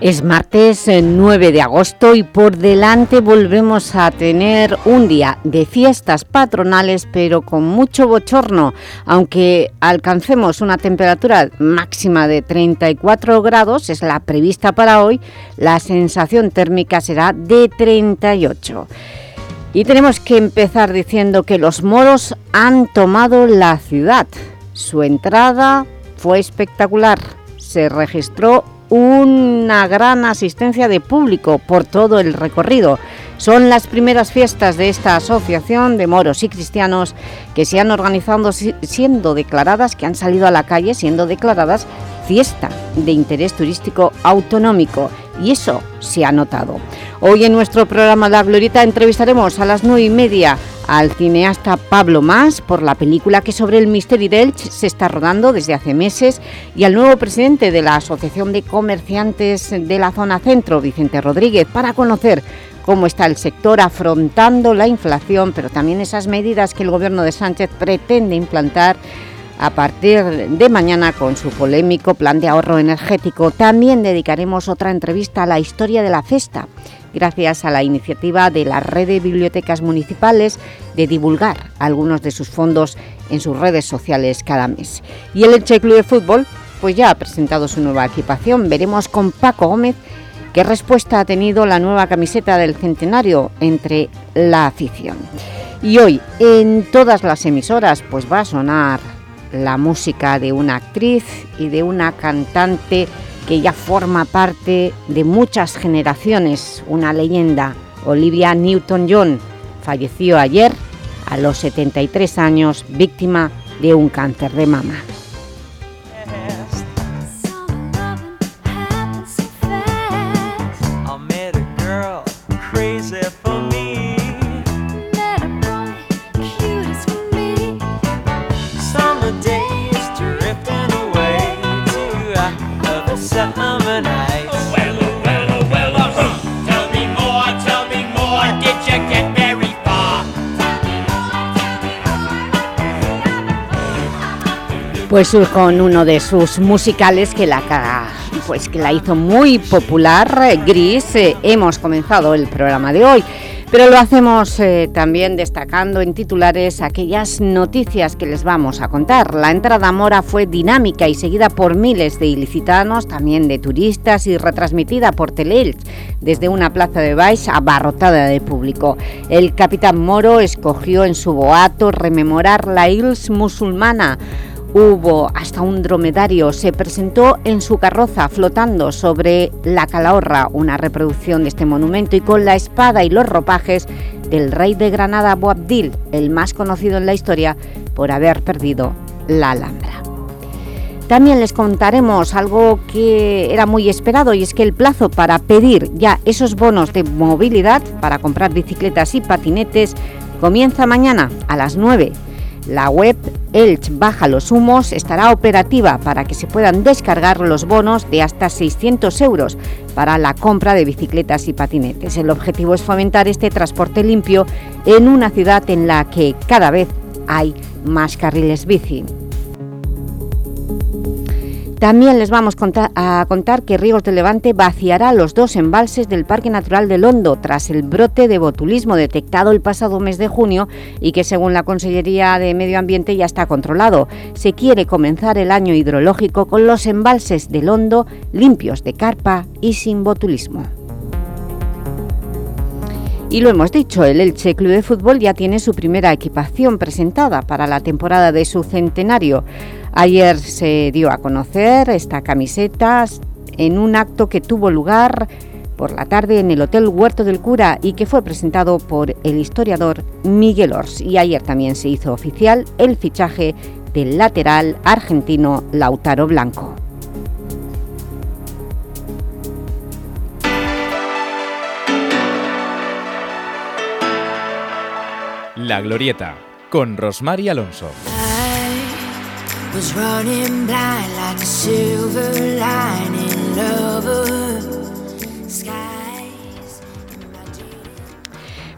Es martes 9 eh, de agosto y por delante volvemos a tener un día de fiestas patronales pero con mucho bochorno. Aunque alcancemos una temperatura máxima de 34 grados, es la prevista para hoy, la sensación térmica será de 38. Y tenemos que empezar diciendo que los moros han tomado la ciudad. Su entrada fue espectacular. Se registró una gran asistencia de público por todo el recorrido. Son las primeras fiestas de esta asociación de moros y cristianos que se han organizado siendo declaradas, que han salido a la calle siendo declaradas fiesta de interés turístico autonómico y eso se ha notado. Hoy en nuestro programa La Glorita entrevistaremos a las nueve y media al cineasta Pablo Más por la película que sobre el misterio del se está rodando desde hace meses y al nuevo presidente de la Asociación de Comerciantes de la Zona Centro, Vicente Rodríguez, para conocer cómo está el sector afrontando la inflación, pero también esas medidas que el Gobierno de Sánchez pretende implantar a partir de mañana con su polémico plan de ahorro energético. También dedicaremos otra entrevista a la historia de la cesta gracias a la iniciativa de la Red de Bibliotecas Municipales de divulgar algunos de sus fondos en sus redes sociales cada mes. Y el Elche Club de Fútbol pues ya ha presentado su nueva equipación. Veremos con Paco Gómez qué respuesta ha tenido la nueva camiseta del centenario entre la afición. Y hoy en todas las emisoras pues va a sonar la música de una actriz y de una cantante que ya forma parte de muchas generaciones, una leyenda, Olivia Newton-John, falleció ayer a los 73 años, víctima de un cáncer de mama. Pues con uno de sus musicales que la, pues, que la hizo muy popular, Gris, eh, hemos comenzado el programa de hoy. Pero lo hacemos eh, también destacando en titulares aquellas noticias que les vamos a contar. La entrada Mora fue dinámica y seguida por miles de ilicitanos, también de turistas y retransmitida por Teleelch desde una plaza de Baix abarrotada de público. El capitán Moro escogió en su boato rememorar la Ils musulmana, Hubo hasta un dromedario, se presentó en su carroza flotando sobre la Calahorra, una reproducción de este monumento y con la espada y los ropajes del rey de Granada Boabdil, el más conocido en la historia por haber perdido la Alhambra. También les contaremos algo que era muy esperado y es que el plazo para pedir ya esos bonos de movilidad para comprar bicicletas y patinetes comienza mañana a las 9 la web Elch Baja los Humos estará operativa para que se puedan descargar los bonos de hasta 600 euros para la compra de bicicletas y patinetes. El objetivo es fomentar este transporte limpio en una ciudad en la que cada vez hay más carriles bici. También les vamos a contar que Ríos de Levante vaciará los dos embalses del Parque Natural del Hondo tras el brote de botulismo detectado el pasado mes de junio y que según la Consellería de Medio Ambiente ya está controlado. Se quiere comenzar el año hidrológico con los embalses del Hondo limpios de carpa y sin botulismo. Y lo hemos dicho, el Elche Club de Fútbol ya tiene su primera equipación presentada para la temporada de su centenario. Ayer se dio a conocer esta camiseta en un acto que tuvo lugar por la tarde en el Hotel Huerto del Cura y que fue presentado por el historiador Miguel Ors. Y ayer también se hizo oficial el fichaje del lateral argentino Lautaro Blanco. La Glorieta, con Rosmar Alonso.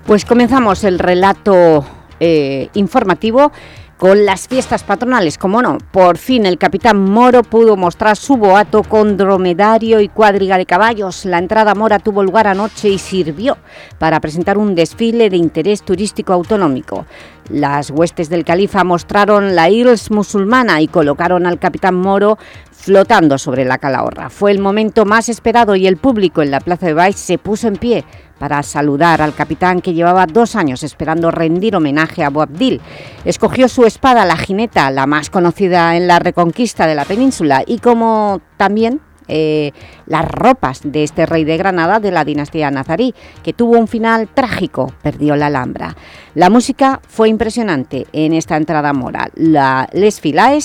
Pues comenzamos el relato eh, informativo con las fiestas patronales, como no, por fin el capitán Moro pudo mostrar su boato con dromedario y cuadriga de caballos. La entrada Mora tuvo lugar anoche y sirvió para presentar un desfile de interés turístico autonómico. Las huestes del califa mostraron la Irs musulmana y colocaron al capitán Moro flotando sobre la calahorra. Fue el momento más esperado y el público en la Plaza de Baix se puso en pie para saludar al capitán que llevaba dos años esperando rendir homenaje a Boabdil. Escogió su espada, la jineta, la más conocida en la reconquista de la península, y como también eh, las ropas de este rey de Granada de la dinastía nazarí, que tuvo un final trágico, perdió la Alhambra. La música fue impresionante en esta entrada moral. La Les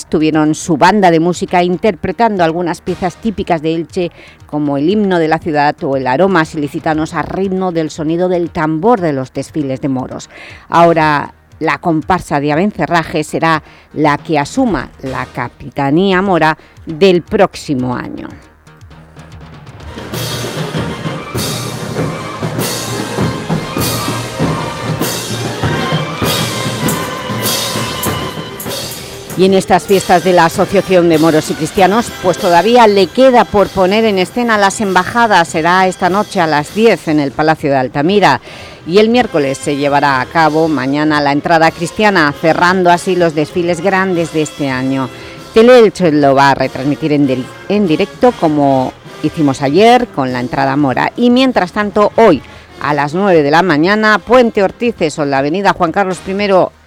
tuvieron su banda de música interpretando algunas piezas típicas de Elche, como el himno de la ciudad o el aroma ilicitanos a ritmo del sonido del tambor de los desfiles de moros. Ahora la comparsa de Abencerraje será la que asuma la capitanía mora del próximo año. Y en estas fiestas de la Asociación de Moros y Cristianos, pues todavía le queda por poner en escena las embajadas. Será esta noche a las 10 en el Palacio de Altamira. Y el miércoles se llevará a cabo mañana la entrada cristiana, cerrando así los desfiles grandes de este año. Teleelche lo va a retransmitir en, en directo como hicimos ayer con la entrada mora. Y mientras tanto, hoy a las 9 de la mañana, Puente Ortices o la avenida Juan Carlos I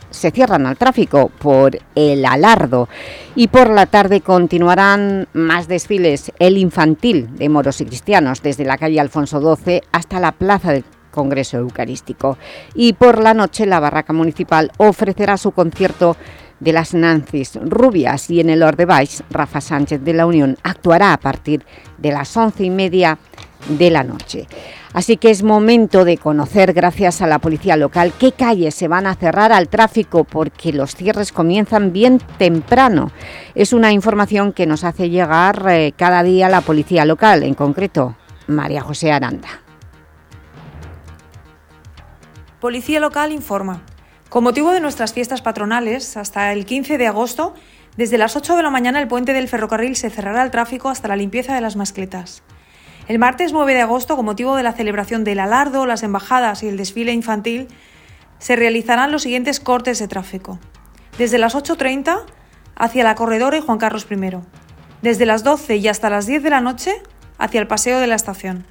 se cierran al tráfico por el alardo y por la tarde continuarán más desfiles, el infantil de moros y cristianos, desde la calle Alfonso XII hasta la plaza del Congreso Eucarístico. Y por la noche la Barraca Municipal ofrecerá su concierto de las Nancis Rubias y en el Ordebais Rafa Sánchez de la Unión actuará a partir de las once y media de la noche. Así que es momento de conocer, gracias a la policía local, qué calles se van a cerrar al tráfico porque los cierres comienzan bien temprano. Es una información que nos hace llegar eh, cada día la policía local, en concreto María José Aranda. Policía local informa. Con motivo de nuestras fiestas patronales, hasta el 15 de agosto, desde las 8 de la mañana el puente del ferrocarril se cerrará al tráfico hasta la limpieza de las mascletas. El martes 9 de agosto, con motivo de la celebración del alardo, las embajadas y el desfile infantil, se realizarán los siguientes cortes de tráfico. Desde las 8.30 hacia la Corredora y Juan Carlos I. Desde las 12 y hasta las 10 de la noche hacia el Paseo de la Estación.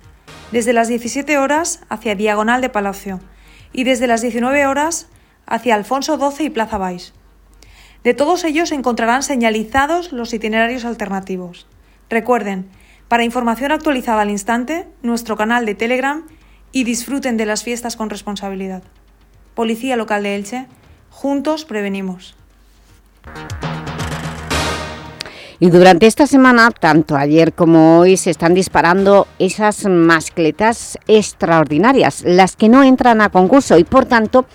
Desde las 17 horas hacia Diagonal de Palacio. Y desde las 19 horas hacia Alfonso XII y Plaza Baix. De todos ellos se encontrarán señalizados los itinerarios alternativos. Recuerden, para información actualizada al instante, nuestro canal de Telegram y disfruten de las fiestas con responsabilidad. Policía Local de Elche, juntos prevenimos. Y durante esta semana, tanto ayer como hoy, se están disparando esas mascletas extraordinarias, las que no entran a concurso y, por tanto,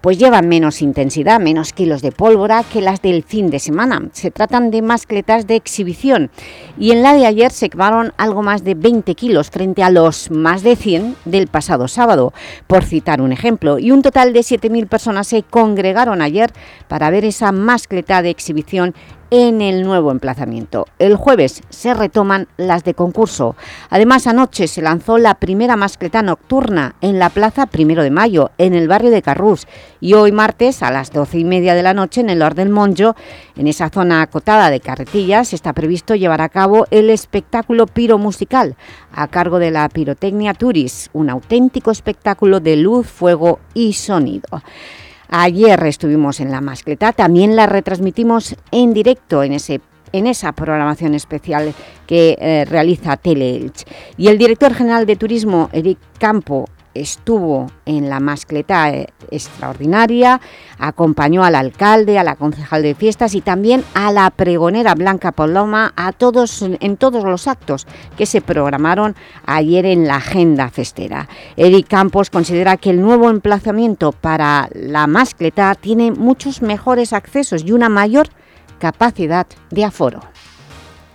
pues llevan menos intensidad, menos kilos de pólvora que las del fin de semana. Se tratan de mascletas de exhibición y en la de ayer se quemaron algo más de 20 kilos frente a los más de 100 del pasado sábado, por citar un ejemplo. Y un total de 7.000 personas se congregaron ayer para ver esa mascleta de exhibición en el nuevo emplazamiento. El jueves se retoman las de concurso. Además, anoche se lanzó la primera mascleta nocturna en la Plaza Primero de Mayo, en el barrio de Carrús, y hoy martes a las doce y media de la noche en el Orden Monjo, en esa zona acotada de carretillas, está previsto llevar a cabo el espectáculo piromusical a cargo de la Pirotecnia Turis, un auténtico espectáculo de luz, fuego y sonido. Ayer estuvimos en la mascleta, también la retransmitimos en directo en ese en esa programación especial que eh, realiza Teleelch. Y el director general de Turismo, Eric Campo, estuvo en la mascleta eh, extraordinaria, acompañó al alcalde, a la concejal de fiestas y también a la pregonera Blanca Paloma a todos, en todos los actos que se programaron ayer en la agenda festera. Eric Campos considera que el nuevo emplazamiento para la mascleta tiene muchos mejores accesos y una mayor capacidad de aforo.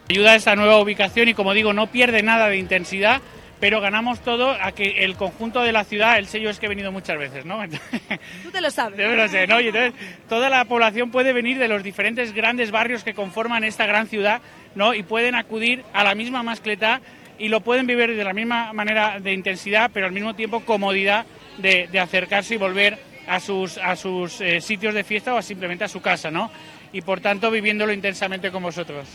Ayuda a esta nueva ubicación y como digo no pierde nada de intensidad pero ganamos todo a que el conjunto de la ciudad, el sello es que he venido muchas veces, ¿no? Tú te lo sabes. Yo lo sé, ¿no? Y entonces toda la población puede venir de los diferentes grandes barrios que conforman esta gran ciudad, ¿no? Y pueden acudir a la misma mascleta y lo pueden vivir de la misma manera de intensidad, pero al mismo tiempo comodidad de, acercarse y volver a sus, a sus eh, sitios de fiesta o simplemente a su casa, ¿no? Y por tanto viviéndolo intensamente con vosotros.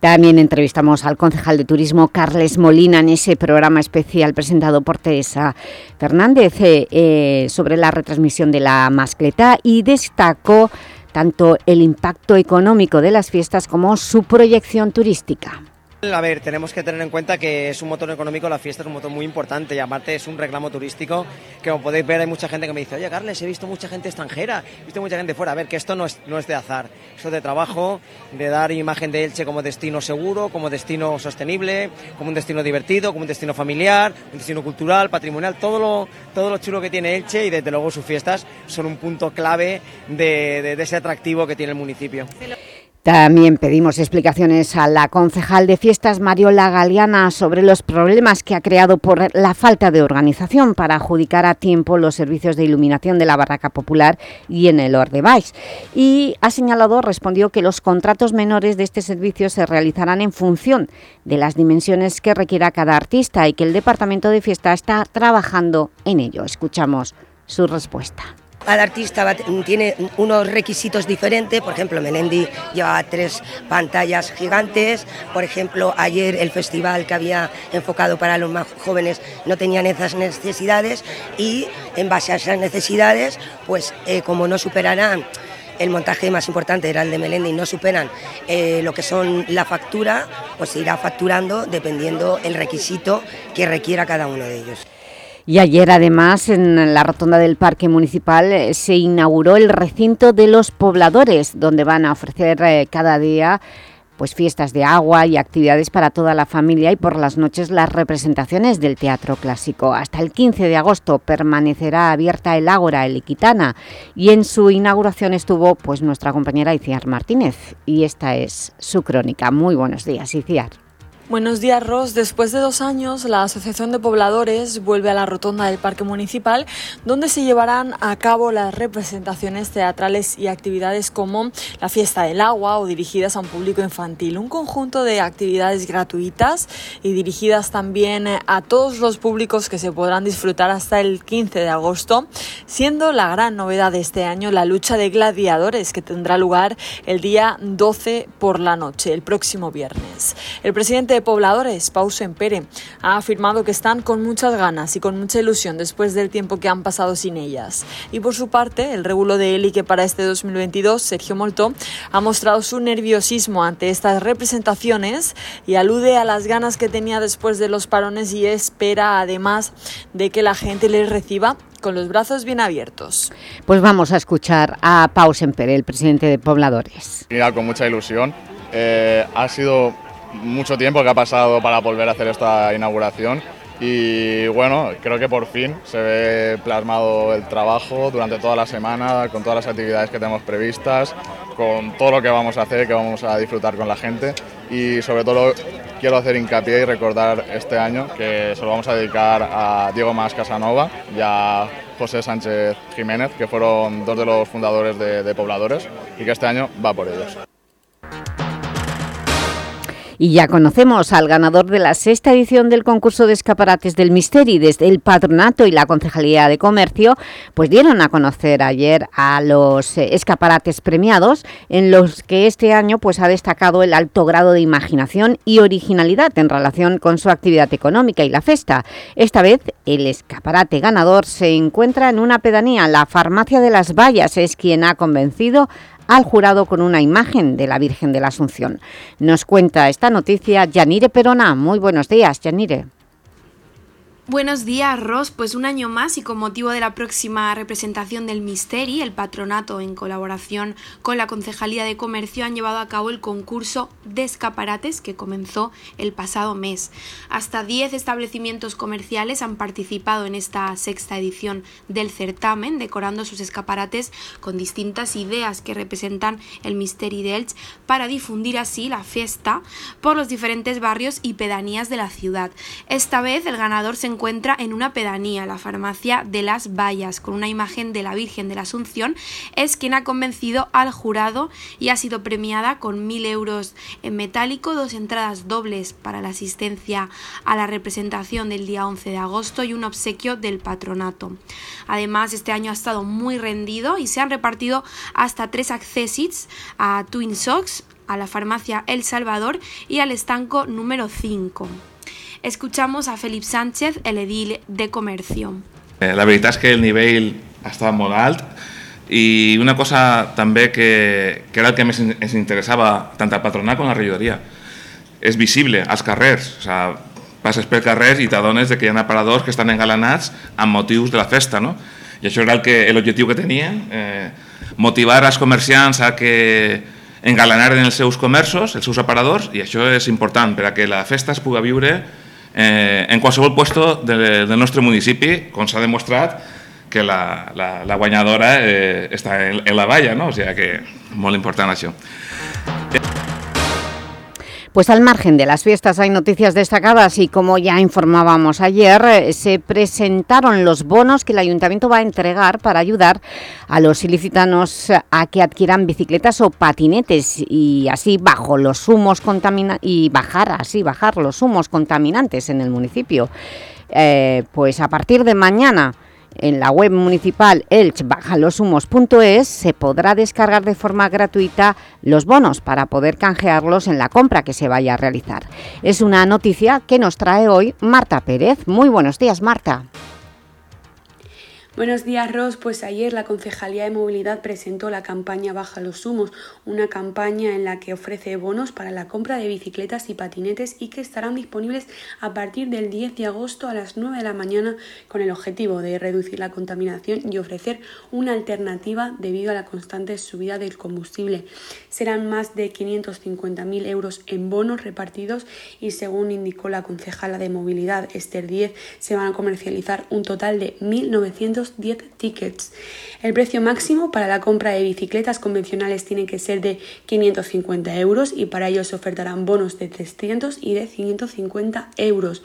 También entrevistamos al concejal de Turismo Carles Molina en ese programa especial presentado por Teresa Fernández eh, eh, sobre la retransmisión de la mascleta y destacó tanto el impacto económico de las fiestas como su proyección turística. A ver, tenemos que tener en cuenta que es un motor económico, la fiesta es un motor muy importante y aparte es un reclamo turístico que como podéis ver hay mucha gente que me dice, oye Carles, he visto mucha gente extranjera, he visto mucha gente fuera. A ver, que esto no es, no es de azar, esto es de trabajo, de dar imagen de Elche como destino seguro, como destino sostenible, como un destino divertido, como un destino familiar, un destino cultural, patrimonial, todo lo, todo lo chulo que tiene Elche y desde luego sus fiestas son un punto clave de, de ese atractivo que tiene el municipio. También pedimos explicaciones a la concejal de fiestas Mariola Galeana sobre los problemas que ha creado por la falta de organización para adjudicar a tiempo los servicios de iluminación de la Barraca Popular y en el Ordebais. Y ha señalado, respondió que los contratos menores de este servicio se realizarán en función de las dimensiones que requiera cada artista y que el Departamento de Fiesta está trabajando en ello. Escuchamos su respuesta. Cada artista tiene unos requisitos diferentes, por ejemplo, Melendi llevaba tres pantallas gigantes, por ejemplo, ayer el festival que había enfocado para los más jóvenes no tenían esas necesidades y en base a esas necesidades, pues eh, como no superarán el montaje más importante era el de Melendi no superan eh, lo que son la factura, pues se irá facturando dependiendo el requisito que requiera cada uno de ellos. Y ayer, además, en la rotonda del Parque Municipal eh, se inauguró el recinto de los pobladores, donde van a ofrecer eh, cada día pues fiestas de agua y actividades para toda la familia y por las noches las representaciones del teatro clásico. Hasta el 15 de agosto permanecerá abierta el Ágora el Iquitana y en su inauguración estuvo pues nuestra compañera Iciar Martínez y esta es su crónica. Muy buenos días, Iciar. Buenos días, Ros. Después de dos años, la Asociación de Pobladores vuelve a la rotonda del Parque Municipal, donde se llevarán a cabo las representaciones teatrales y actividades como la Fiesta del Agua o dirigidas a un público infantil. Un conjunto de actividades gratuitas y dirigidas también a todos los públicos que se podrán disfrutar hasta el 15 de agosto, siendo la gran novedad de este año la lucha de gladiadores que tendrá lugar el día 12 por la noche, el próximo viernes. El presidente de pobladores, Pau Sempere, ha afirmado que están con muchas ganas y con mucha ilusión después del tiempo que han pasado sin ellas. Y por su parte, el regulo de Eli que para este 2022, Sergio Molto, ha mostrado su nerviosismo ante estas representaciones y alude a las ganas que tenía después de los parones y espera además de que la gente les reciba con los brazos bien abiertos. Pues vamos a escuchar a Pau Sempere, el presidente de Pobladores. Mira, con mucha ilusión. Eh, ha sido mucho tiempo que ha pasado para volver a hacer esta inauguración y bueno, creo que por fin se ve plasmado el trabajo durante toda la semana, con todas las actividades que tenemos previstas, con todo lo que vamos a hacer, que vamos a disfrutar con la gente y sobre todo quiero hacer hincapié y recordar este año que se lo vamos a dedicar a Diego Más Casanova y a José Sánchez Jiménez, que fueron dos de los fundadores de, de Pobladores y que este año va por ellos. Y ya conocemos al ganador de la sexta edición del concurso de escaparates del Misteri. Desde el Patronato y la Concejalía de Comercio pues dieron a conocer ayer a los eh, escaparates premiados en los que este año pues ha destacado el alto grado de imaginación y originalidad en relación con su actividad económica y la festa. Esta vez el escaparate ganador se encuentra en una pedanía. La Farmacia de las Vallas es quien ha convencido al jurado con una imagen de la Virgen de la Asunción. Nos cuenta esta noticia Yanire Perona. Muy buenos días, Yanire. Buenos días, Ross. Pues un año más y con motivo de la próxima representación del Misteri, el patronato en colaboración con la Concejalía de Comercio han llevado a cabo el concurso de escaparates que comenzó el pasado mes. Hasta 10 establecimientos comerciales han participado en esta sexta edición del certamen, decorando sus escaparates con distintas ideas que representan el Misteri de para difundir así la fiesta por los diferentes barrios y pedanías de la ciudad. Esta vez el ganador se encuentra en una pedanía, la farmacia de las Vallas, con una imagen de la Virgen de la Asunción, es quien ha convencido al jurado y ha sido premiada con mil euros en metálico, dos entradas dobles para la asistencia a la representación del día 11 de agosto y un obsequio del patronato. Además, este año ha estado muy rendido y se han repartido hasta tres accesits a Twin Socks, a la farmacia El Salvador y al estanco número 5. Escuchamos a Felip Sánchez, el edil de Comercio. Eh, la veritat és que el nivell està molt alt i una cosa també que, que era el que més ens interessava tant al patronat com a la regidoria és visible als carrers o sigui, passes per carrers i t'adones que hi ha aparadors que estan engalanats amb motius de la festa no? i això era l'objectiu que, que tenien eh, motivar els comerciants a que engalanaren els seus comerços, els seus aparadors i això és important per a que la festa es pugui viure eh, en qualsevol puesto de, del nostre municipi, com s'ha demostrat que la, la, la guanyadora eh, està en, en la valla, no? o sigui que molt important això. Pues al margen de las fiestas hay noticias destacadas y como ya informábamos ayer, eh, se presentaron los bonos que el Ayuntamiento va a entregar para ayudar a los ilicitanos a que adquieran bicicletas o patinetes y así bajo los humos y bajar así bajar los humos contaminantes en el municipio. Eh, pues a partir de mañana en la web municipal elchbajalosumos.es se podrá descargar de forma gratuita los bonos para poder canjearlos en la compra que se vaya a realizar. Es una noticia que nos trae hoy Marta Pérez. Muy buenos días, Marta. Buenos días, Ros. Pues ayer la Concejalía de Movilidad presentó la campaña Baja los Humos, una campaña en la que ofrece bonos para la compra de bicicletas y patinetes y que estarán disponibles a partir del 10 de agosto a las 9 de la mañana con el objetivo de reducir la contaminación y ofrecer una alternativa debido a la constante subida del combustible. Serán más de 550.000 euros en bonos repartidos y según indicó la concejala de Movilidad Esther 10 se van a comercializar un total de 1.900 10 tickets. El precio máximo para la compra de bicicletas convencionales tiene que ser de 550 euros y para ello se ofertarán bonos de 300 y de 550 euros.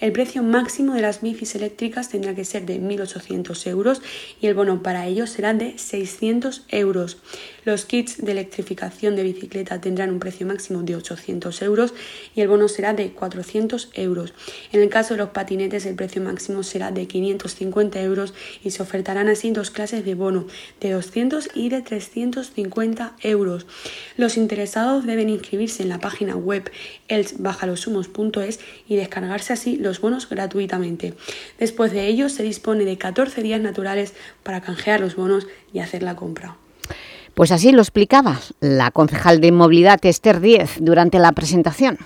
El precio máximo de las bicis eléctricas tendrá que ser de 1.800 euros y el bono para ello será de 600 euros. Los kits de electrificación de bicicleta tendrán un precio máximo de 800 euros y el bono será de 400 euros. En el caso de los patinetes el precio máximo será de 550 euros y se ofertarán así dos clases de bono de 200 y de 350 euros. Los interesados deben inscribirse en la página web elsbajalosumos.es y descargarse así los bonos gratuitamente. Después de ello se dispone de 14 días naturales para canjear los bonos y hacer la compra. Pues así lo explicaba la concejal de Movilidad Esther 10 durante la presentación.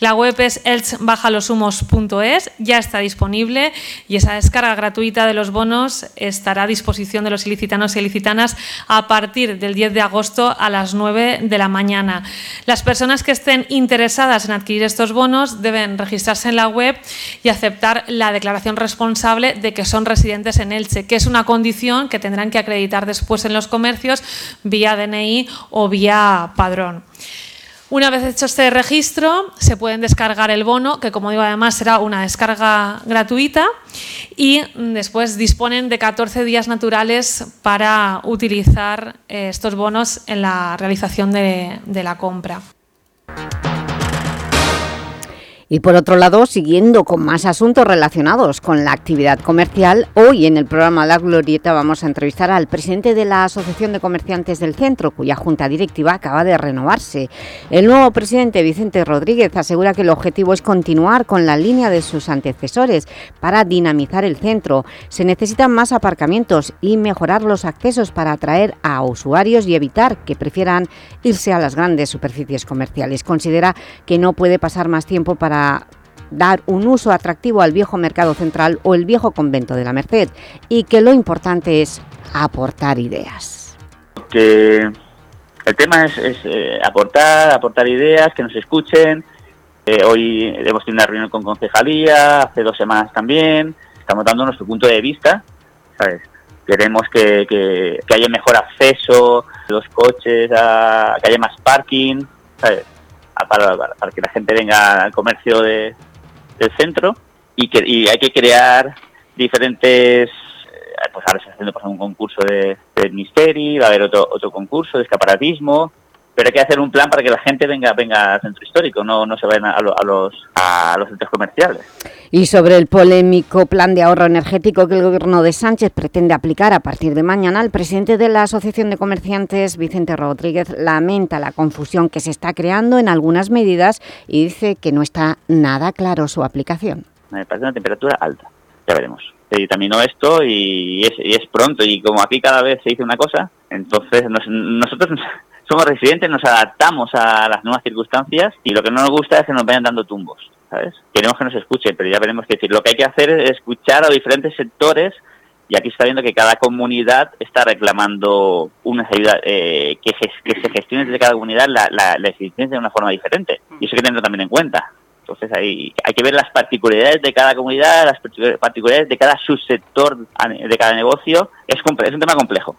La web es elchbajalosumos.es, ya está disponible y esa descarga gratuita de los bonos estará a disposición de los ilicitanos y ilicitanas a partir del 10 de agosto a las 9 de la mañana. Las personas que estén interesadas en adquirir estos bonos deben registrarse en la web y aceptar la declaración responsable de que son residentes en Elche, que es una condición que tendrán que acreditar después en los comercios vía DNI o vía padrón. Una vez hecho este registro, se pueden descargar el bono, que como digo además será una descarga gratuita, y después disponen de 14 días naturales para utilizar eh, estos bonos en la realización de, de la compra. Y por otro lado, siguiendo con más asuntos relacionados con la actividad comercial, hoy en el programa La Glorieta vamos a entrevistar al presidente de la Asociación de Comerciantes del Centro, cuya junta directiva acaba de renovarse. El nuevo presidente, Vicente Rodríguez, asegura que el objetivo es continuar con la línea de sus antecesores para dinamizar el centro. Se necesitan más aparcamientos y mejorar los accesos para atraer a usuarios y evitar que prefieran irse a las grandes superficies comerciales. Considera que no puede pasar más tiempo para dar un uso atractivo al viejo mercado central o el viejo convento de la Merced y que lo importante es aportar ideas. Que el tema es, eh, aportar, aportar ideas, que nos escuchen. Eh, hoy hemos tenido una reunión con concejalía, hace dos semanas también. Estamos dando nuestro punto de vista, ¿sabes? Queremos que, que, haya mejor acceso los coches, a, que haya más parking, ¿sabes? Para, para, que la gente venga al comercio de, del centro y que y hay que crear diferentes eh, pues ahora se está haciendo pues, un concurso de, de Misteri, va a haber otro otro concurso de escaparatismo pero hay que hacer un plan para que la gente venga venga al centro histórico, no, no se vayan a, los, a los centros comerciales. Y sobre el polémico plan de ahorro energético que el gobierno de Sánchez pretende aplicar a partir de mañana, el presidente de la Asociación de Comerciantes, Vicente Rodríguez, lamenta la confusión que se está creando en algunas medidas y dice que no está nada claro su aplicación. Me parece una temperatura alta, ya veremos. Se dictaminó esto y es, y es pronto y como aquí cada vez se dice una cosa, entonces nosotros somos residentes, nos adaptamos a las nuevas circunstancias y lo que no nos gusta es que nos vayan dando tumbos, ¿sabes? Queremos que nos escuchen, pero ya veremos qué decir. Lo que hay que hacer es escuchar a diferentes sectores y aquí está viendo que cada comunidad está reclamando una ayuda, eh, que, se gestione desde cada comunidad la, la, existencia de una forma diferente. Y eso hay que tenerlo también en cuenta. Entonces hay, hay que ver las particularidades de cada comunidad, las particularidades de cada subsector de cada negocio. Es, es un tema complejo.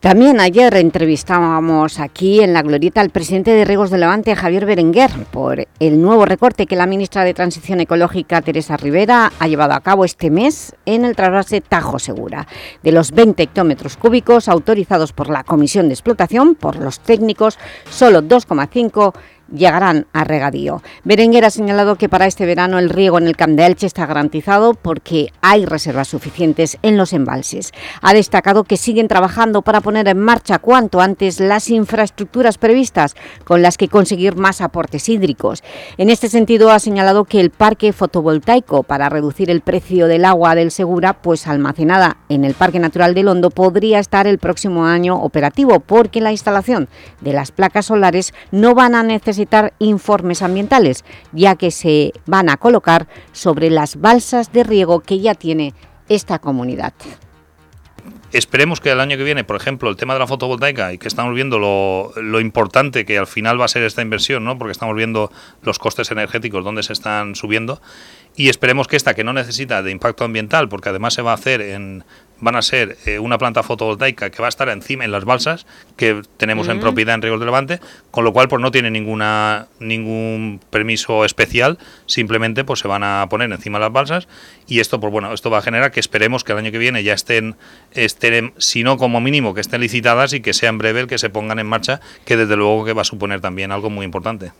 También ayer entrevistábamos aquí en La Glorieta al presidente de Riegos de Levante, Javier Berenguer, por el nuevo recorte que la ministra de Transición Ecológica, Teresa Rivera, ha llevado a cabo este mes en el trasvase Tajo Segura. De los 20 hectómetros cúbicos autorizados por la Comisión de Explotación, por los técnicos, solo 2,5 llegarán a regadío. Berenguer ha señalado que para este verano el riego en el Camp de Elche está garantizado porque hay reservas suficientes en los embalses. Ha destacado que siguen trabajando para poner en marcha cuanto antes las infraestructuras previstas con las que conseguir más aportes hídricos. En este sentido ha señalado que el parque fotovoltaico para reducir el precio del agua del Segura, pues almacenada en el Parque Natural del Hondo, podría estar el próximo año operativo porque la instalación de las placas solares no van a necesitar necesitar informes ambientales, ya que se van a colocar sobre las balsas de riego que ya tiene esta comunidad. Esperemos que el año que viene, por ejemplo, el tema de la fotovoltaica y que estamos viendo lo, lo, importante que al final va a ser esta inversión, ¿no? porque estamos viendo los costes energéticos donde se están subiendo y esperemos que esta, que no necesita de impacto ambiental, porque además se va a hacer en van a ser eh, una planta fotovoltaica que va a estar encima en las balsas que tenemos en propiedad en Ríos de Levante, con lo cual pues no tiene ninguna ningún permiso especial, simplemente pues se van a poner encima de las balsas y esto pues bueno, esto va a generar que esperemos que el año que viene ya estén estén si no como mínimo que estén licitadas y que sea en breve el que se pongan en marcha, que desde luego que va a suponer también algo muy importante.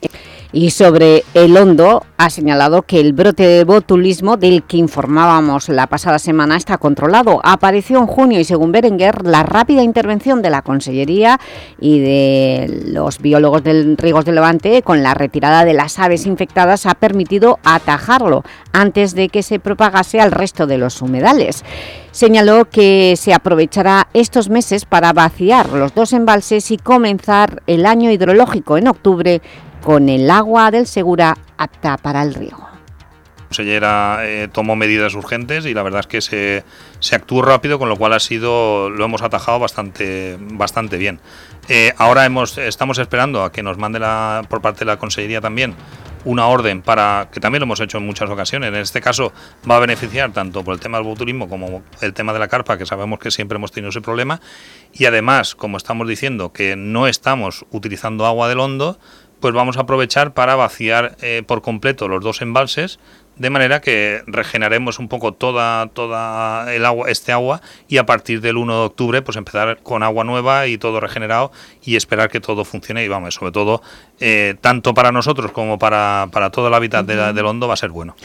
Y sobre el Hondo ha señalado que el brote de botulismo del que informábamos la pasada semana está controlado. Apareció en junio y según Berenguer la rápida intervención de la Consellería y de los biólogos del Rigos de Levante con la retirada de las aves infectadas ha permitido atajarlo antes de que se propagase al resto de los humedales. Señaló que se aprovechará estos meses para vaciar los dos embalses y comenzar el año hidrológico en octubre con el agua del Segura apta para el riego. La consellera eh, tomó medidas urgentes y la verdad es que se, se, actuó rápido, con lo cual ha sido, lo hemos atajado bastante, bastante bien. Eh, ahora hemos, estamos esperando a que nos mande la, por parte de la Consellería también una orden para, que también lo hemos hecho en muchas ocasiones, en este caso va a beneficiar tanto por el tema del botulismo como el tema de la carpa, que sabemos que siempre hemos tenido ese problema, y además, como estamos diciendo, que no estamos utilizando agua del hondo, pues vamos a aprovechar para vaciar eh, por completo los dos embalses de manera que regeneremos un poco toda toda el agua este agua y a partir del 1 de octubre pues empezar con agua nueva y todo regenerado y esperar que todo funcione. Y vamos sobre todo eh, tanto para nosotros como para, para todo el hábitat del hondo va a ser bueno.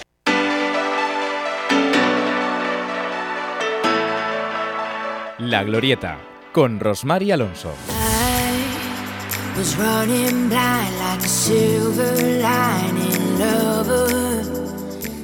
La Glorieta con Rosmar Alonso. Was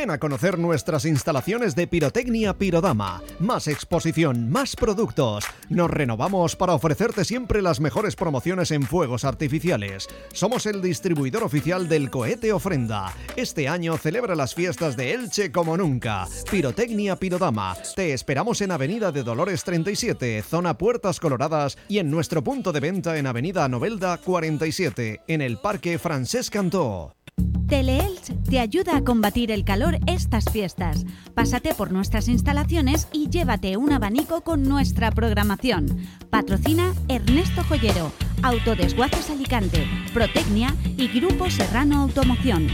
Ven a conocer nuestras instalaciones de pirotecnia Pirodama. Más exposición, más productos. Nos renovamos para ofrecerte siempre las mejores promociones en fuegos artificiales. Somos el distribuidor oficial del cohete ofrenda. Este año celebra las fiestas de Elche como nunca. Pirotecnia Pirodama. Te esperamos en Avenida de Dolores 37, zona Puertas Coloradas y en nuestro punto de venta en Avenida Novelda 47, en el Parque Francesc Cantó. Teleelch te ayuda a combatir el calor estas fiestas. Pásate por nuestras instalaciones y llévate un abanico con nuestra programación. Patrocina Ernesto Joyero, Autodesguaces Alicante, Protecnia y Grupo Serrano Automoción.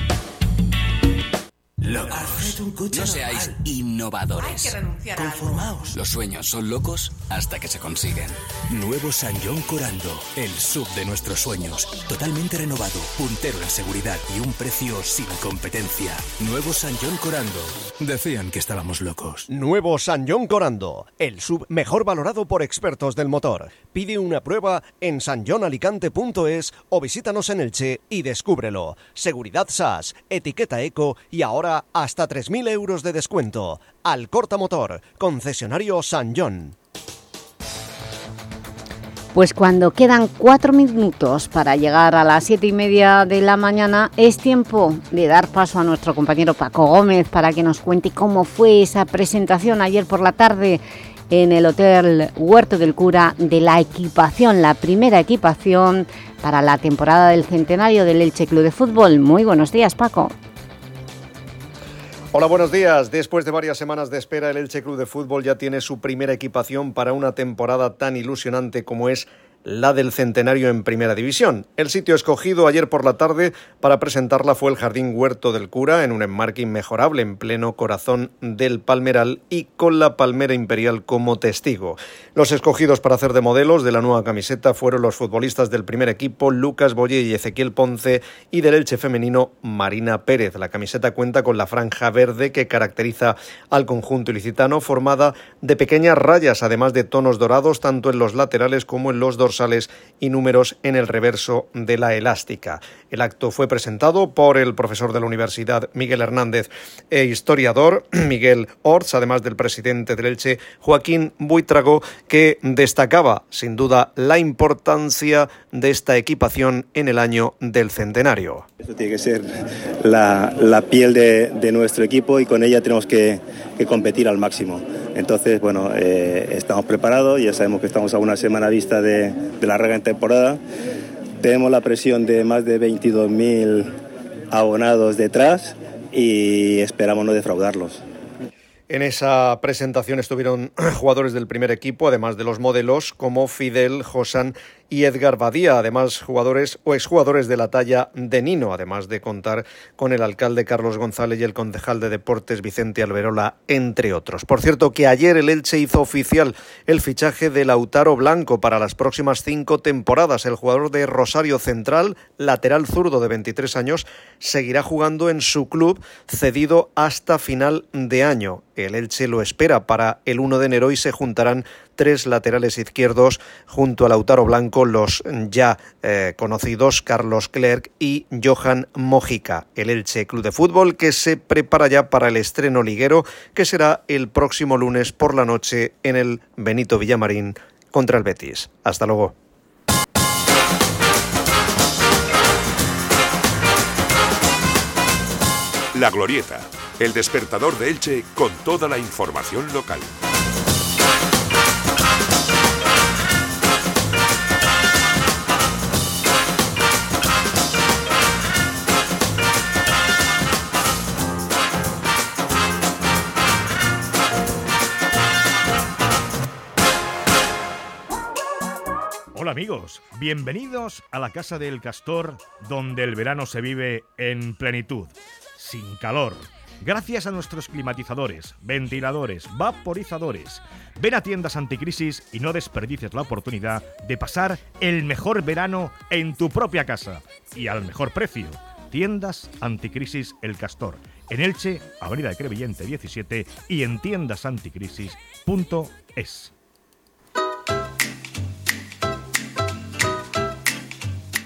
Locos. No seáis innovadores. Conformaos. Los sueños son locos hasta que se consiguen. Nuevo San John Corando, el sub de nuestros sueños. Totalmente renovado, puntero en seguridad y un precio sin competencia. Nuevo San John Corando. Decían que estábamos locos. Nuevo San John Corando, el sub mejor valorado por expertos del motor. Pide una prueba en sanjonalicante.es o visítanos en Elche y descúbrelo. Seguridad SAS, etiqueta eco y ahora hasta 3.000 euros de descuento. Al Corta Motor, concesionario San John. Pues cuando quedan cuatro minutos para llegar a las siete y media de la mañana, es tiempo de dar paso a nuestro compañero Paco Gómez para que nos cuente cómo fue esa presentación ayer por la tarde en el Hotel Huerto del Cura de la equipación, la primera equipación para la temporada del centenario del Elche Club de Fútbol. Muy buenos días, Paco. Hola, buenos días. Después de varias semanas de espera, el Elche Club de Fútbol ya tiene su primera equipación para una temporada tan ilusionante como es la del centenario en Primera División. El sitio escogido ayer por la tarde para presentarla fue el Jardín Huerto del Cura, en un enmarque inmejorable en pleno corazón del Palmeral y con la Palmera Imperial como testigo. Los escogidos para hacer de modelos de la nueva camiseta fueron los futbolistas del primer equipo, Lucas Boye y Ezequiel Ponce, y del Elche femenino, Marina Pérez. La camiseta cuenta con la franja verde que caracteriza al conjunto ilicitano, formada de pequeñas rayas, además de tonos dorados, tanto en los laterales como en los dorsales y números en el reverso de la elástica. El acto fue presentado por el profesor de la Universidad Miguel Hernández e historiador Miguel Orts, además del presidente del Elche Joaquín Buitrago, que destacaba sin duda la importancia de esta equipación en el año del centenario. Esto tiene que ser la, piel de, nuestro equipo y con ella tenemos que, que competir al máximo. Entonces, bueno, eh, estamos preparados, ya sabemos que estamos a una semana vista de, de la regla en temporada. Tenemos la presión de más de 22.000 abonados detrás y esperamos no defraudarlos. En esa presentación estuvieron jugadores del primer equipo, además de los modelos como Fidel, Josan y Edgar Badía, además jugadores o exjugadores de la talla de Nino, además de contar con el alcalde Carlos González y el concejal de deportes Vicente Alberola, entre otros. Por cierto, que ayer el Elche hizo oficial el fichaje de Lautaro Blanco para las próximas cinco temporadas. El jugador de Rosario Central, lateral zurdo de 23 años, seguirá jugando en su club cedido hasta final de año. El Elche lo espera para el 1 de enero y se juntarán tres laterales izquierdos junto a Lautaro Blanco, los ya eh, conocidos Carlos Clerc y Johan Mojica. El Elche Club de Fútbol que se prepara ya para el estreno liguero que será el próximo lunes por la noche en el Benito Villamarín contra el Betis. Hasta luego. La Glorieta, el despertador de Elche con toda la información local. Hola amigos, bienvenidos a la Casa del Castor, donde el verano se vive en plenitud, sin calor, gracias a nuestros climatizadores, ventiladores, vaporizadores. Ven a tiendas anticrisis y no desperdicies la oportunidad de pasar el mejor verano en tu propia casa y al mejor precio. Tiendas Anticrisis El Castor, en Elche, Avenida de Crevillente 17 y en tiendasanticrisis.es.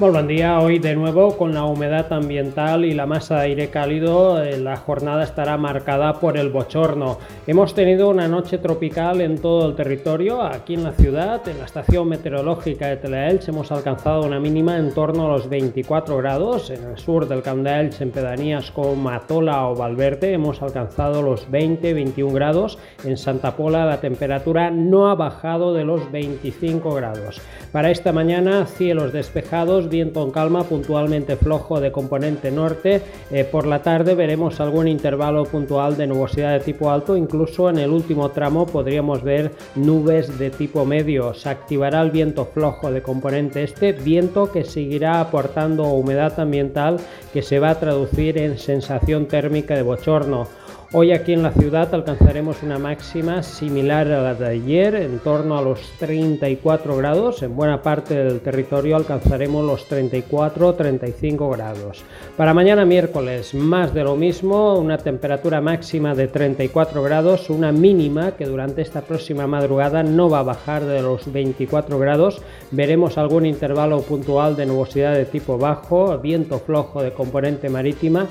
Muy buen día, hoy de nuevo con la humedad ambiental y la masa de aire cálido, eh, la jornada estará marcada por el bochorno. Hemos tenido una noche tropical en todo el territorio, aquí en la ciudad, en la estación meteorológica de Telaelch hemos alcanzado una mínima en torno a los 24 grados, en el sur del Camp en pedanías como Matola o Valverde hemos alcanzado los 20-21 grados, en Santa Pola la temperatura no ha bajado de los 25 grados. Para esta mañana cielos despejados, viento en calma puntualmente flojo de componente norte. Eh, por la tarde veremos algún intervalo puntual de nubosidad de tipo alto, incluso en el último tramo podríamos ver nubes de tipo medio. Se activará el viento flojo de componente este, viento que seguirá aportando humedad ambiental que se va a traducir en sensación térmica de bochorno. Hoy aquí en la ciudad alcanzaremos una máxima similar a la de ayer, en torno a los 34 grados. En buena parte del territorio alcanzaremos los 34-35 grados. Para mañana miércoles, más de lo mismo, una temperatura máxima de 34 grados, una mínima que durante esta próxima madrugada no va a bajar de los 24 grados. Veremos algún intervalo puntual de nubosidad de tipo bajo, viento flojo de componente marítima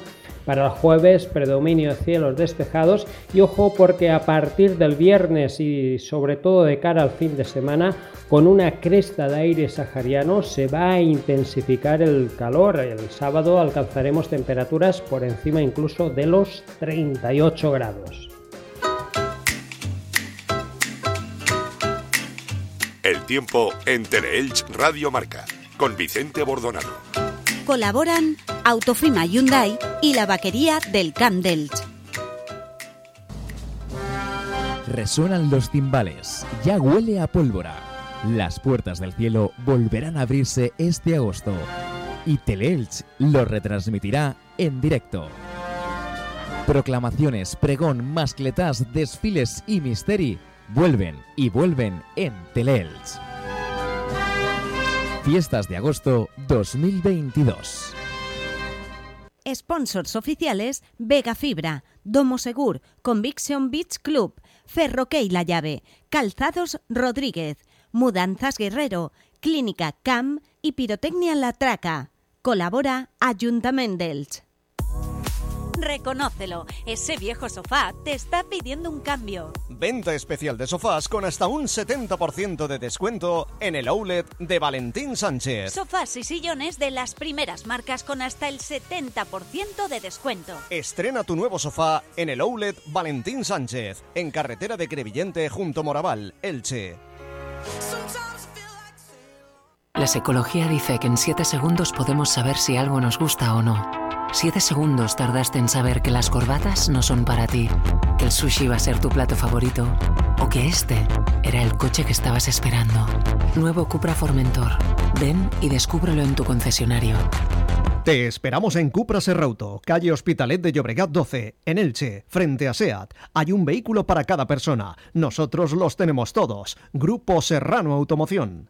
para el jueves, predominio de cielos despejados y ojo porque a partir del viernes y sobre todo de cara al fin de semana, con una cresta de aire sahariano se va a intensificar el calor. El sábado alcanzaremos temperaturas por encima incluso de los 38 grados. El tiempo en Teleelch Radio Marca, con Vicente Bordonano. Colaboran Autofima Hyundai y la vaquería del Camp Resuenan los timbales, ya huele a pólvora. Las puertas del cielo volverán a abrirse este agosto y Teleelch lo retransmitirá en directo. Proclamaciones, pregón, mascletas, desfiles y misteri vuelven y vuelven en Teleelch. Fiestas de agosto 2022. Sponsors oficiales Vega Fibra, Domo Segur, Conviction Beach Club, Ferroquey La Llave, Calzados Rodríguez, Mudanzas Guerrero, Clínica CAM y Pirotecnia La Traca. Colabora Ayuntamiento Reconócelo, ese viejo sofá te está pidiendo un cambio. Venta especial de sofás con hasta un 70% de descuento en el outlet de Valentín Sánchez. Sofás y sillones de las primeras marcas con hasta el 70% de descuento. Estrena tu nuevo sofá en el outlet Valentín Sánchez, en carretera de Crevillente junto Moraval, Elche. La psicología dice que en 7 segundos podemos saber si algo nos gusta o no. Siete segundos tardaste en saber que las corbatas no son para ti, que el sushi va a ser tu plato favorito o que este era el coche que estabas esperando. Nuevo Cupra Formentor. Ven y descúbrelo en tu concesionario. Te esperamos en Cupra Serrauto, calle Hospitalet de Llobregat 12, en Elche, frente a SEAT. Hay un vehículo para cada persona. Nosotros los tenemos todos. Grupo Serrano Automoción.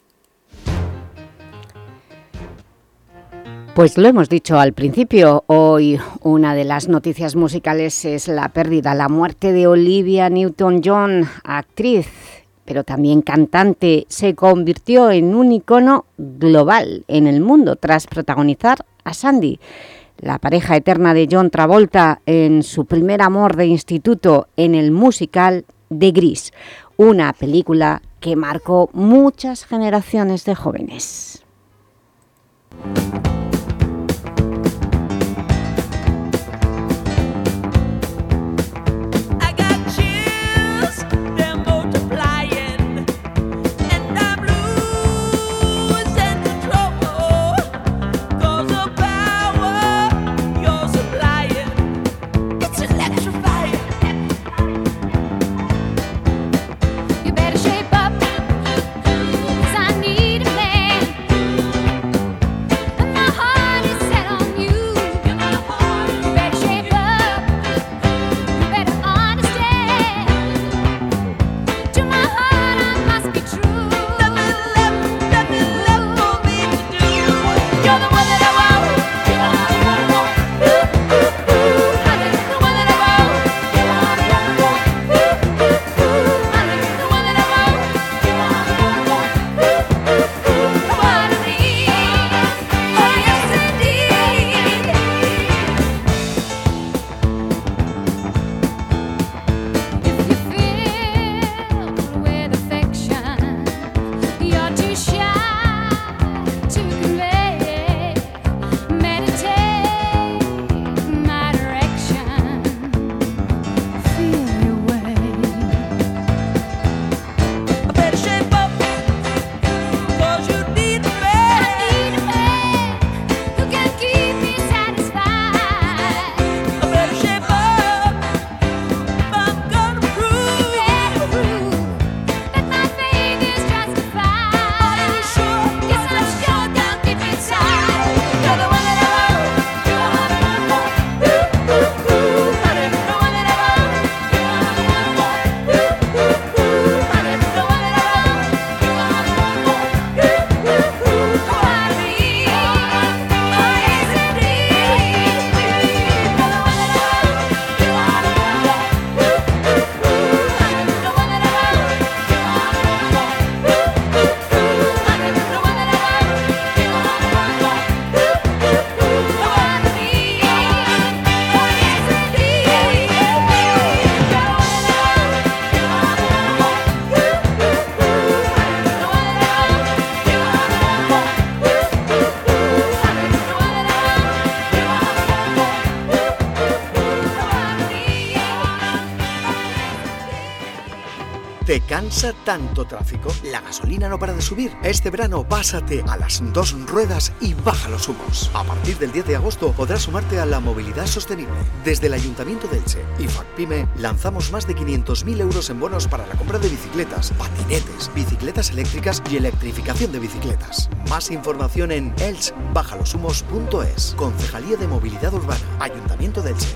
Pues lo hemos dicho al principio, hoy una de las noticias musicales es la pérdida, la muerte de Olivia Newton-John, actriz, pero también cantante. Se convirtió en un icono global en el mundo tras protagonizar a Sandy, la pareja eterna de John Travolta en su primer amor de instituto en el musical de Gris, una película que marcó muchas generaciones de jóvenes. Cansa tanto tráfico? ¿La gasolina no para de subir? Este verano pásate a las dos ruedas y baja los humos. A partir del 10 de agosto podrás sumarte a la movilidad sostenible. Desde el Ayuntamiento de Elche y FACPIME lanzamos más de 500.000 euros en bonos para la compra de bicicletas, patinetes, bicicletas eléctricas y electrificación de bicicletas. Más información en elchbajalosumos.es. Concejalía de Movilidad Urbana. Ayuntamiento de Elche.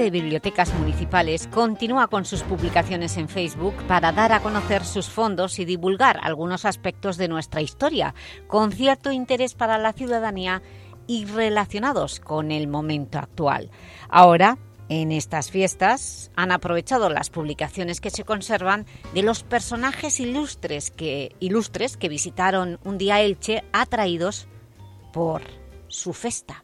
De bibliotecas municipales continúa con sus publicaciones en Facebook para dar a conocer sus fondos y divulgar algunos aspectos de nuestra historia, con cierto interés para la ciudadanía y relacionados con el momento actual. Ahora, en estas fiestas, han aprovechado las publicaciones que se conservan de los personajes ilustres que, ilustres que visitaron un día Elche atraídos por su festa.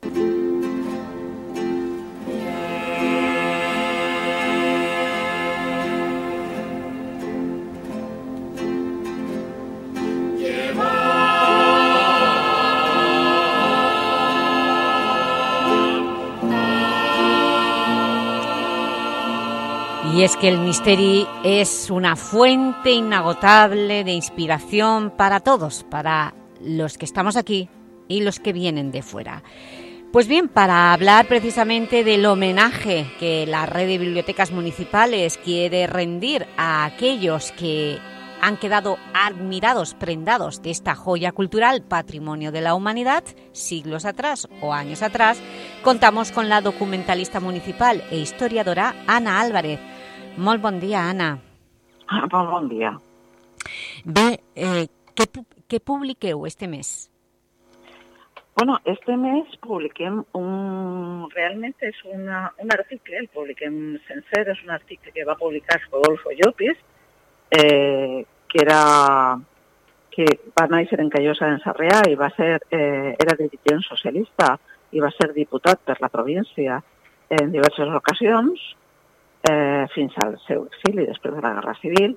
Y es que el Misteri es una fuente inagotable de inspiración para todos, para los que estamos aquí y los que vienen de fuera. Pues bien, para hablar precisamente del homenaje que la Red de Bibliotecas Municipales quiere rendir a aquellos que han quedado admirados, prendados de esta joya cultural, patrimonio de la humanidad, siglos atrás o años atrás, contamos con la documentalista municipal e historiadora Ana Álvarez, Molt bon dia, Ana. Ah, molt bon dia. Bé, eh, què, què publiqueu este mes? Bueno, este mes publiquem un... Realment és una, un article, el publiquem sencer, és un article que va publicar Rodolfo Llopis, eh, que era que va néixer en Callosa en Sarrià i va ser, eh, era dirigent socialista i va ser diputat per la província en diverses ocasions, eh, fins al seu exili després de la Guerra Civil,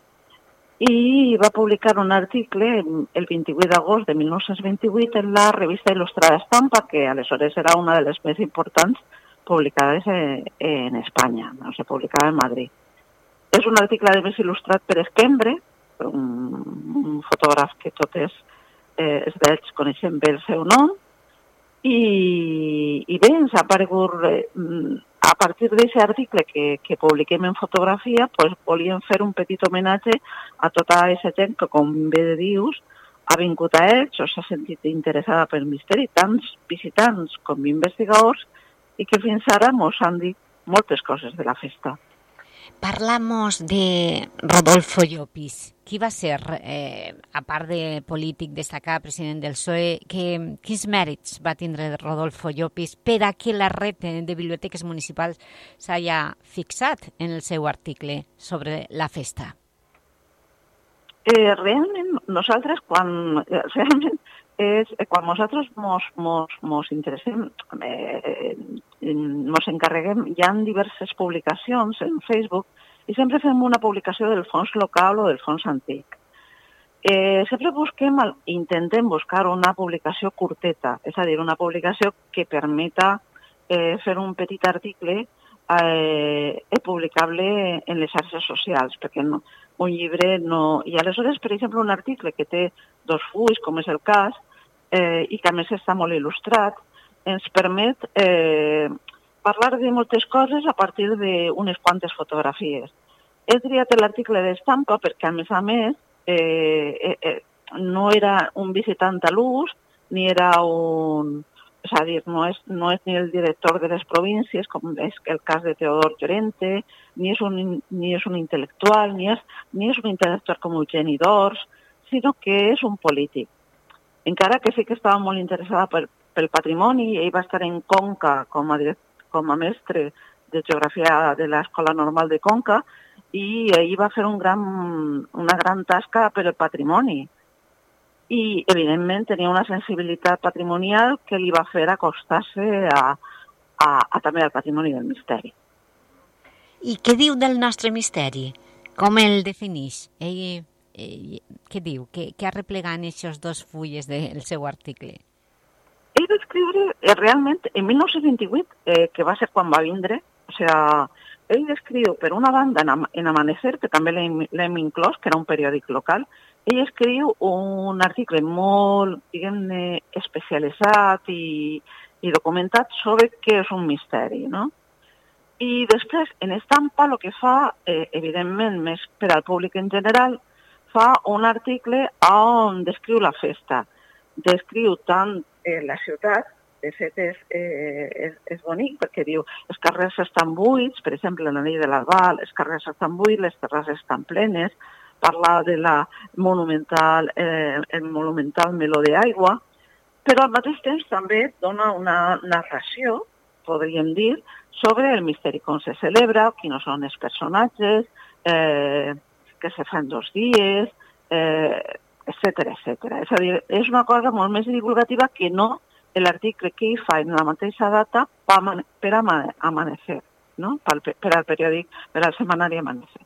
i va publicar un article el 28 d'agost de 1928 en la revista Il·lustrada Estampa, que aleshores era una de les més importants publicades en, en Espanya, no se publicava en Madrid. És un article de més il·lustrat per Esquembre, un, un fotògraf que totes eh, els vells coneixen bé el seu nom, i, i bé, ens ha aparegut, eh, a partir d'aquest article que, que publiquem en fotografia, pues, volíem fer un petit homenatge a tota aquesta gent que, com bé dius, ha vingut a ells o s'ha sentit interessada pel misteri, tants visitants com investigadors, i que fins ara ens han dit moltes coses de la festa. Parlamos de Rodolfo Llopis. Qui va ser, eh, a part de polític destacat, president del PSOE, que, quins mèrits va tindre Rodolfo Llopis per a que la red de biblioteques municipals s'hagi fixat en el seu article sobre la festa? Eh, realment, nosaltres, quan, eh, realment, és quan nosaltres mos, mos, mos interessem, eh, mos encarreguem, hi ha diverses publicacions en Facebook i sempre fem una publicació del fons local o del fons antic. Eh, sempre busquem, intentem buscar una publicació curteta, és a dir, una publicació que permeta eh, fer un petit article eh, publicable en les xarxes socials, perquè no, un llibre no... I aleshores, per exemple, un article que té dos fulls, com és el cas, eh, i que a més està molt il·lustrat, ens permet eh, parlar de moltes coses a partir d'unes quantes fotografies. He triat l'article d'estampa perquè, a més a més, eh, eh, eh, no era un visitant a l'ús, ni era un... És a dir, no és, no és ni el director de les províncies, com és el cas de Teodor Llorente, ni és un, ni és un intel·lectual, ni és, ni és un intel·lectual com Eugeni Dors, sinó que és un polític encara que sí que estava molt interessada per, pel patrimoni, ell va estar en Conca com a, com a mestre de Geografia de l'Escola Normal de Conca i ell va fer un gran, una gran tasca per el patrimoni. I, evidentment, tenia una sensibilitat patrimonial que li va fer acostar-se a, a, a també al patrimoni del misteri. I què diu del nostre misteri? Com el defineix? Ell eh, què diu? Què, què arreplegant aquests dos fulles del seu article? Ell va escriure eh, realment en 1928, eh, que va ser quan va vindre, o sea, ell escriu, per una banda, en, en Amanecer, que també l'hem inclòs, que era un periòdic local, ell escriu un article molt, diguem-ne, especialitzat i, i documentat sobre què és un misteri, no? I després, en estampa, el que fa, eh, evidentment, més per al públic en general, fa un article on descriu la festa. Descriu tant eh, la ciutat, de fet és, eh, és, és bonic perquè diu els carrers estan buits, per exemple, la nit de l'Albal, els carrers estan buits, les terrasses estan plenes, parla de la monumental, eh, el monumental meló d'aigua, però al mateix temps també dona una narració, podríem dir, sobre el misteri com se celebra, quins són els personatges, eh, que se fan dos dies, eh, etc etc. És a dir, és una cosa molt més divulgativa que no l'article que hi fa en la mateixa data per Amanecer, no? per, per al periòdic, per al setmanari Amanecer.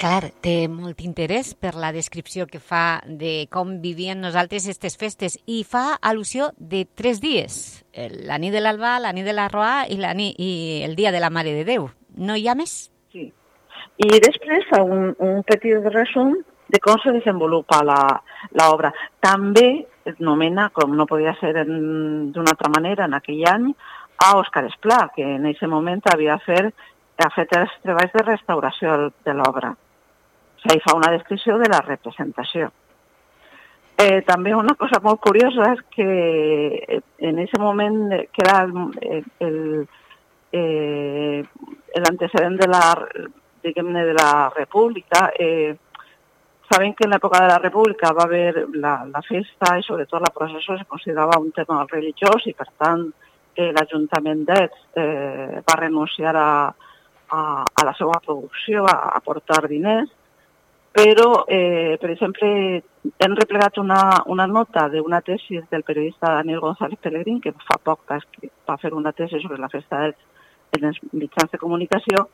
Clar, té molt interès per la descripció que fa de com vivien nosaltres aquestes festes i fa al·lusió de tres dies, la nit de l'Alba, la nit de la Roà i, la nit, i el dia de la Mare de Déu. No hi ha més? Sí. I després fa un, un petit resum de com se desenvolupa l'obra. També es nomena, com no podia ser d'una altra manera en aquell any, a Òscar Esplà, que en aquest moment havia, fer, ha fet els treballs de restauració de l'obra. O sigui, fa una descripció de la representació. Eh, també una cosa molt curiosa és que eh, en aquest moment, que era el, el, eh, l'antecedent de la, diguem-ne, de la República, eh, saben que en l'època de la República va haver la, la festa i sobretot la processó es considerava un tema religiós i per tant eh, l'Ajuntament d'Ets eh, va renunciar a, a, a la seva producció, a, a portar diners però, eh, per exemple, hem replegat una, una nota d'una tesi del periodista Daniel González Pellegrín, que fa poc va, va fer una tesi sobre la festa dels, en els mitjans de comunicació,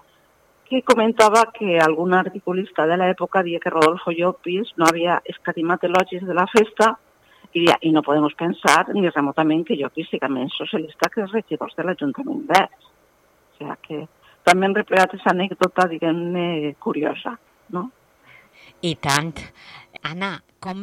que comentava que algun articulista de l'època dia que Rodolfo Llopis no havia escatimat elogis de la festa i, dia, i no podem pensar ni remotament que Llopis sigui menys socialista que els regidors de l'Ajuntament d'Ers. O sigui que també hem replegat aquesta anècdota, diguem-ne, curiosa, no? I tant. Anna, com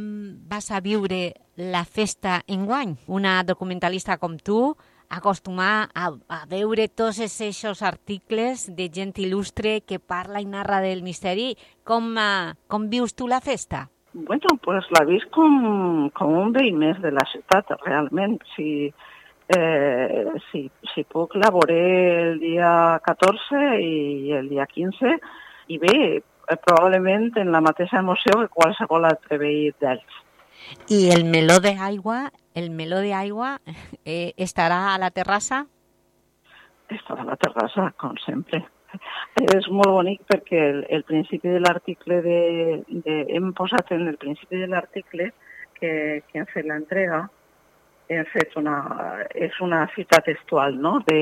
vas a viure la festa enguany? Una documentalista com tu, acostumar a, a veure tots aquests articles de gent il·lustre que parla i narra del misteri. Com, uh, com vius tu la festa? Bueno, pues la vist com, com un veí més de la ciutat, realment. Si, eh, si, si puc, la veuré el dia 14 i el dia 15 i bé, Eh, probablement en la mateixa emoció que qualsevol altre veí d'ells. I el meló d'aigua, el meló d'aigua eh, estarà a la terrassa? Estarà a la terrassa, com sempre. És molt bonic perquè el, el principi de l'article de, de... Posat en el principi de l'article que, que hem fet l'entrega, una... És una cita textual, no? De,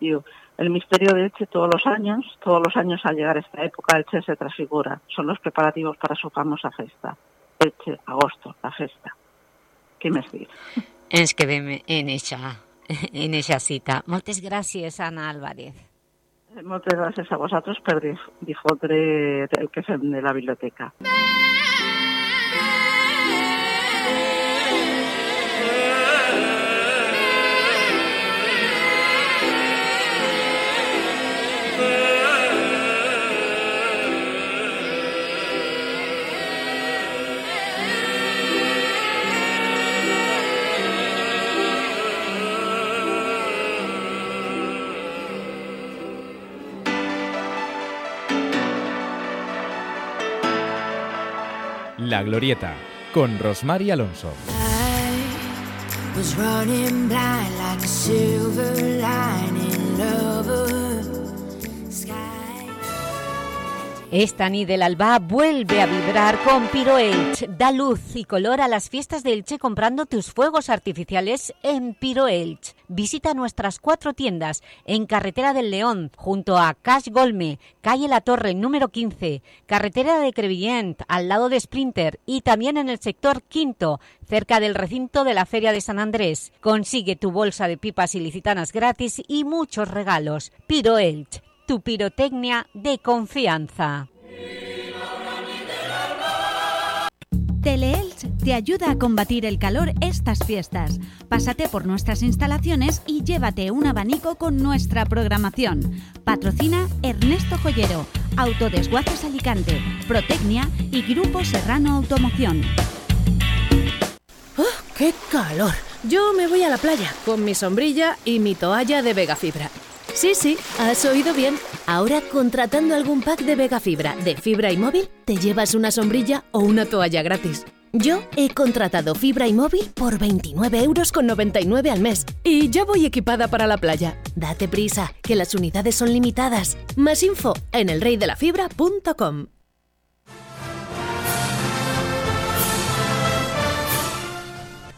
diu, El misterio de Elche todos los años, todos los años al llegar esta época, Elche se transfigura. Son los preparativos para su famosa festa. Elche, agosto, la festa. Què més dir? Ens quedem en eixa, en eixa cita. Moltes gràcies, Anna Álvarez. Moltes gràcies a vosaltres per difondre el que fem de la biblioteca. La Glorieta, con Rosmar y Alonso. Ni del alba vuelve a vibrar con Piro Elche. Da luz y color a las fiestas de Elche comprando tus fuegos artificiales en Piro Elche. Visita nuestras cuatro tiendas en Carretera del León, junto a Cash Golme, Calle La Torre, número 15, Carretera de Crevillent, al lado de Sprinter y también en el sector quinto, cerca del recinto de la Feria de San Andrés. Consigue tu bolsa de pipas ilicitanas gratis y muchos regalos. Piro Elche tu pirotecnia de confianza. Teleelch te ayuda a combatir el calor estas fiestas. Pásate por nuestras instalaciones y llévate un abanico con nuestra programación. Patrocina Ernesto Joyero, Autodesguaces Alicante, Protecnia y Grupo Serrano Automoción. ¡Oh, ¡Qué calor! Yo me voy a la playa con mi sombrilla y mi toalla de Vega Fibra. Sí, sí, has oído bien. Ahora contratando algún pack de Vega Fibra de fibra y móvil, te llevas una sombrilla o una toalla gratis. Yo he contratado fibra y móvil por 29,99 euros al mes y ya voy equipada para la playa. Date prisa, que las unidades son limitadas. Más info en elreydelafibra.com.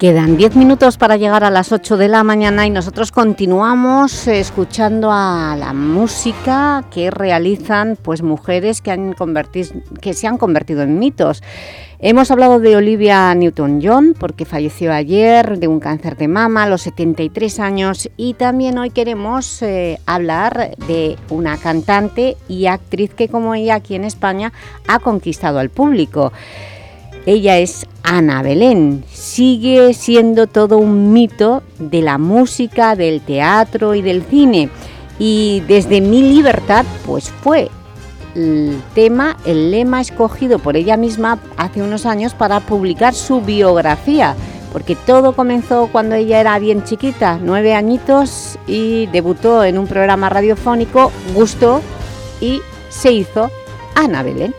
Quedan 10 minutos para llegar a las 8 de la mañana y nosotros continuamos escuchando a la música que realizan pues, mujeres que, se han convertido en mitos. Hemos hablado de Olivia Newton-John porque falleció ayer de un cáncer de mama a los 73 años y también hoy queremos eh, hablar de una cantante y actriz que como ella aquí en España ha conquistado al público. Ella es Ana Belén. Sigue siendo todo un mito de la música, del teatro y del cine. Y desde Mi Libertad, pues fue el tema, el lema escogido por ella misma hace unos años para publicar su biografía, porque todo comenzó cuando ella era bien chiquita, nueve añitos, y debutó en un programa radiofónico, gustó y se hizo Ana Belén.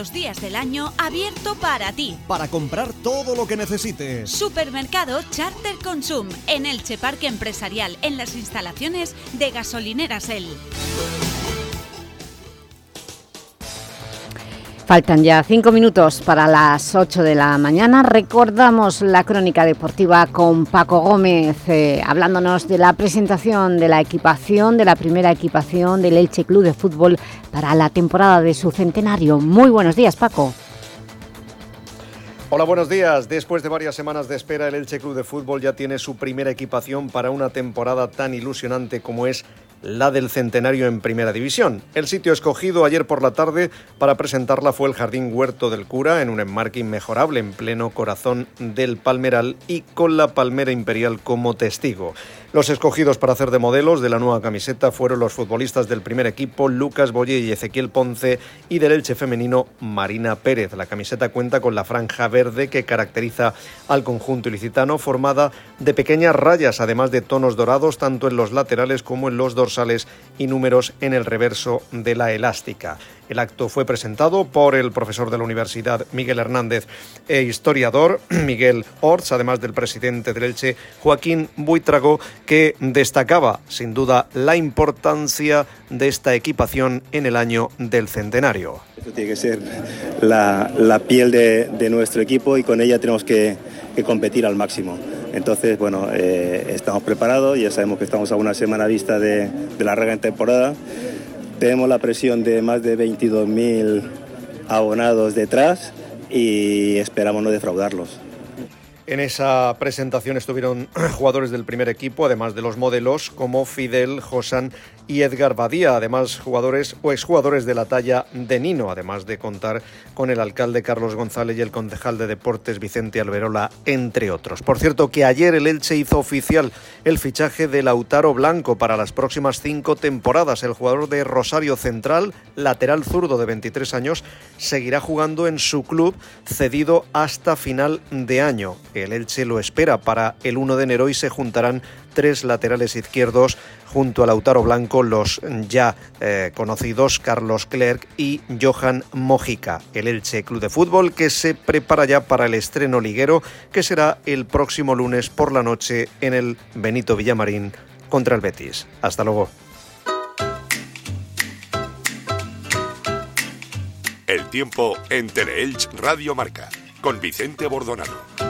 Los días del año abierto para ti. Para comprar todo lo que necesites. Supermercado Charter Consum en Elche Parque Empresarial en las instalaciones de Gasolineras El. Faltan ya cinco minutos para las 8 de la mañana. Recordamos la crónica deportiva con Paco Gómez, eh, hablándonos de la presentación de la equipación, de la primera equipación del Elche Club de Fútbol para la temporada de su centenario. Muy buenos días, Paco. Hola, buenos días. Después de varias semanas de espera, el Elche Club de Fútbol ya tiene su primera equipación para una temporada tan ilusionante como es la del centenario en Primera División. El sitio escogido ayer por la tarde para presentarla fue el Jardín Huerto del Cura, en un enmarque inmejorable en pleno corazón del Palmeral y con la Palmera Imperial como testigo. Los escogidos para hacer de modelos de la nueva camiseta fueron los futbolistas del primer equipo, Lucas Boye y Ezequiel Ponce, y del Elche femenino, Marina Pérez. La camiseta cuenta con la franja verde que caracteriza al conjunto ilicitano, formada de pequeñas rayas, además de tonos dorados, tanto en los laterales como en los dorsales y números en el reverso de la elástica. El acto fue presentado por el profesor de la Universidad Miguel Hernández e historiador Miguel Orts, además del presidente del Elche Joaquín Buitrago, que destacaba sin duda la importancia de esta equipación en el año del centenario. Esto tiene que ser la, piel de, nuestro equipo y con ella tenemos que, competir al máximo. Entonces, bueno, eh, estamos preparados, ya sabemos que estamos a una semana vista de, de la regla en temporada. Tenemos la presión de más de 22.000 abonados detrás y esperamos no defraudarlos. En esa presentación estuvieron jugadores del primer equipo, además de los modelos como Fidel, Josan y Edgar Badía, además jugadores o exjugadores de la talla de Nino, además de contar con el alcalde Carlos González y el concejal de deportes Vicente Alberola, entre otros. Por cierto, que ayer el Elche hizo oficial el fichaje de Lautaro Blanco para las próximas cinco temporadas. El jugador de Rosario Central, lateral zurdo de 23 años, seguirá jugando en su club cedido hasta final de año. El Elche lo espera para el 1 de enero y se juntarán tres laterales izquierdos junto a Lautaro Blanco, los ya eh, conocidos Carlos Clerc y Johan Mojica. El Elche Club de Fútbol que se prepara ya para el estreno liguero que será el próximo lunes por la noche en el Benito Villamarín contra el Betis. Hasta luego. El tiempo en Teleelch Radio Marca con Vicente Bordonano.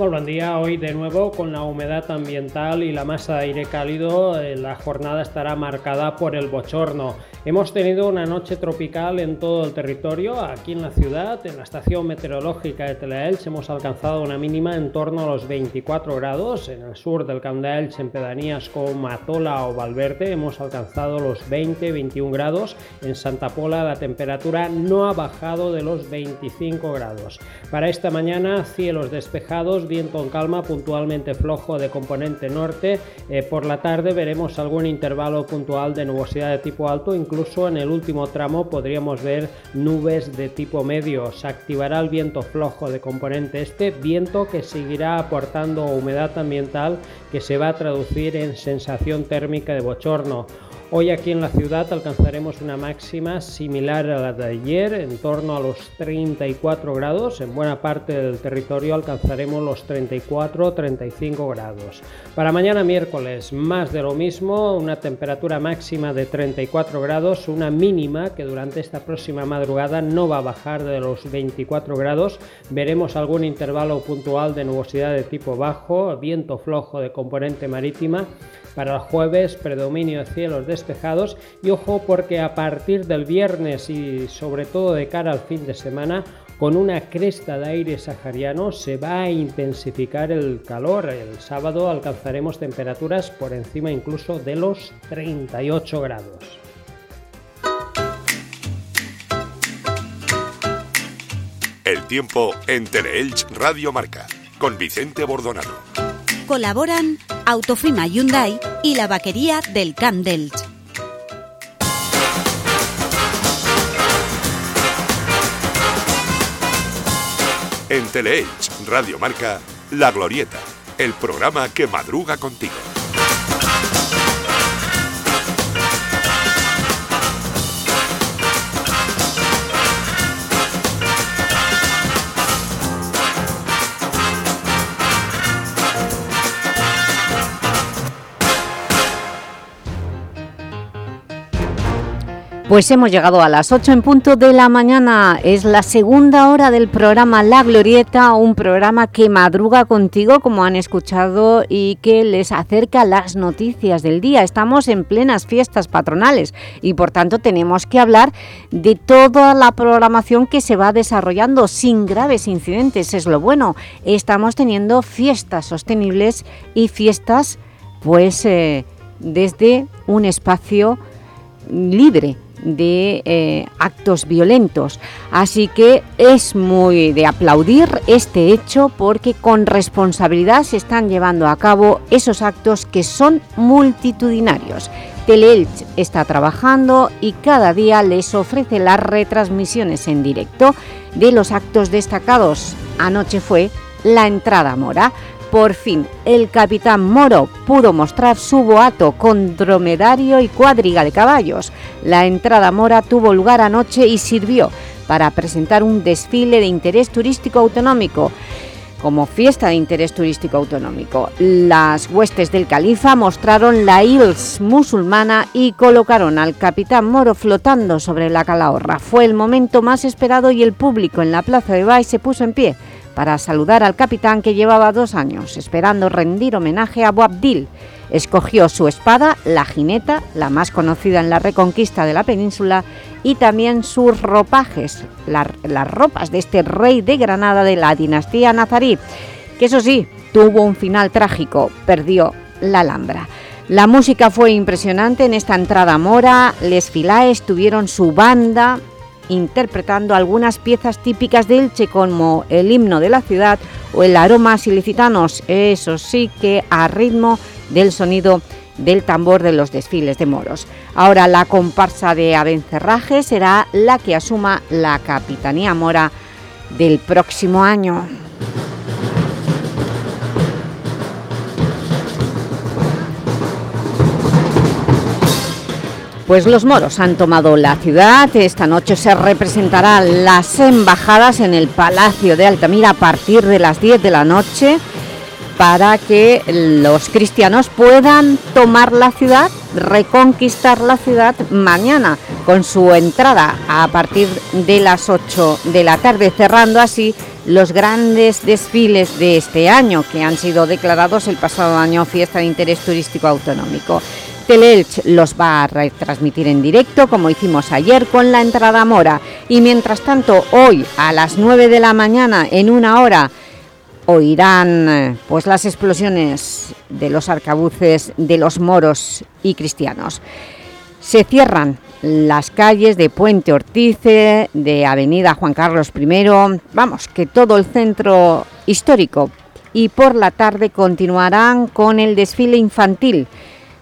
d'Elx. Muy buen día, hoy de nuevo con la humedad ambiental y la masa de aire cálido, eh, la jornada estará marcada por el bochorno. Hemos tenido una noche tropical en todo el territorio, aquí en la ciudad, en la estación meteorológica de Telaelch hemos alcanzado una mínima en torno a los 24 grados, en el sur del Camp d'Elx, en pedanías como Matola o Valverde hemos alcanzado los 20-21 grados, en Santa Pola la temperatura no ha bajado de los 25 grados. Para esta mañana cielos despejados, viento en calma, puntualmente flojo de componente norte, Eh, por la tarde veremos algún intervalo puntual de nubosidad de tipo alto, incluso en el último tramo podríamos ver nubes de tipo medio. Se activará el viento flojo de componente este, viento que seguirá aportando humedad ambiental que se va a traducir en sensación térmica de bochorno. Hoy aquí en la ciudad alcanzaremos una máxima similar a la de ayer, en torno a los 34 grados. En buena parte del territorio alcanzaremos los 34-35 grados. Para mañana miércoles, más de lo mismo, una temperatura máxima de 34 grados, una mínima que durante esta próxima madrugada no va a bajar de los 24 grados. Veremos algún intervalo puntual de nubosidad de tipo bajo, viento flojo de componente marítima. Para el jueves, predominio de cielos despejados y ojo porque a partir del viernes y sobre todo de cara al fin de semana, con una cresta de aire sahariano se va a intensificar el calor. El sábado alcanzaremos temperaturas por encima incluso de los 38 grados. El tiempo en Teleelch Radio Marca con Vicente Bordonado. Colaboran Autofima Hyundai y la vaquería del Camp d'Elx. En Teleelch Radio Marca La Glorieta, el programa que madruga contigo. Pues hemos llegado a las 8 en punto de la mañana. Es la segunda hora del programa La Glorieta, un programa que madruga contigo, como han escuchado, y que les acerca las noticias del día. Estamos en plenas fiestas patronales y, por tanto, tenemos que hablar de toda la programación que se va desarrollando sin graves incidentes. Es lo bueno. Estamos teniendo fiestas sostenibles y fiestas, pues, eh, desde un espacio libre de eh, actos violentos. Así que es muy de aplaudir este hecho porque con responsabilidad se están llevando a cabo esos actos que son multitudinarios. Teleelch está trabajando y cada día les ofrece las retransmisiones en directo de los actos destacados. Anoche fue la entrada mora por fin, el capitán Moro pudo mostrar su boato con dromedario y cuadriga de caballos. La entrada mora tuvo lugar anoche y sirvió para presentar un desfile de interés turístico autonómico como fiesta de interés turístico autonómico. Las huestes del califa mostraron la ILS musulmana y colocaron al capitán Moro flotando sobre la calahorra. Fue el momento más esperado y el público en la plaza de Bay se puso en pie para saludar al capitán que llevaba dos años esperando rendir homenaje a Boabdil. Escogió su espada, la jineta, la más conocida en la reconquista de la península, y también sus ropajes, las ropas de este rey de Granada de la dinastía nazarí, que eso sí, tuvo un final trágico, perdió la Alhambra. La música fue impresionante en esta entrada mora, Les Filaes tuvieron su banda, interpretando algunas piezas típicas de Elche como el himno de la ciudad o el aroma ilicitanos, eso sí que a ritmo del sonido del tambor de los desfiles de moros. Ahora la comparsa de Abencerraje será la que asuma la Capitanía Mora del próximo año. Pues los moros han tomado la ciudad. Esta noche se representarán las embajadas en el Palacio de Altamira a partir de las 10 de la noche para que los cristianos puedan tomar la ciudad, reconquistar la ciudad mañana con su entrada a partir de las 8 de la tarde, cerrando así los grandes desfiles de este año que han sido declarados el pasado año Fiesta de Interés Turístico Autonómico. Teleelch los va a retransmitir en directo, como hicimos ayer con la entrada mora. Y mientras tanto, hoy a las 9 de la mañana, en una hora, oirán eh, pues, las explosiones de los arcabuces de los moros y cristianos. Se cierran las calles de Puente Ortice, de Avenida Juan Carlos I, vamos, que todo el centro histórico. Y por la tarde continuarán con el desfile infantil,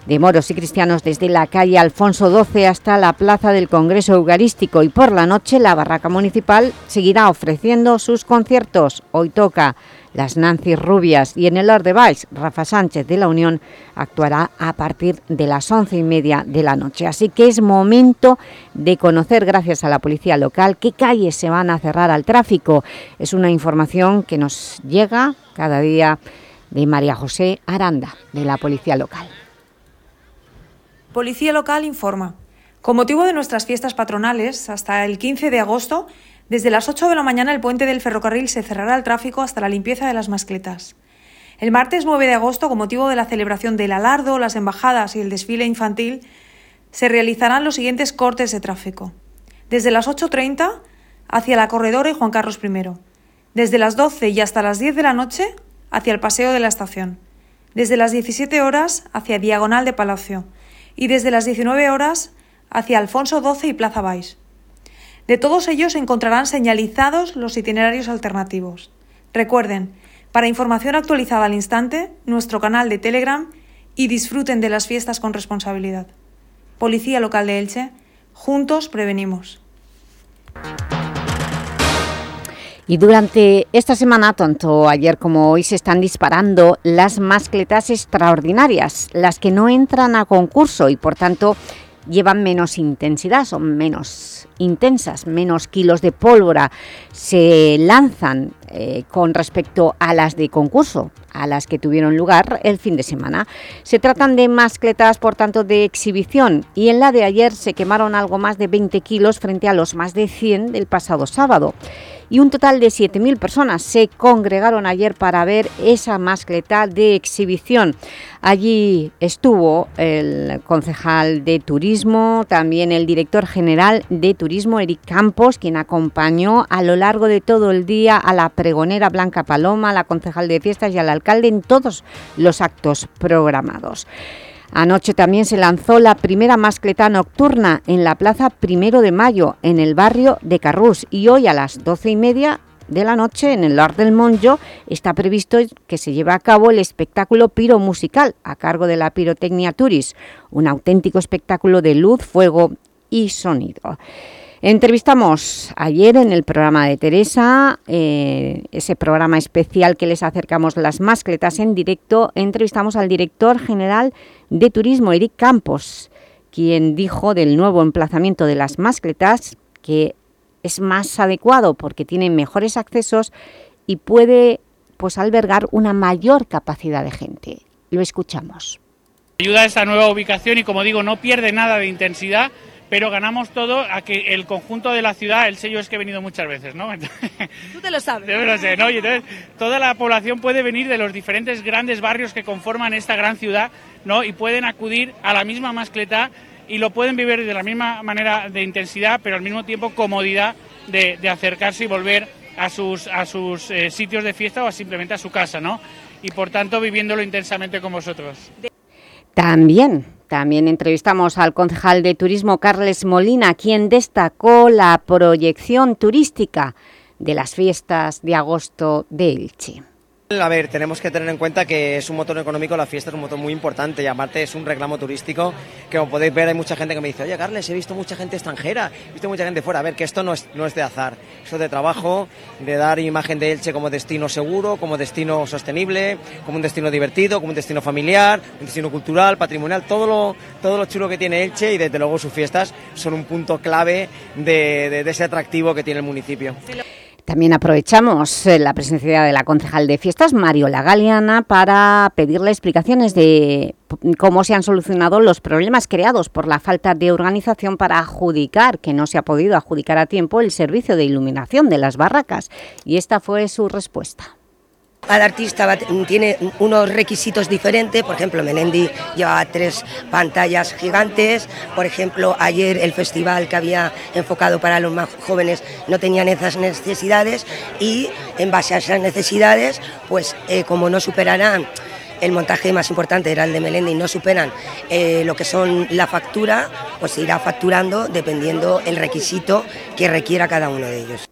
de moros y cristianos desde la calle Alfonso XII hasta la Plaza del Congreso Eucarístico y por la noche la Barraca Municipal seguirá ofreciendo sus conciertos. Hoy toca las Nancy Rubias y en el Lord de Valls, Rafa Sánchez de la Unión actuará a partir de las once y media de la noche. Así que es momento de conocer, gracias a la policía local, qué calles se van a cerrar al tráfico. Es una información que nos llega cada día de María José Aranda, de la policía local. Policía Local informa. Con motivo de nuestras fiestas patronales, hasta el 15 de agosto, desde las 8 de la mañana el puente del ferrocarril se cerrará al tráfico hasta la limpieza de las mascletas. El martes 9 de agosto, con motivo de la celebración del alardo, las embajadas y el desfile infantil, se realizarán los siguientes cortes de tráfico. Desde las 8.30 hacia la Corredora y Juan Carlos I. Desde las 12 y hasta las 10 de la noche hacia el Paseo de la Estación. Desde las 17 horas hacia Diagonal de Palacio y desde las 19 horas hacia Alfonso XII y Plaza Baix. De todos ellos encontrarán señalizados los itinerarios alternativos. Recuerden, para información actualizada al instante, nuestro canal de Telegram y disfruten de las fiestas con responsabilidad. Policía Local de Elche, juntos prevenimos. Y durante esta semana, tanto ayer como hoy, se están disparando las mascletas extraordinarias, las que no entran a concurso y, por tanto, llevan menos intensidad, son menos intensas, menos kilos de pólvora, se lanzan eh, con respecto a las de concurso, a las que tuvieron lugar el fin de semana. Se tratan de mascletas, por tanto, de exhibición y en la de ayer se quemaron algo más de 20 kilos frente a los más de 100 del pasado sábado y un total de 7.000 personas se congregaron ayer para ver esa mascleta de exhibición. Allí estuvo el concejal de Turismo, también el director general de Turismo, Eric Campos, quien acompañó a lo largo de todo el día a la pregonera Blanca Paloma, a la concejal de Fiestas y al alcalde en todos los actos programados. Anoche también se lanzó la primera mascleta nocturna en la Plaza Primero de Mayo, en el barrio de Carrús, y hoy a las doce y media de la noche en el Lord del Monjo está previsto que se lleve a cabo el espectáculo piro musical a cargo de la Pirotecnia Turis, un auténtico espectáculo de luz, fuego y sonido. Entrevistamos ayer en el programa de Teresa, eh, ese programa especial que les acercamos las mascletas en directo, entrevistamos al director general de Turismo, Eric Campos, quien dijo del nuevo emplazamiento de las mascletas que es más adecuado porque tiene mejores accesos y puede pues, albergar una mayor capacidad de gente. Lo escuchamos. Ayuda a esta nueva ubicación y, como digo, no pierde nada de intensidad, pero ganamos todo a que el conjunto de la ciudad, el sello es que he venido muchas veces, ¿no? Tú te lo sabes. Yo lo sé, ¿no? Y entonces toda la población puede venir de los diferentes grandes barrios que conforman esta gran ciudad, ¿no? Y pueden acudir a la misma mascleta y lo pueden vivir de la misma manera de intensidad, pero al mismo tiempo comodidad de, de acercarse y volver a sus, a sus eh, sitios de fiesta o simplemente a su casa, ¿no? Y por tanto viviéndolo intensamente con vosotros. También, también entrevistamos al concejal de turismo Carles Molina, quien destacó la proyección turística de las fiestas de agosto de Elche. A ver, tenemos que tener en cuenta que es un motor económico, la fiesta es un motor muy importante y aparte es un reclamo turístico que como podéis ver hay mucha gente que me dice, oye Carles, he visto mucha gente extranjera, he visto mucha gente fuera. A ver, que esto no es, no es de azar, esto es de trabajo, de dar imagen de Elche como destino seguro, como destino sostenible, como un destino divertido, como un destino familiar, un destino cultural, patrimonial, todo lo, todo lo chulo que tiene Elche y desde luego sus fiestas son un punto clave de, de, de ese atractivo que tiene el municipio. También aprovechamos eh, la presencia de la concejal de fiestas, Mario Galeana, para pedirle explicaciones de cómo se han solucionado los problemas creados por la falta de organización para adjudicar, que no se ha podido adjudicar a tiempo, el servicio de iluminación de las barracas. Y esta fue su respuesta. Cada artista tiene unos requisitos diferentes, por ejemplo, Melendi llevaba tres pantallas gigantes, por ejemplo, ayer el festival que había enfocado para los más jóvenes no tenían esas necesidades y en base a esas necesidades, pues eh, como no superarán el montaje más importante era el de Melendi no superan eh, lo que son la factura, pues se irá facturando dependiendo el requisito que requiera cada uno de ellos.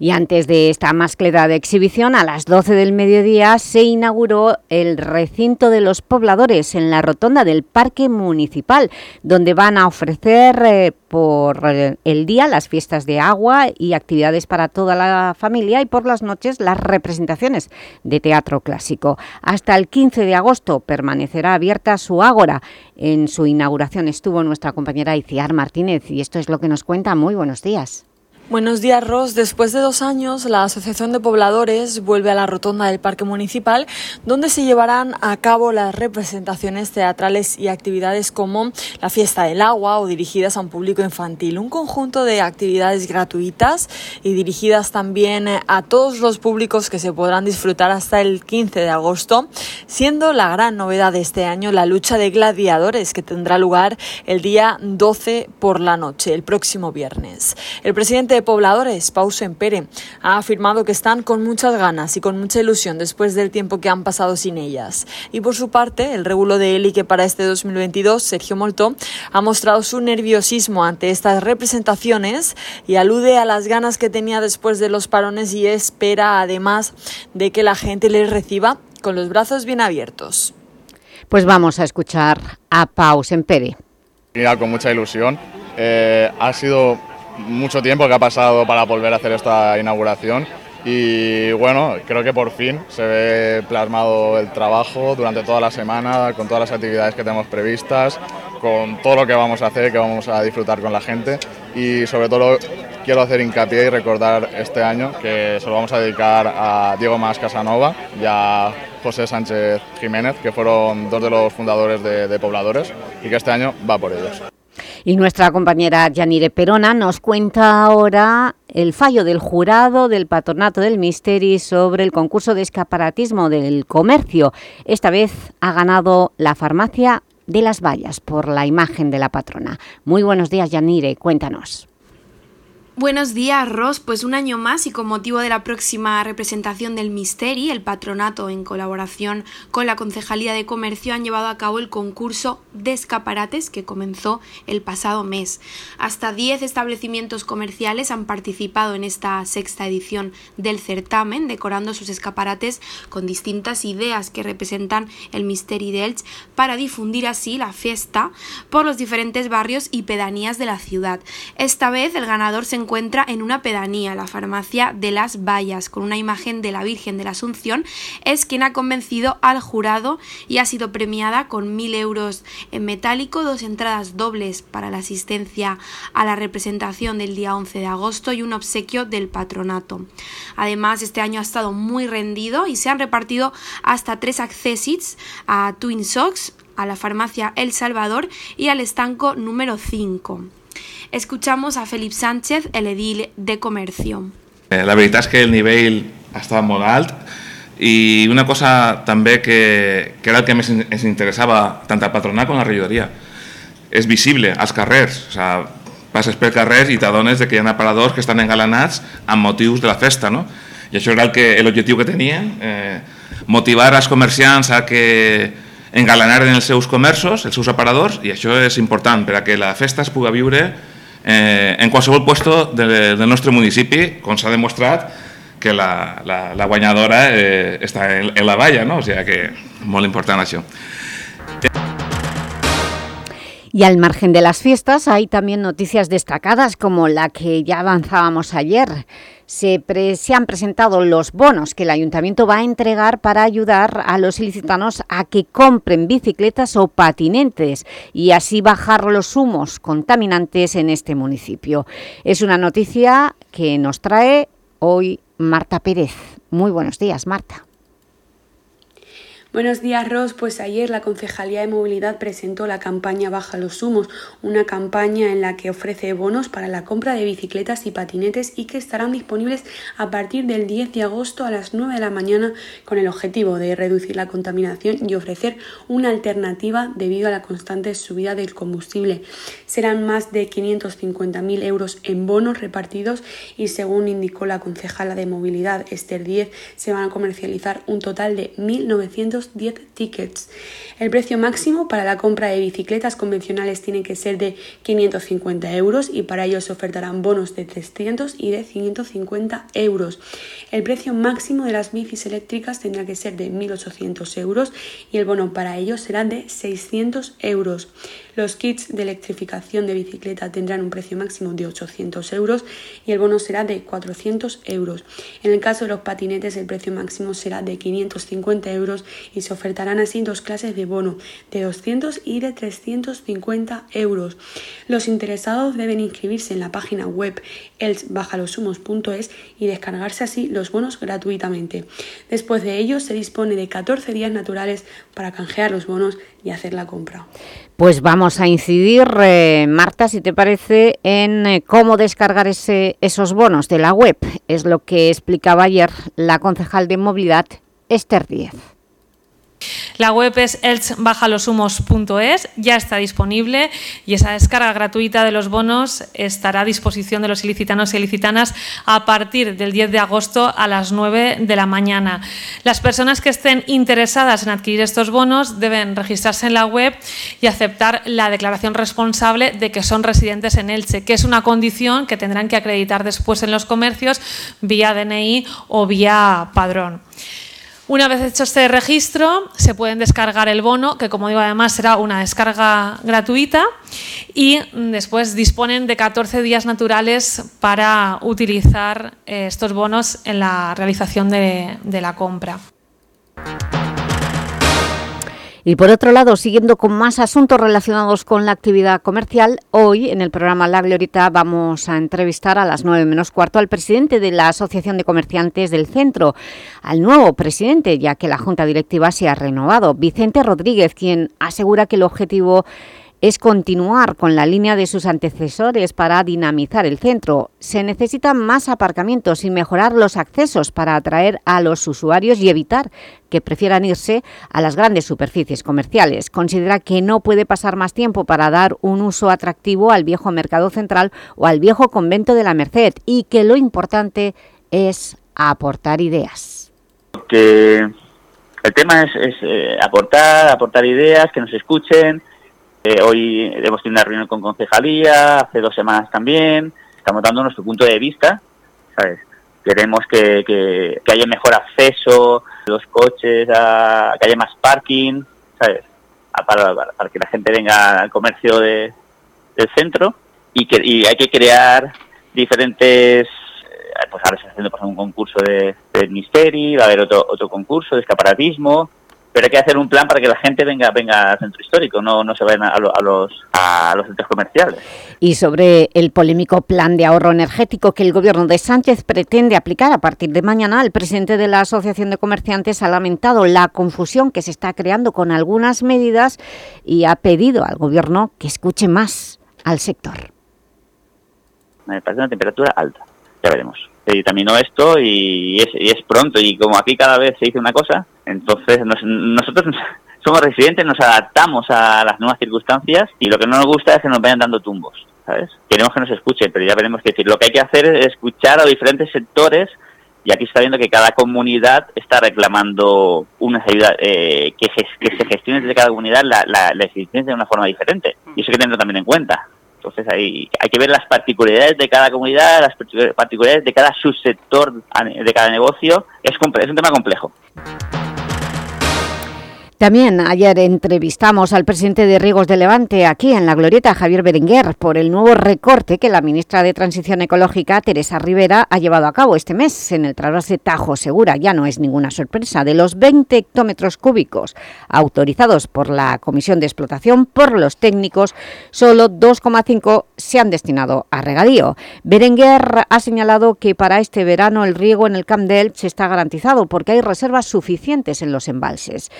Y antes de esta mascleta de exhibición, a las 12 del mediodía, se inauguró el recinto de los pobladores en la rotonda del Parque Municipal, donde van a ofrecer eh, por eh, el día las fiestas de agua y actividades para toda la familia y por las noches las representaciones de teatro clásico. Hasta el 15 de agosto permanecerá abierta su ágora. En su inauguración estuvo nuestra compañera Iciar Martínez y esto es lo que nos cuenta. Muy buenos días. Buenos días, Ros. Después de dos años, la Asociación de Pobladores vuelve a la rotonda del Parque Municipal, donde se llevarán a cabo las representaciones teatrales y actividades como la Fiesta del Agua o dirigidas a un público infantil. Un conjunto de actividades gratuitas y dirigidas también a todos los públicos que se podrán disfrutar hasta el 15 de agosto, siendo la gran novedad de este año la lucha de gladiadores que tendrá lugar el día 12 por la noche, el próximo viernes. El presidente de Pobladores, Pau Sempere, ha afirmado que están con muchas ganas y con mucha ilusión después del tiempo que han pasado sin ellas. Y por su parte, el regulo de Eli que para este 2022, Sergio Molto, ha mostrado su nerviosismo ante estas representaciones y alude a las ganas que tenía después de los parones y espera además de que la gente les reciba con los brazos bien abiertos. Pues vamos a escuchar a Pau Sempere. Mira, con mucha ilusión. Eh, ha sido mucho tiempo que ha pasado para volver a hacer esta inauguración y bueno, creo que por fin se ve plasmado el trabajo durante toda la semana, con todas las actividades que tenemos previstas, con todo lo que vamos a hacer, que vamos a disfrutar con la gente y sobre todo quiero hacer hincapié y recordar este año que se lo vamos a dedicar a Diego Más Casanova y a José Sánchez Jiménez, que fueron dos de los fundadores de, de Pobladores y que este año va por ellos. Y nuestra compañera Yanire Perona nos cuenta ahora el fallo del jurado del Patronato del Misteri sobre el concurso de escaparatismo del comercio. Esta vez ha ganado la farmacia de las vallas por la imagen de la patrona. Muy buenos días, Yanire, cuéntanos. Buenos días, Ros. Pues un año más y con motivo de la próxima representación del Misteri, el patronato en colaboración con la Concejalía de Comercio han llevado a cabo el concurso de escaparates que comenzó el pasado mes. Hasta 10 establecimientos comerciales han participado en esta sexta edición del certamen, decorando sus escaparates con distintas ideas que representan el Misteri de Elche para difundir así la fiesta por los diferentes barrios y pedanías de la ciudad. Esta vez el ganador se encuentra en una pedanía, la farmacia de las Vallas, con una imagen de la Virgen de la Asunción, es quien ha convencido al jurado y ha sido premiada con mil euros en metálico, dos entradas dobles para la asistencia a la representación del día 11 de agosto y un obsequio del patronato. Además, este año ha estado muy rendido y se han repartido hasta tres accesits a Twin Socks, a la farmacia El Salvador y al estanco número 5. Escuchamos a Felip Sánchez, el edil de Comercio. Eh, la veritat és que el nivell estava molt alt i una cosa també que, que era el que més ens interessava tant al patronat com a la regidoria és visible als carrers o sigui, passes per carrers i t'adones que hi ha aparadors que estan engalanats amb motius de la festa no? i això era el que l'objectiu que tenien eh, motivar els comerciants a que engalanaren els seus comerços, els seus aparadors i això és important per a que la festa es pugui viure eh, en qualsevol puesto de, del nostre municipi, com s'ha demostrat que la, la, la guanyadora eh, està en, en la valla, no? o sigui que molt important això. Y al margen de las fiestas hay también noticias destacadas como la que ya avanzábamos ayer. Se, han presentado los bonos que el Ayuntamiento va a entregar para ayudar a los ilicitanos a que compren bicicletas o patinetes y así bajar los humos contaminantes en este municipio. Es una noticia que nos trae hoy Marta Pérez. Muy buenos días, Marta. Buenos días, Ros. Pues ayer la Concejalía de Movilidad presentó la campaña Baja los Humos, una campaña en la que ofrece bonos para la compra de bicicletas y patinetes y que estarán disponibles a partir del 10 de agosto a las 9 de la mañana con el objetivo de reducir la contaminación y ofrecer una alternativa debido a la constante subida del combustible. Serán más de 550.000 euros en bonos repartidos y según indicó la concejala de Movilidad Esther 10, se van a comercializar un total de 1.900 10 tickets. El precio máximo para la compra de bicicletas convencionales tiene que ser de 550 euros y para ello se ofertarán bonos de 300 y de 550 euros. El precio máximo de las bicis eléctricas tendrá que ser de 1.800 euros y el bono para ello será de 600 euros. Los kits de electrificación de bicicleta tendrán un precio máximo de 800 euros y el bono será de 400 euros. En el caso de los patinetes el precio máximo será de 550 euros y se ofertarán así dos clases de bono de 200 y de 350 euros. Los interesados deben inscribirse en la página web elsbajalosumos.es y descargarse así los bonos gratuitamente. Después de ello se dispone de 14 días naturales para canjear los bonos y hacer la compra. Pues vamos a incidir, eh, Marta, si te parece, en eh, cómo descargar ese, esos bonos de la web. Es lo que explicaba ayer la concejal de Movilidad, Esther Díez. La web es elchbajalosumos.es, ya está disponible y esa descarga gratuita de los bonos estará a disposición de los ilicitanos y ilicitanas a partir del 10 de agosto a las 9 de la mañana. Las personas que estén interesadas en adquirir estos bonos deben registrarse en la web y aceptar la declaración responsable de que son residentes en Elche, que es una condición que tendrán que acreditar después en los comercios vía DNI o vía padrón. Una vez hecho este registro, se pueden descargar el bono, que como digo además será una descarga gratuita, y después disponen de 14 días naturales para utilizar eh, estos bonos en la realización de, de la compra. Y por otro lado, siguiendo con más asuntos relacionados con la actividad comercial, hoy en el programa La Glorita vamos a entrevistar a las 9 menos cuarto al presidente de la Asociación de Comerciantes del Centro, al nuevo presidente, ya que la Junta Directiva se ha renovado, Vicente Rodríguez, quien asegura que el objetivo es continuar con la línea de sus antecesores para dinamizar el centro. Se necesitan más aparcamientos y mejorar los accesos para atraer a los usuarios y evitar que prefieran irse a las grandes superficies comerciales. Considera que no puede pasar más tiempo para dar un uso atractivo al viejo mercado central o al viejo convento de la Merced y que lo importante es aportar ideas. Que el tema es, eh, aportar, aportar ideas, que nos escuchen, eh, hoy hemos tenido una reunión con Concejalía, hace dos semanas también. Estamos dando nuestro punto de vista, ¿sabes? Queremos que, que, haya mejor acceso los coches, a, que haya más parking, ¿sabes? para, para, que la gente venga al comercio de, del centro y que y hay que crear diferentes eh, pues ahora se está haciendo pues, un concurso de, de va a haber otro otro concurso de escaparatismo pero hay que hacer un plan para que la gente venga venga al centro histórico, no, no se vayan a, los, a los centros comerciales. Y sobre el polémico plan de ahorro energético que el gobierno de Sánchez pretende aplicar a partir de mañana, el presidente de la Asociación de Comerciantes ha lamentado la confusión que se está creando con algunas medidas y ha pedido al gobierno que escuche más al sector. Me parece una temperatura alta, ya veremos se terminó esto y es, y es, pronto y como aquí cada vez se dice una cosa, entonces nosotros somos residentes, nos adaptamos a las nuevas circunstancias y lo que no nos gusta es que nos vayan dando tumbos, ¿sabes? Queremos que nos escuchen, pero ya veremos qué decir. Lo que hay que hacer es escuchar a diferentes sectores y aquí está viendo que cada comunidad está reclamando unas ayudas, eh, que, que, se gestione desde cada comunidad la, la, la existencia de una forma diferente. Y eso hay que tenerlo también en cuenta. Entonces hay, hay que ver las particularidades de cada comunidad, las particularidades de cada subsector de cada negocio. Es, es un tema complejo. También ayer entrevistamos al presidente de Riegos de Levante aquí en La Glorieta, Javier Berenguer, por el nuevo recorte que la ministra de Transición Ecológica, Teresa Rivera, ha llevado a cabo este mes en el trasvase Tajo Segura. Ya no es ninguna sorpresa. De los 20 hectómetros cúbicos autorizados por la Comisión de Explotación por los técnicos, solo 2,5 se han destinado a regadío. Berenguer ha señalado que para este verano el riego en el Camp de se está garantizado porque hay reservas suficientes en los embalses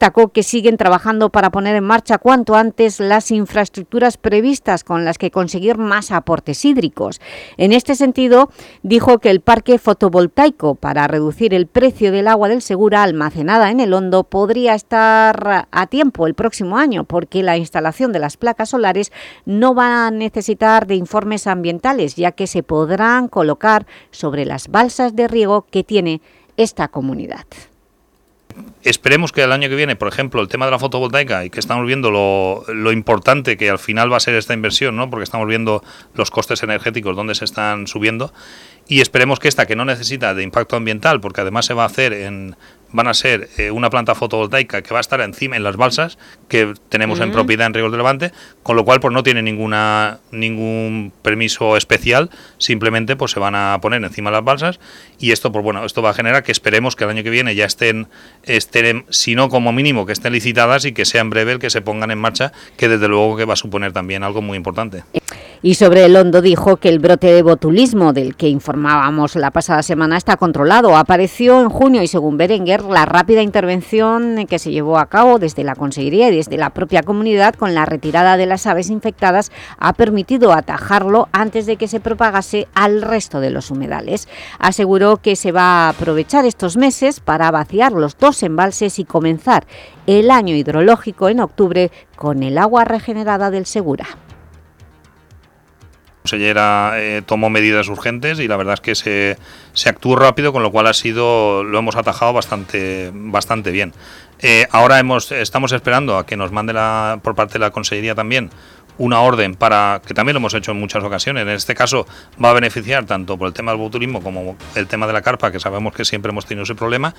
destacó que siguen trabajando para poner en marcha cuanto antes las infraestructuras previstas con las que conseguir más aportes hídricos. En este sentido, dijo que el parque fotovoltaico para reducir el precio del agua del Segura almacenada en el Hondo podría estar a tiempo el próximo año porque la instalación de las placas solares no va a necesitar de informes ambientales ya que se podrán colocar sobre las balsas de riego que tiene esta comunidad esperemos que el año que viene, por ejemplo, el tema de la fotovoltaica y que estamos viendo lo, lo, importante que al final va a ser esta inversión, ¿no? porque estamos viendo los costes energéticos donde se están subiendo y esperemos que esta, que no necesita de impacto ambiental, porque además se va a hacer en, van a ser eh, una planta fotovoltaica que va a estar encima en las balsas que tenemos en propiedad en Ríos de Levante, con lo cual pues no tiene ninguna ningún permiso especial, simplemente pues se van a poner encima de las balsas y esto pues bueno, esto va a generar que esperemos que el año que viene ya estén estén si no como mínimo que estén licitadas y que sea en breve el que se pongan en marcha, que desde luego que va a suponer también algo muy importante. Y sobre el Hondo dijo que el brote de botulismo del que informábamos la pasada semana está controlado. Apareció en junio y según Berenguer la rápida intervención que se llevó a cabo desde la Consejería y desde la propia comunidad con la retirada de las aves infectadas ha permitido atajarlo antes de que se propagase al resto de los humedales. Aseguró que se va a aprovechar estos meses para vaciar los dos embalses y comenzar el año hidrológico en octubre con el agua regenerada del Segura consellera eh, tomó medidas urgentes y la verdad es que se, se, actuó rápido, con lo cual ha sido lo hemos atajado bastante, bastante bien. Eh, ahora hemos, estamos esperando a que nos mande la, por parte de la Consellería también una orden para, que también lo hemos hecho en muchas ocasiones, en este caso va a beneficiar tanto por el tema del botulismo como el tema de la carpa, que sabemos que siempre hemos tenido ese problema,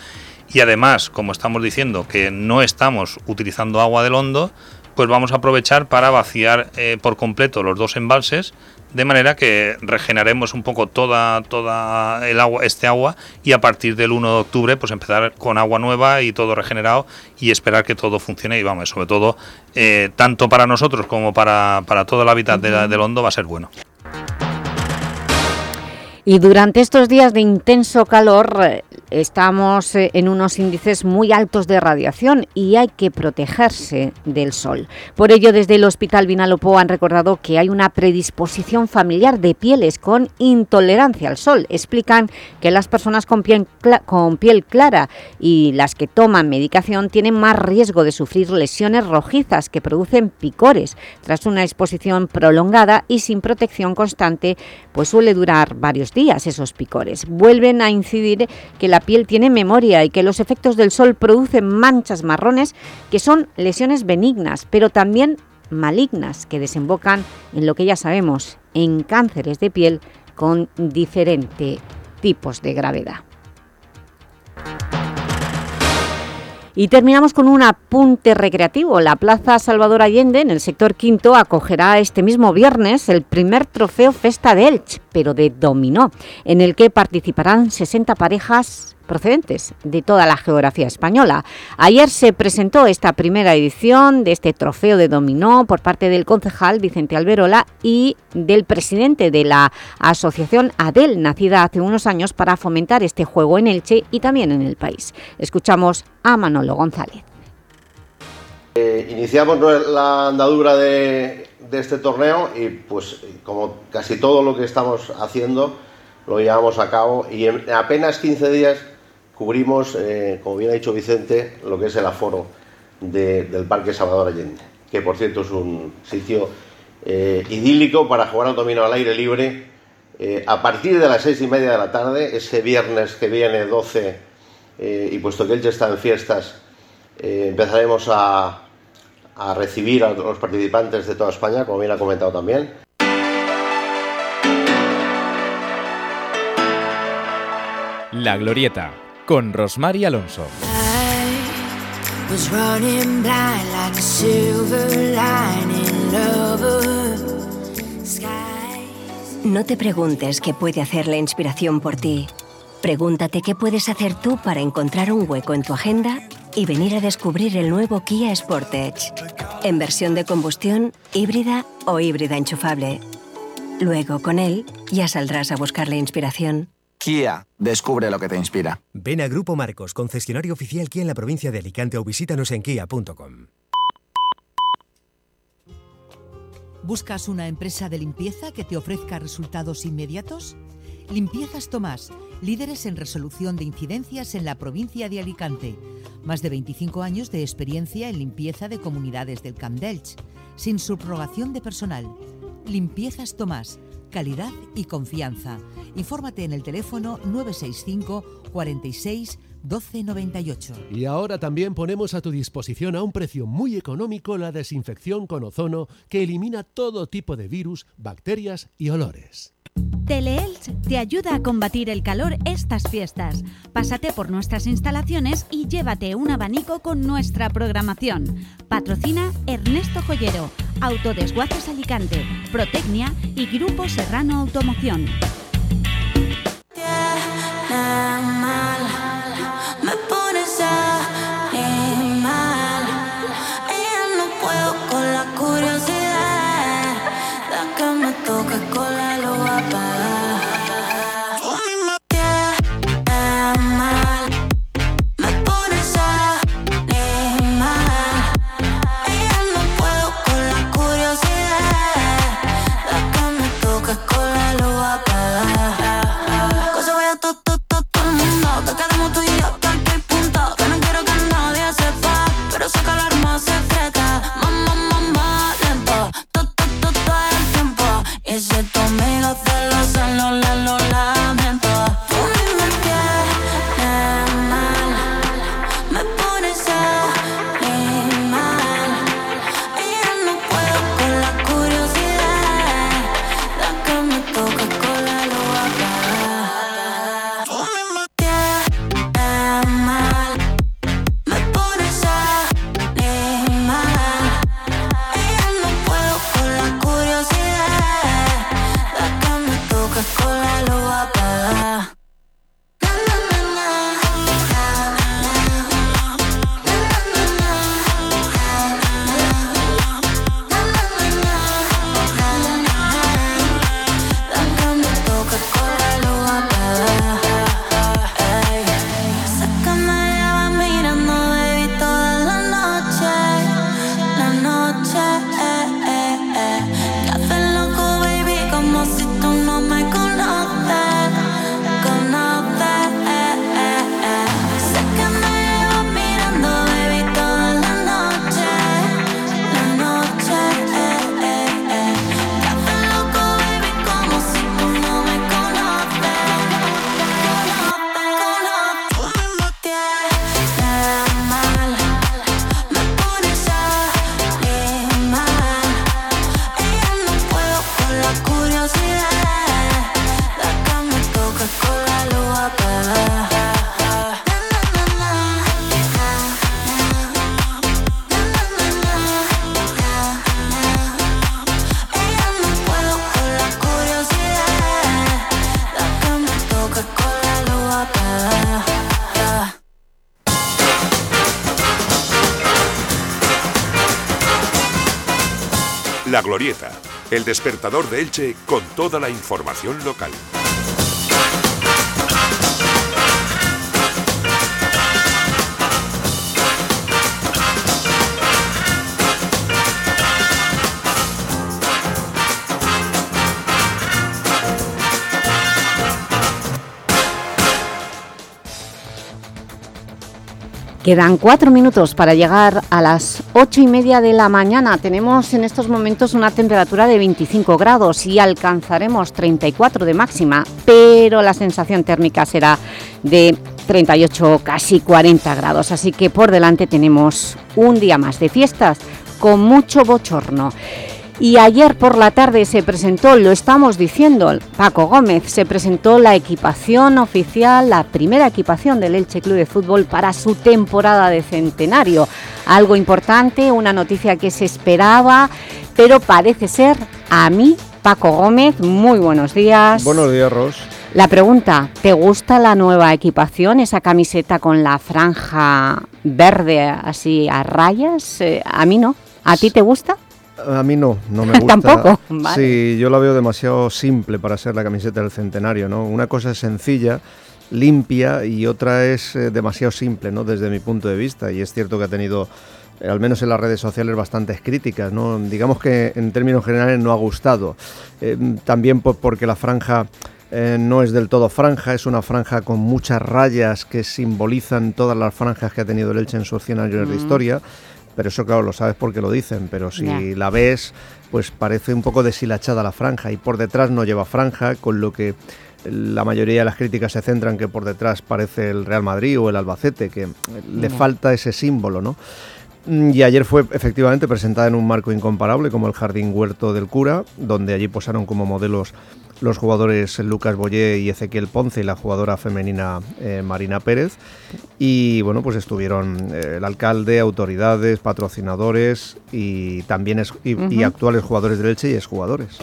y además, como estamos diciendo, que no estamos utilizando agua del hondo, pues vamos a aprovechar para vaciar eh, por completo los dos embalses de manera que regeneremos un poco toda, toda el agua, este agua y a partir del 1 de octubre pues empezar con agua nueva y todo regenerado y esperar que todo funcione y vamos, sobre todo eh, tanto para nosotros como para, para todo el hábitat del hondo va a ser bueno. Y durante estos días de intenso calor estamos eh, en unos índices muy altos de radiación y hay que protegerse del sol. Por ello, desde el Hospital Vinalopó han recordado que hay una predisposición familiar de pieles con intolerancia al sol. Explican que las personas con piel, con piel clara y las que toman medicación tienen más riesgo de sufrir lesiones rojizas que producen picores. Tras una exposición prolongada y sin protección constante, pues suele durar varios días esos picores. Vuelven a incidir que la piel tiene memoria y que los efectos del sol producen manchas marrones que son lesiones benignas, pero también malignas que desembocan en lo que ya sabemos, en cánceres de piel con diferentes tipos de gravedad. Y terminamos con un apunte recreativo. La Plaza Salvador Allende, en el sector quinto, acogerá este mismo viernes el primer trofeo Festa de Elche, pero de dominó, en el que participarán 60 parejas procedentes de toda la geografía española. Ayer se presentó esta primera edición de este trofeo de dominó por parte del concejal Vicente Alberola y del presidente de la asociación ADEL, nacida hace unos años para fomentar este juego en Elche y también en el país. Escuchamos a Manolo González. Eh, iniciamos la andadura de, de este torneo y pues como casi todo lo que estamos haciendo lo llevamos a cabo y en apenas 15 días cubrimos, eh, como bien ha dicho Vicente, lo que es el aforo del Parque Salvador Allende, que por cierto es un sitio eh, idílico para jugar al dominio al aire libre eh, a partir de las seis y media de la tarde, ese viernes que viene 12, y puesto que ya está en fiestas, empezaremos a, a recibir a los participantes de toda España, como bien ha comentado también. La Glorieta con Rosmar y Alonso. No te preguntes qué puede hacer la inspiración por ti. Pregúntate qué puedes hacer tú para encontrar un hueco en tu agenda y venir a descubrir el nuevo Kia Sportage. En versión de combustión, híbrida o híbrida enchufable. Luego, con él, ya saldrás a buscar la inspiración. Kia, descubre lo que te inspira. Ven a Grupo Marcos, concesionario oficial Kia en la provincia de Alicante o visítanos en kia.com. ¿Buscas una empresa de limpieza que te ofrezca resultados inmediatos? Limpiezas Tomás, líderes en resolución de incidencias en la provincia de Alicante. Más de 25 años de experiencia en limpieza de comunidades del Camp Delch, sin subrogación de personal. Limpiezas Tomás calidad y confianza. Infórmate en el teléfono 965 46 1298. Y ahora también ponemos a tu disposición a un precio muy económico la desinfección con ozono que elimina todo tipo de virus, bacterias y olores. Teleelch te ayuda a combatir el calor estas fiestas. Pásate por nuestras instalaciones y llévate un abanico con nuestra programación. Patrocina Ernesto Joyero, Autodesguaces Alicante, Protecnia y Grupo Serrano Automoción. El despertador de Elche con toda la información local. Quedan cuatro minutos para llegar a las ocho y media de la mañana. Tenemos en estos momentos una temperatura de 25 grados y alcanzaremos 34 de máxima, pero la sensación térmica será de 38, casi 40 grados. Así que por delante tenemos un día más de fiestas con mucho bochorno. Y ayer por la tarde se presentó, lo estamos diciendo, Paco Gómez, se presentó la equipación oficial, la primera equipación del Elche Club de Fútbol para su temporada de centenario. Algo importante, una noticia que se esperaba, pero parece ser a mí, Paco Gómez, muy buenos días. Buenos días, Ros. La pregunta, ¿te gusta la nueva equipación, esa camiseta con la franja verde así a rayas? Eh, a mí no. ¿A ti te gusta? A mí no, no me gusta. ¿Tampoco? Sí, yo la veo demasiado simple para ser la camiseta del centenario, ¿no? Una cosa es sencilla, limpia y otra es eh, demasiado simple, ¿no? Desde mi punto de vista. Y es cierto que ha tenido, eh, al menos en las redes sociales, bastantes críticas, ¿no? Digamos que en términos generales no ha gustado. Eh, también porque la franja... no es del todo franja, es una franja con muchas rayas que simbolizan todas las franjas que ha tenido el Elche en sus 100 años de Mm. historia pero eso claro lo sabes porque lo dicen, pero si la ves pues parece un poco deshilachada la franja y por detrás no lleva franja, con lo que la mayoría de las críticas se centran que por detrás parece el Real Madrid o el Albacete, que le falta ese símbolo, ¿no? Y ayer fue efectivamente presentada en un marco incomparable como el Jardín Huerto del Cura, donde allí posaron como modelos los jugadores Lucas Boyé y Ezequiel Ponce y la jugadora femenina eh, Marina Pérez. Y bueno, pues estuvieron eh, el alcalde, autoridades, patrocinadores y también es- y, y actuales jugadores del Elche y exjugadores.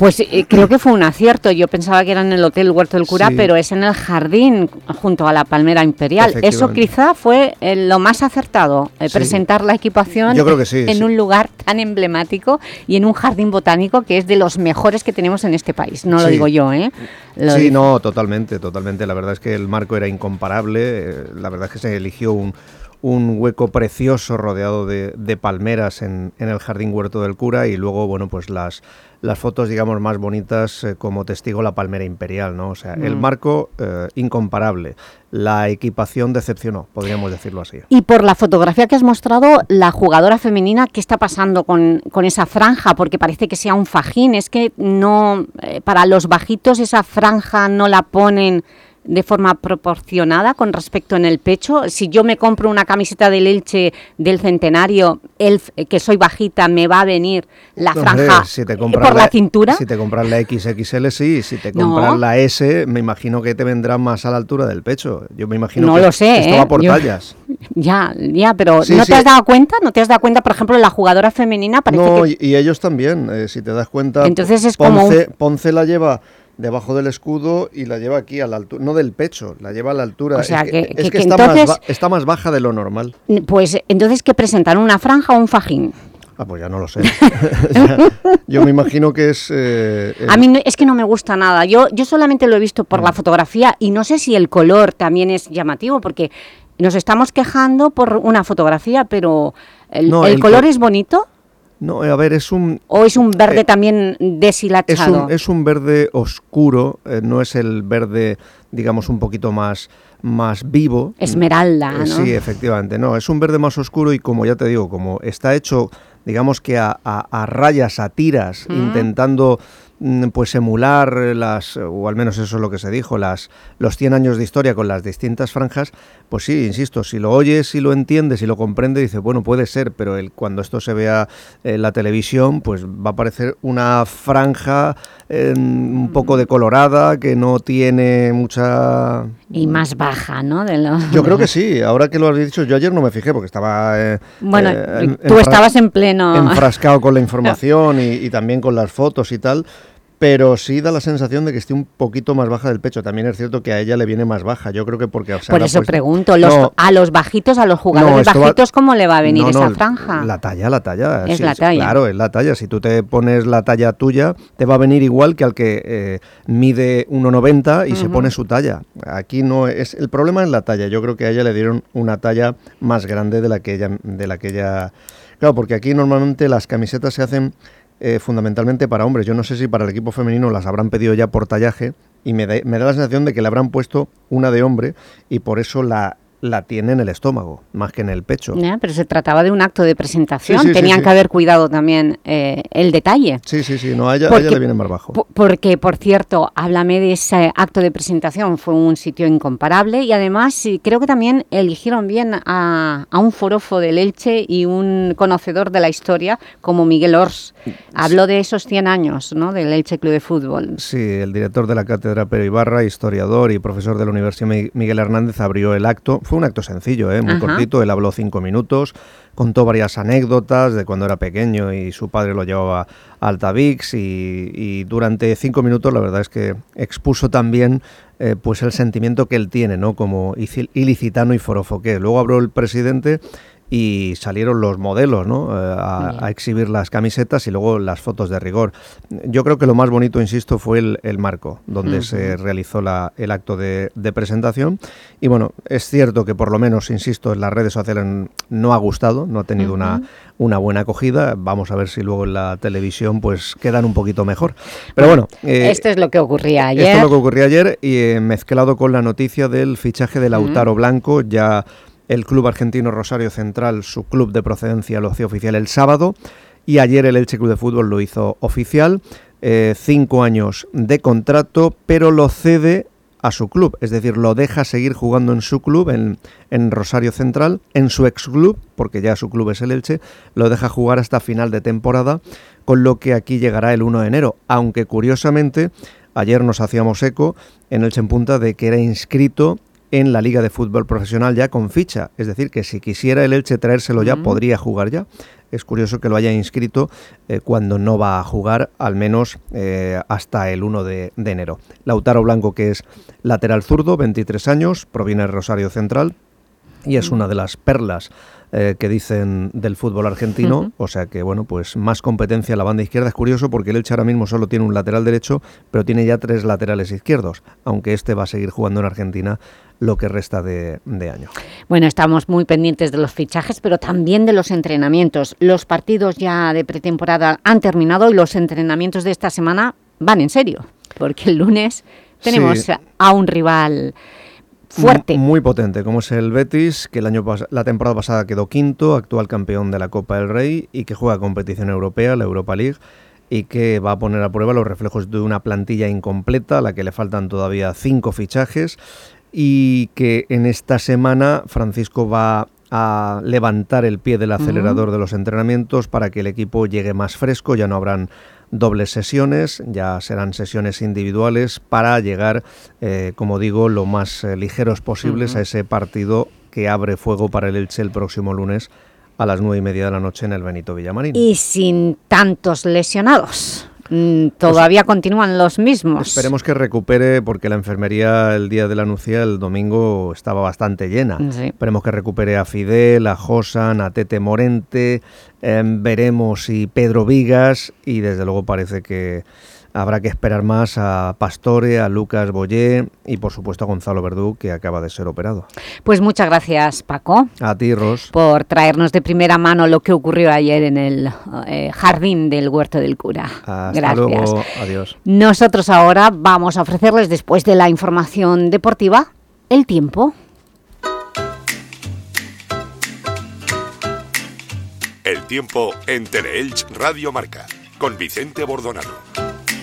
Pues eh, creo que fue un acierto. Yo pensaba que era en el Hotel Huerto del Cura, Sí. pero es en el jardín junto a la Palmera Imperial. Eso quizá fue eh, lo más acertado, eh, Sí. presentar la equipación Yo creo que sí, en un lugar tan emblemático y en un jardín botánico que es de los mejores que tenemos en este país. No lo digo yo, ¿eh? Lo sí, no, totalmente, totalmente. La verdad es que el marco era incomparable. La verdad es que se eligió un, un hueco precioso rodeado de, de palmeras en, en el jardín huerto del cura y luego, bueno, pues las, las fotos, digamos, más bonitas eh, como testigo la palmera imperial, ¿no? O sea, el Mm. marco eh, incomparable. La equipación decepcionó, podríamos decirlo así. Y por la fotografía que has mostrado, la jugadora femenina, ¿qué está pasando con, con esa franja? Porque parece que sea un fajín. Es que no eh, para los bajitos esa franja no la ponen de forma proporcionada con respecto en el pecho. Si yo me compro una camiseta del Elche del centenario, el, f- que soy bajita, me va a venir la franja si te eh, por la, cintura. Si te compras la XXL, sí. Si te No. compras la S, me imagino que te vendrá más a la altura del pecho. Yo me imagino No que lo sé, esto va ¿eh? por Yo- tallas. Ya, ya, pero Sí, ¿no sí. te has dado cuenta? ¿No te has dado cuenta, por ejemplo, la jugadora femenina parece No, que... y, y ellos también, eh, si te das cuenta. Entonces es como un- Ponce la lleva debajo del escudo y la lleva aquí a la altura, no del pecho, la lleva a la altura. O sea, es que- es que- que está, entonces- más está más baja de lo normal. Pues entonces, ¿qué presentan? ¿Una franja o un fajín? Ah, pues ya no lo sé. Ya, yo me imagino que es... eh, A mí no- es que no me gusta nada. Yo, yo solamente lo he visto por Mm. la fotografía y no sé si el color también es llamativo, porque nos estamos quejando por una fotografía, pero ¿el, No, el el color co- es bonito No, a ver, es un... o es un verde eh, también Es deshilachado? un, es un verde oscuro, eh, no es el verde, digamos, un poquito más, más vivo. Esmeralda, Eh, ¿no? Sí, efectivamente. No, es un verde más oscuro y como ya te digo, como está hecho, digamos que a, a- a rayas, a tiras, Mm. intentando pues emular las, o al menos eso es lo que se dijo, las, los 100 años de historia con las distintas franjas, pues sí, insisto, si lo oyes, si lo entiendes, si lo comprendes, dices, bueno, puede ser, pero el, cuando esto se vea en la televisión, pues va a parecer una franja eh, un poco decolorada, que no tiene mucha... Y más baja, ¿no? De lo- Yo creo que sí, ahora que lo has dicho, yo ayer no me fijé porque estaba... eh, Bueno, eh, en- tú enfra- estabas en pleno... Enfrascado con la información y, y también con las fotos y tal, pero sí da la sensación de que esté un poquito más baja del pecho. También es cierto que a ella le viene más baja. Yo creo que porque... Por eso puesto- pregunto, los, No, a los bajitos, a los jugadores No, esto va- bajitos, ¿cómo le va a venir no, esa franja? La talla, la talla. Es sí, la talla. Claro, es la talla. Si tú te pones la talla tuya, te va a venir igual que al que eh, mide 1,90 y se pone su talla. Aquí no es... El problema es la talla. Yo creo que a ella le dieron una talla más grande de la que ella... De la que ella claro, porque aquí normalmente las camisetas se hacen eh, fundamentalmente para hombres. Yo no sé si para el equipo femenino las habrán pedido ya por tallaje y me da, me da la sensación de que le habrán puesto una de hombre y por eso la, la tiene en el estómago, más que en el pecho. Ya, Pero se trataba de un acto de presentación, Sí, sí, tenían sí. que haber cuidado también eh, el detalle. Sí, sí, sí, no, a ella, a Porque- ella le viene más bajo. Po- Porque, por cierto, háblame de ese acto de presentación, fue un sitio incomparable y además creo que también eligieron bien a, a un forofo del Elche y un conocedor de la historia como Miguel Ors. Habló de esos 100 años ¿no? del Elche Club de Fútbol. Sí, el director de la cátedra Pero Ibarra, historiador y profesor de la Universidad Mi- Miguel Hernández abrió el acto. Fue un acto sencillo, ¿eh? muy Ajá. cortito. Él habló cinco minutos, contó varias anécdotas de cuando era pequeño y su padre lo llevaba a Altavix y, y durante cinco minutos la verdad es que expuso también eh, pues el sentimiento que él tiene, ¿no? Como ici- ilicitano y forofoqué. Luego habló el presidente y salieron los modelos ¿no? Eh, a, a exhibir las camisetas y luego las fotos de rigor. Yo creo que lo más bonito, insisto, fue el, el marco donde se realizó la- el acto de, de presentación. Y bueno, es cierto que por lo menos, insisto, en las redes sociales no ha gustado, no ha tenido una, buena acogida. Vamos a ver si luego en la televisión pues quedan un poquito mejor. Pero bueno... eh, Esto es lo que ocurría ayer. esto es lo que ocurrió ayer y eh, mezclado con la noticia del fichaje de Lautaro Blanco, ya el club argentino Rosario Central, su club de procedencia, lo hacía oficial el sábado y ayer el Elche Club de Fútbol lo hizo oficial. eh, cinco años de contrato, pero lo cede a su club, es decir, lo deja seguir jugando en su club, en, en Rosario Central, en su ex club, porque ya su club es el Elche, lo deja jugar hasta final de temporada, con lo que aquí llegará el 1 de enero, aunque curiosamente ayer nos hacíamos eco en Elche en Punta de que era inscrito en la Liga de Fútbol Profesional ya con ficha, es decir, que si quisiera el Elche traérselo ya, podría jugar ya. Es curioso que lo haya inscrito eh, cuando no va a jugar, al menos eh, hasta el 1 de, de enero. Lautaro Blanco, que es lateral zurdo, 23 años, proviene de Rosario Central y es una de las perlas eh, que dicen del fútbol argentino, o sea que bueno, pues más competencia en la banda izquierda. Es curioso porque el Elche ahora mismo solo tiene un lateral derecho, pero tiene ya tres laterales izquierdos, aunque este va a seguir jugando en Argentina lo que resta de, de año. Bueno, estamos muy pendientes de los fichajes, pero también de los entrenamientos. Los partidos ya de pretemporada han terminado y los entrenamientos de esta semana van en serio, porque el lunes tenemos Sí. a un rival fuerte. Muy potente, como es el Betis, que el año la temporada pasada quedó quinto, actual campeón de la Copa del Rey y que juega competición europea, la Europa League, y que va a poner a prueba los reflejos de una plantilla incompleta, a la que le faltan todavía cinco fichajes, y que en esta semana Francisco va a levantar el pie del acelerador de los entrenamientos para que el equipo llegue más fresco, ya no habrán dobles sesiones, ya serán sesiones individuales para llegar, eh, como digo, lo más eh, ligeros posibles a ese partido que abre fuego para el Elche el próximo lunes a las nueve y media de la noche en el Benito Villamarín. Y sin tantos lesionados. Mm, Todavía continúan los mismos. Esperemos que recupere, porque la enfermería el día de la anuncia, el domingo, estaba bastante llena. Sí. Esperemos que recupere a Fidel, a Josan, a Tete Morente, em, veremos si Pedro Vigas, y desde luego parece que habrá que esperar más a Pastore, a Lucas Boyé y por supuesto a Gonzalo Verdú, que acaba de ser operado. Pues muchas gracias, Paco. A ti, Ros. por traernos de primera mano lo que ocurrió ayer en el eh, jardín del Huerto del Cura. Hasta Gracias. luego. Adiós. Nosotros ahora vamos a ofrecerles, después de la información deportiva, el tiempo. El tiempo en Teleelch Radio Marca con Vicente Bordonado.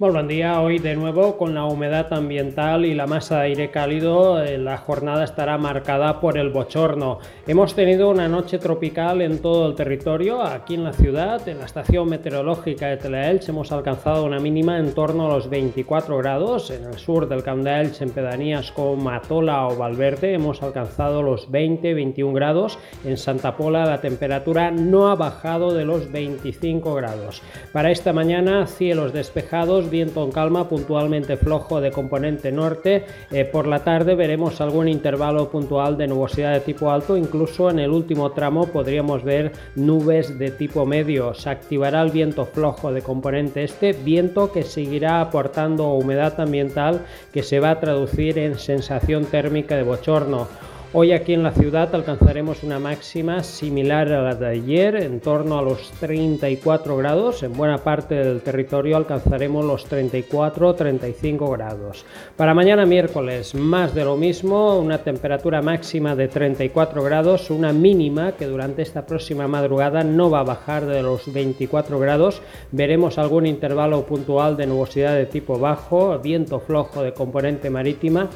Muy buen día. Hoy de nuevo con la humedad ambiental y la masa de aire cálido, eh, la jornada estará marcada por el bochorno. Hemos tenido una noche tropical en todo el territorio. Aquí en la ciudad, en la estación meteorológica de Telaelch, hemos alcanzado una mínima en torno a los 24 grados. En el sur del Camp de Elche, en pedanías como Matola o Valverde, hemos alcanzado los 20-21 grados. En Santa Pola la temperatura no ha bajado de los 25 grados. Para esta mañana, cielos despejados viento en calma puntualmente flojo de componente norte. Eh, por la tarde veremos algún intervalo puntual de nubosidad de tipo alto, incluso en el último tramo podríamos ver nubes de tipo medio. Se activará el viento flojo de componente este, viento que seguirá aportando humedad ambiental que se va a traducir en sensación térmica de bochorno. Hoy aquí en la ciudad alcanzaremos una máxima similar a la de ayer, en torno a los 34 grados. En buena parte del territorio alcanzaremos los 34-35 grados. Para mañana miércoles, más de lo mismo, una temperatura máxima de 34 grados, una mínima que durante esta próxima madrugada no va a bajar de los 24 grados. Veremos algún intervalo puntual de nubosidad de tipo bajo, viento flojo de componente marítima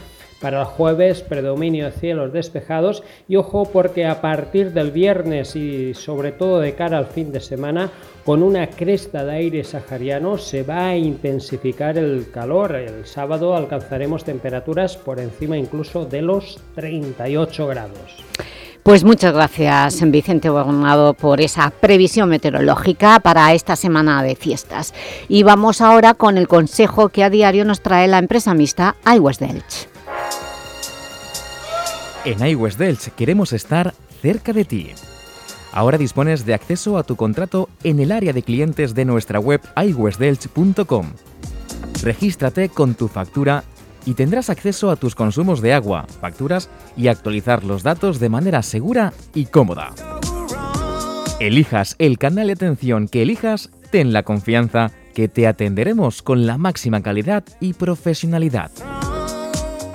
para el jueves, predominio de cielos despejados y ojo porque a partir del viernes y sobre todo de cara al fin de semana, con una cresta de aire sahariano se va a intensificar el calor. El sábado alcanzaremos temperaturas por encima incluso de los 38 grados. Pues muchas gracias, Vicente Gobernado, por esa previsión meteorológica para esta semana de fiestas. Y vamos ahora con el consejo que a diario nos trae la empresa mixta iWest Delch. En iWest Delch queremos estar cerca de ti. Ahora dispones de acceso a tu contrato en el área de clientes de nuestra web iwestdelch.com. Regístrate con tu factura y tendrás acceso a tus consumos de agua, facturas y actualizar los datos de manera segura y cómoda. Elijas el canal de atención que elijas, ten la confianza que te atenderemos con la máxima calidad y profesionalidad.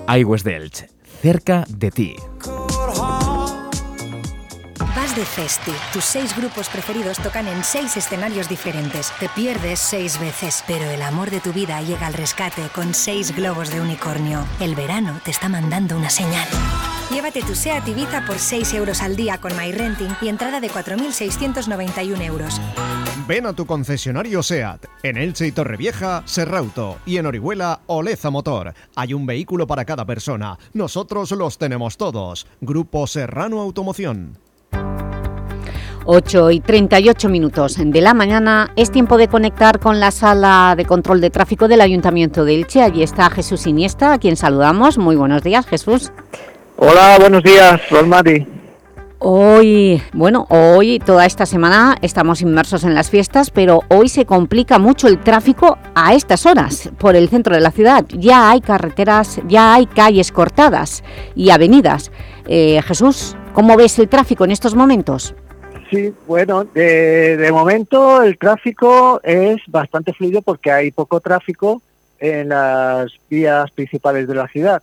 iWest Delch cerca de ti. Vas de Festi. Tus seis grupos preferidos tocan en seis escenarios diferentes. Te pierdes seis veces, pero el amor de tu vida llega al rescate con seis globos de unicornio. El verano te está mandando una señal. Llévate tu SEAT Ibiza por 6 euros al día con MyRenting y entrada de 4.691 euros. Ven a tu concesionario SEAT. En Elche y Torrevieja, Serrauto. Y en Orihuela, Oleza Motor. Hay un vehículo para cada persona. Nosotros los tenemos todos. Grupo Serrano Automoción. 8 y 38 minutos de la mañana es tiempo de conectar con la sala de control de tráfico del Ayuntamiento de Elche. Allí está Jesús Iniesta, a quien saludamos. Muy buenos días, Jesús. Hola, buenos días, Rosmati. Hoy, bueno, hoy toda esta semana estamos inmersos en las fiestas, pero hoy se complica mucho el tráfico a estas horas por el centro de la ciudad. Ya hay carreteras, ya hay calles cortadas y avenidas. Eh, Jesús, ¿cómo ves el tráfico en estos momentos? Sí, bueno, de, de, momento el tráfico es bastante fluido porque hay poco tráfico en las vías principales de la ciudad.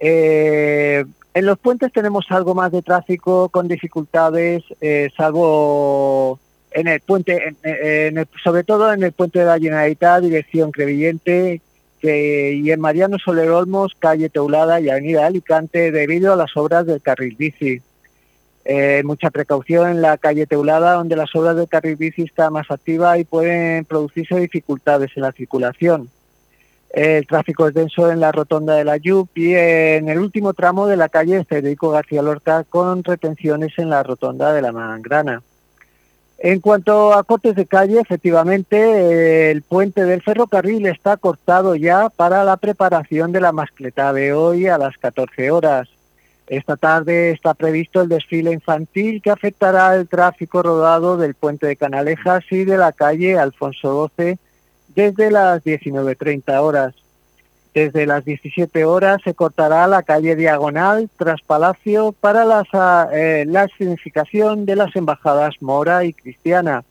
Eh, en los puentes tenemos algo más de tráfico con dificultades, eh, salvo en el puente, en, el, sobre todo en el puente de la Generalitat, dirección Crevillente, y en Mariano Soler Olmos, calle Teulada y avenida Alicante, debido a las obras del carril bici. Eh, mucha precaución en la calle Teulada, donde las obras del carril bici está más activa y pueden producirse dificultades en la circulación. El tráfico es denso en la rotonda de la Yup y en el último tramo de la calle Federico García Lorca con retenciones en la rotonda de la Mangrana. En cuanto a cortes de calle, efectivamente el puente del ferrocarril está cortado ya para la preparación de la mascleta de hoy a las 14 horas. Esta tarde está previsto el desfile infantil que afectará el tráfico rodado del puente de Canalejas y de la calle Alfonso XII desde las 19.30 horas. Desde las 17 horas se cortará la calle Diagonal tras Palacio para eh, la significación de las embajadas Mora y Cristiana.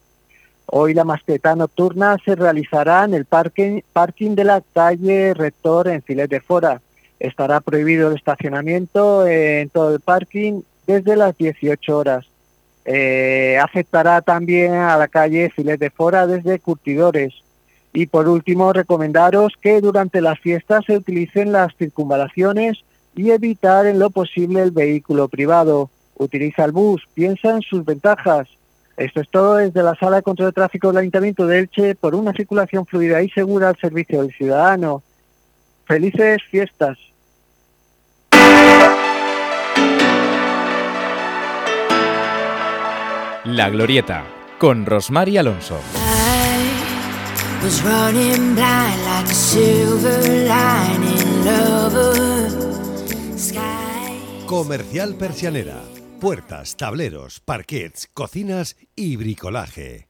Hoy la masqueta nocturna se realizará en el parking, parking de la calle Rector en Filet de Fora. Estará prohibido el estacionamiento en todo el parking desde las 18 horas. Eh, afectará también a la calle Filet de Fora desde Curtidores. Y por último, recomendaros que durante las fiestas se utilicen las circunvalaciones y evitar en lo posible el vehículo privado. Utiliza el bus, piensa en sus ventajas. Esto es todo desde la Sala de Control de Tráfico del Ayuntamiento de Elche por una circulación fluida y segura al servicio del ciudadano. ¡Felices fiestas! La Glorieta, con Rosmar y Alonso. Was running blind like a silver lining lover. Sky. Comercial Persianera. Puertas, tableros, parquets, cocinas y bricolaje.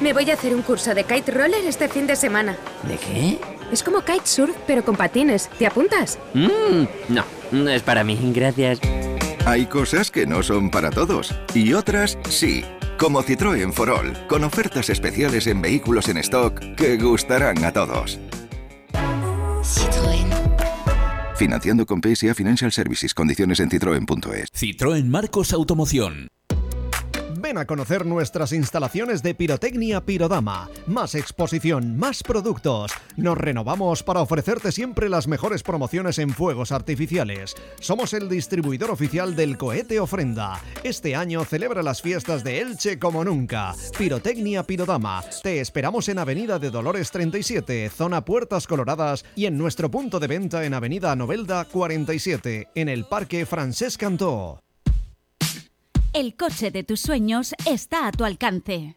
Me voy a hacer un curso de kite roller este fin de semana. ¿De qué? Es como kitesurf, pero con patines. ¿Te apuntas? Mmm, no, no es para mí, gracias. Hay cosas que no son para todos y otras sí. Como Citroën Forol, con ofertas especiales en vehículos en stock que gustarán a todos. Citroën. Financiando con PSA Financial Services. Condiciones en citroen.es. Citroën Marcos Automoción. Ven a conocer nuestras instalaciones de pirotecnia Pirodama. Más exposición, más productos. Nos renovamos para ofrecerte siempre las mejores promociones en fuegos artificiales. Somos el distribuidor oficial del cohete ofrenda. Este año celebra las fiestas de Elche como nunca. Pirotecnia Pirodama. Te esperamos en Avenida de Dolores 37, zona Puertas Coloradas y en nuestro punto de venta en Avenida Novelda 47, en el Parque Francesc Cantó. El coche de tus sueños está a tu alcance.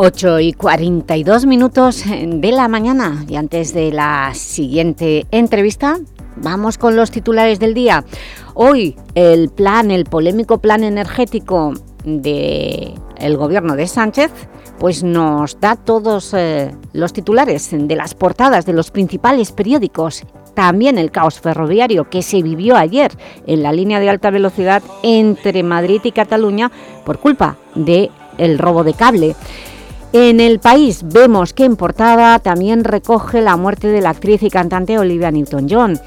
8 y 42 minutos de la mañana y antes de la siguiente entrevista vamos con los titulares del día. Hoy el plan, el polémico plan energético del el gobierno de Sánchez pues nos da todos eh, los titulares de las portadas de los principales periódicos también el caos ferroviario que se vivió ayer en la línea de alta velocidad entre Madrid y Cataluña por culpa del el robo de cable. En el país vemos que en portada también recoge la muerte de la actriz y cantante Olivia Newton-John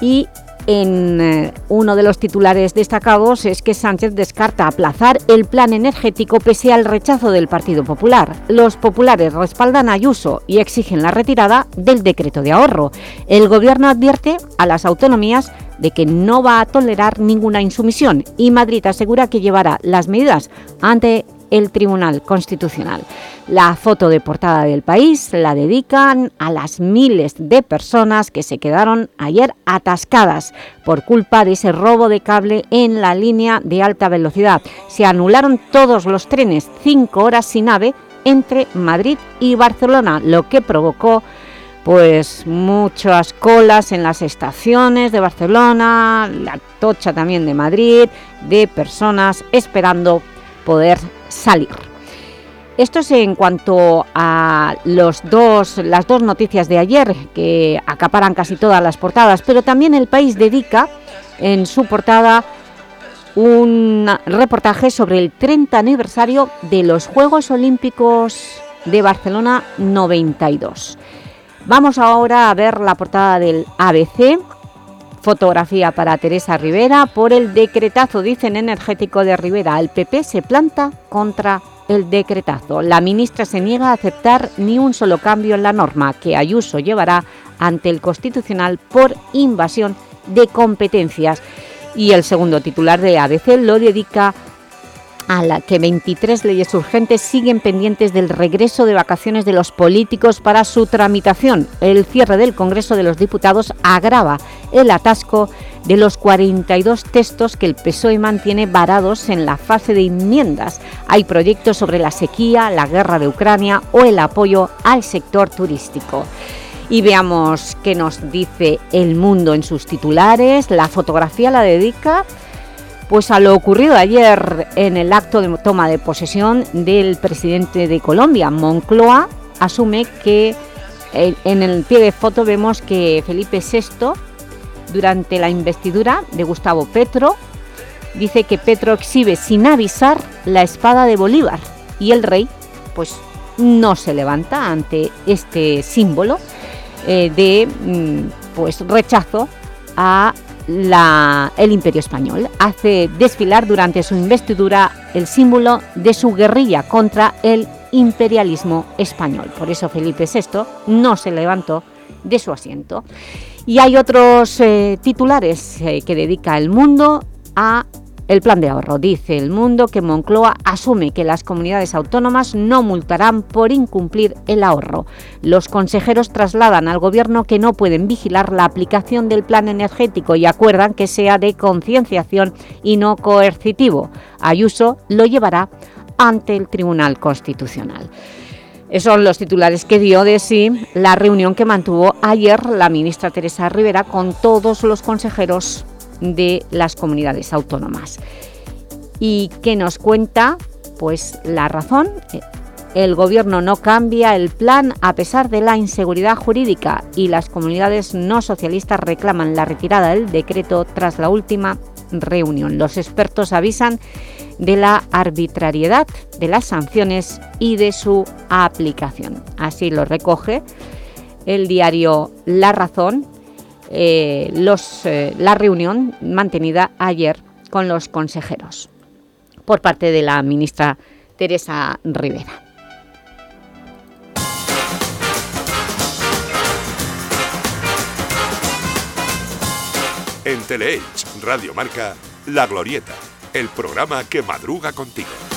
y en eh, uno de los titulares destacados es que Sánchez descarta aplazar el plan energético pese al rechazo del Partido Popular. Los populares respaldan Ayuso y exigen la retirada del decreto de ahorro. El Gobierno advierte a las autonomías de que no va a tolerar ninguna insumisión y Madrid asegura que llevará las medidas ante el Tribunal Constitucional. La foto de portada del país la dedican a las miles de personas que se quedaron ayer atascadas por culpa de ese robo de cable en la línea de alta velocidad. Se anularon todos los trenes, cinco horas sin ave, entre Madrid y Barcelona, lo que provocó pues muchas colas en las estaciones de Barcelona, la tocha también de Madrid, de personas esperando poder salir. Esto es en cuanto a los dos, las dos noticias de ayer que acaparan casi todas las portadas, pero también El País dedica en su portada un reportaje sobre el 30 aniversario de los Juegos Olímpicos de Barcelona 92. Vamos ahora a ver la portada del ABC, Fotografía para Teresa Rivera por el decretazo, dicen, energético de Rivera. El PP se planta contra el decretazo. La ministra se niega a aceptar ni un solo cambio en la norma que Ayuso llevará ante el Constitucional por invasión de competencias. Y el segundo titular de ABC lo dedica a la que 23 leyes urgentes siguen pendientes del regreso de vacaciones de los políticos para su tramitación. El cierre del Congreso de los Diputados agrava el atasco de los 42 textos que el PSOE mantiene varados en la fase de enmiendas. Hay proyectos sobre la sequía, la guerra de Ucrania o el apoyo al sector turístico. Y veamos qué nos dice El Mundo en sus titulares. La fotografía la dedica pues a lo ocurrido ayer en el acto de toma de posesión del presidente de Colombia, Moncloa, asume que eh, en el pie de foto vemos que Felipe VI, durante la investidura de Gustavo Petro, dice que Petro exhibe sin avisar la espada de Bolívar y el rey pues no se levanta ante este símbolo eh, de mm, pues rechazo a el imperio español. Hace desfilar durante su investidura el símbolo de su guerrilla contra el imperialismo español. Por eso Felipe VI no se levantó de su asiento. Y hay otros eh, titulares eh, que dedica el mundo a el plan de ahorro. Dice El Mundo que Moncloa asume que las comunidades autónomas no multarán por incumplir el ahorro. Los consejeros trasladan al Gobierno que no pueden vigilar la aplicación del plan energético y acuerdan que sea de concienciación y no coercitivo. Ayuso lo llevará ante el Tribunal Constitucional. Esos son los titulares que dio de sí la reunión que mantuvo ayer la ministra Teresa Rivera con todos los consejeros de las comunidades autónomas. ¿Y qué nos cuenta? Pues la razón, el Gobierno no cambia el plan a pesar de la inseguridad jurídica y las comunidades no socialistas reclaman la retirada del decreto tras la última reunión. Los expertos avisan de la arbitrariedad de las sanciones y de su aplicación. Así lo recoge el diario La Razón eh, eh, la reunión mantenida ayer con los consejeros por parte de la ministra Teresa Rivera. En Teleelch Radio Marca, La Glorieta, el programa que madruga contigo.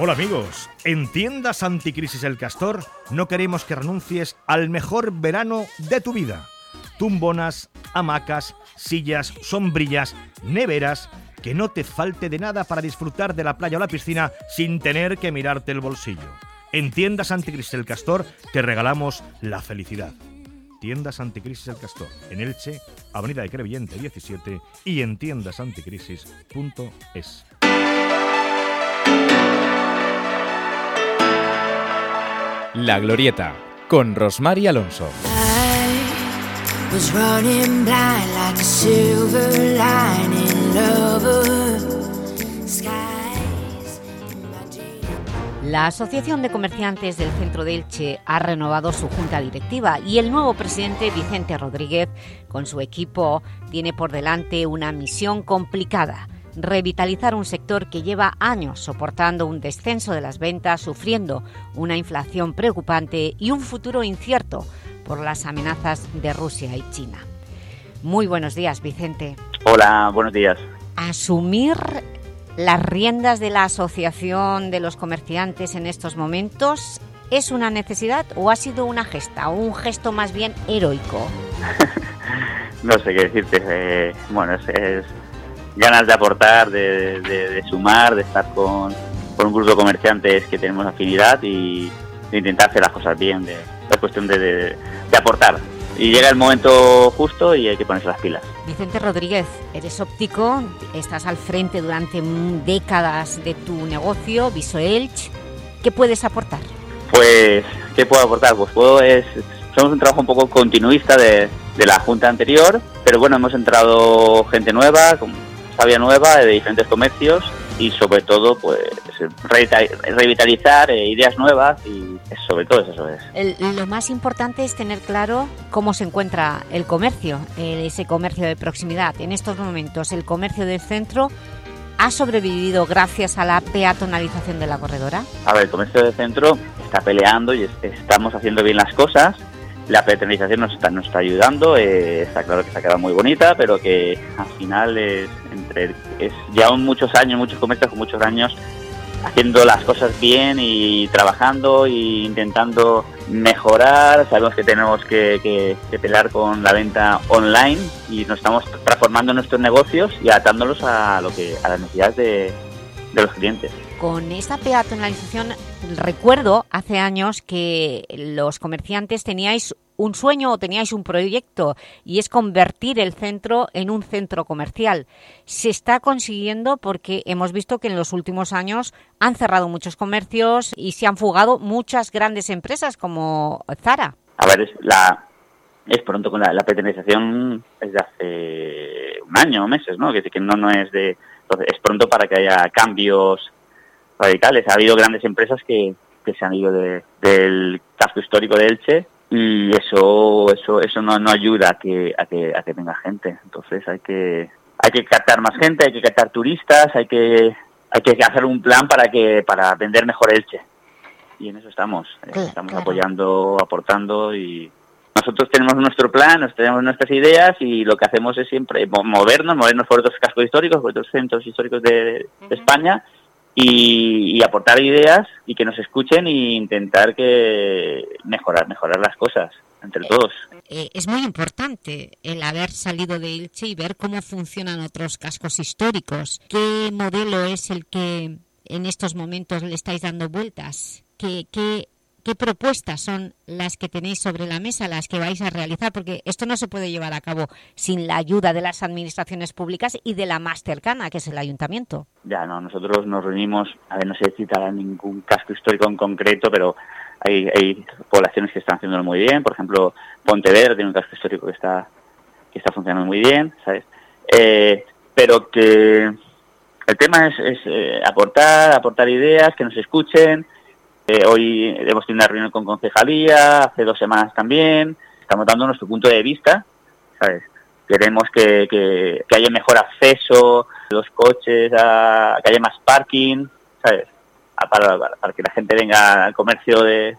Hola amigos, en tiendas Anticrisis El Castor no queremos que renuncies al mejor verano de tu vida. Tumbonas, hamacas, sillas, sombrillas, neveras, que no te falte de nada para disfrutar de la playa o la piscina sin tener que mirarte el bolsillo. En tiendas Anticrisis El Castor te regalamos la felicidad. Tiendas Anticrisis El Castor, en Elche, Avenida de Crevillente 17 y en tiendasanticrisis.es. La Glorieta, con Rosmar Alonso. La Asociación de Comerciantes del Centro de Elche ha renovado su junta directiva y el nuevo presidente Vicente Rodríguez, con su equipo, tiene por delante una misión complicada revitalizar un sector que lleva años soportando un descenso de las ventas, sufriendo una inflación preocupante y un futuro incierto por las amenazas de Rusia y China. Muy buenos días, Vicente. Hola, buenos días. Asumir las riendas de la Asociación de los Comerciantes en estos momentos ¿Es una necesidad o ha sido una gesta, o un gesto más bien heroico? no sé qué decirte. Eh, bueno, es, ganas de aportar, de, sumar, de estar con, un grupo de comerciantes que tenemos afinidad y de intentar hacer las cosas bien, de, es cuestión de, aportar. Y llega el momento justo y hay que ponerse las pilas. Vicente Rodríguez, eres óptico, estás al frente durante décadas de tu negocio, Visoelch. ¿Qué puedes aportar? Pues, ¿qué puedo aportar? Pues puedo es, somos un trabajo un poco continuista de, de la junta anterior, pero bueno, hemos entrado gente nueva, sabia nueva de diferentes comercios y sobre todo pues revitalizar eh, ideas nuevas y sobre todo eso es. lo más importante es tener claro cómo se encuentra el comercio, ese comercio de proximidad. En estos momentos el comercio del centro ha sobrevivido gracias a la peatonalización de la corredora. A ver, el comercio del centro está peleando y estamos haciendo bien las cosas la peatonalización nos está, nos está ayudando, eh, está claro que se ha quedado muy bonita, pero que al final es, entre, es ya muchos años, muchos comercios con muchos años haciendo las cosas bien y trabajando e intentando mejorar. Sabemos que tenemos que, que, pelear con la venta online y nos estamos transformando nuestros negocios y adaptándolos a lo que a las necesidades de, de los clientes. Con esta peatonalización, recuerdo hace años que los comerciantes teníais un sueño o teníais un proyecto y es convertir el centro en un centro comercial. Se está consiguiendo porque hemos visto que en los últimos años han cerrado muchos comercios y se han fugado muchas grandes empresas como Zara. A ver, es, la, es pronto con la, la peatonalización es de hace un año o meses, ¿no? Que, que no, no es de... Entonces, es pronto para que haya cambios radicales. Ha habido grandes empresas que, que se han ido de- del casco histórico de Elche y eso eso eso no, no ayuda a que, a que a que venga gente. Entonces hay que hay que captar más gente, hay que captar turistas, hay que hay que hacer un plan para que para vender mejor Elche. Y en eso estamos. Eh, Claro, estamos claro. apoyando, aportando y nosotros tenemos nuestro plan, nos tenemos nuestras ideas y lo que hacemos es siempre mo- movernos, movernos por otros cascos históricos, por otros centros históricos de, de España y, y aportar ideas y que nos escuchen e intentar que mejorar, mejorar las cosas entre todos. Eh, es muy importante el haber salido de Elche y ver cómo funcionan otros cascos históricos. ¿Qué modelo es el que en estos momentos le estáis dando vueltas? ¿Qué, qué, qué propuestas son las que tenéis sobre la mesa, las que vais a realizar? Porque esto no se puede llevar a cabo sin la ayuda de las administraciones públicas y de la más cercana, que es el ayuntamiento. Ya, no, nosotros nos reunimos, a ver, no se cita ningún casco histórico en concreto, pero hay, hay poblaciones que están haciéndolo muy bien, por ejemplo, Pontevedra tiene un casco histórico que está que está funcionando muy bien, ¿sabes? Eh, pero que el tema es, es, eh, aportar, aportar ideas, que nos escuchen. Eh, hoy hemos tenido una reunión con concejalía, hace dos semanas también. Estamos dando nuestro punto de vista, ¿sabes? Queremos que, que, que haya mejor acceso los coches, a, que haya más parking, ¿sabes? Para que la gente venga al comercio de-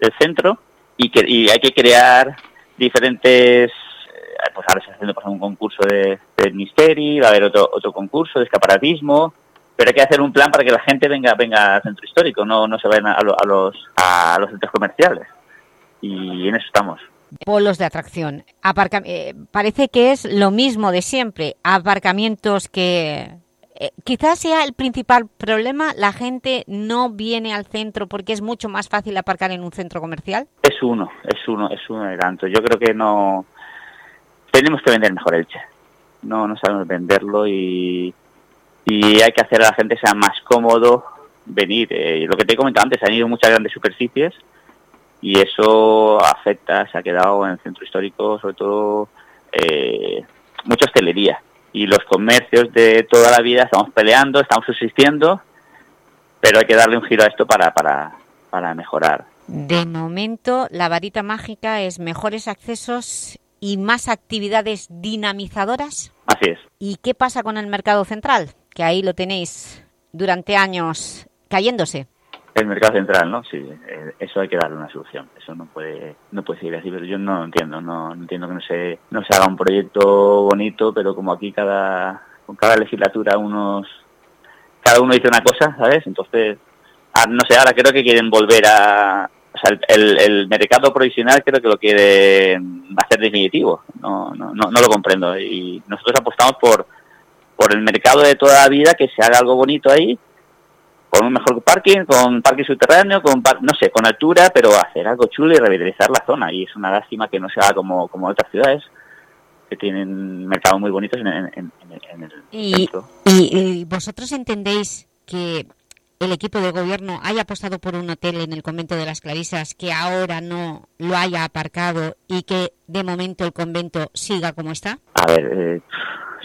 del centro y que y hay que crear diferentes eh, pues ahora se está haciendo por ejemplo, un concurso de, de misteri, va a haber otro otro concurso de escaparatismo, pero hay que hacer un plan para que la gente venga venga al centro histórico, no no se vayan a, lo- a los a los centros comerciales. Y en eso estamos. Polos de atracción. Aparca- eh, parece que es lo mismo de siempre. Aparcamientos que... eh, quizás sea el principal problema, la gente no viene al centro porque es mucho más fácil aparcar en un centro comercial. Es uno, es uno, es uno de tantos. Yo creo que no tenemos que vender mejor Elche. No, no sabemos venderlo y, y hay que hacer a la gente sea más cómodo venir. Eh, lo que te he comentado antes, han ido muchas grandes superficies y eso afecta, se ha quedado en el centro histórico, sobre todo eh, mucha hostelería. Y los comercios de toda la vida estamos peleando, estamos subsistiendo, pero hay que darle un giro a esto para, para, para mejorar. De momento, la varita mágica es mejores accesos y más actividades dinamizadoras. Así es. ¿Y qué pasa con el mercado central? Que ahí lo tenéis durante años cayéndose. El mercado central, ¿no? Sí, eh, eso hay que darle una solución. Eso no puede no puede seguir así, pero yo no lo entiendo. No, entiendo que no se, no se haga un proyecto bonito, pero como aquí cada con cada legislatura unos cada uno dice una cosa, ¿sabes? Entonces, ah, no sé, ahora creo que quieren volver a... O sea, el, el, el mercado provisional creo que lo quieren hacer definitivo. No, no, no, no lo comprendo. Y nosotros apostamos por, por el mercado de toda la vida, que se haga algo bonito ahí, con un mejor parking, con parking subterráneo, con par- no sé, con altura, pero hacer algo chulo y revitalizar la zona. Y es una lástima que no se haga como, como otras ciudades que tienen mercados muy bonitos en, en- en- el- en el Y, centro. y- y vosotros entendéis que el equipo de gobierno haya apostado por un hotel en el convento de las Clarisas que ahora no lo haya aparcado y que de momento el convento siga como está? A ver, eh,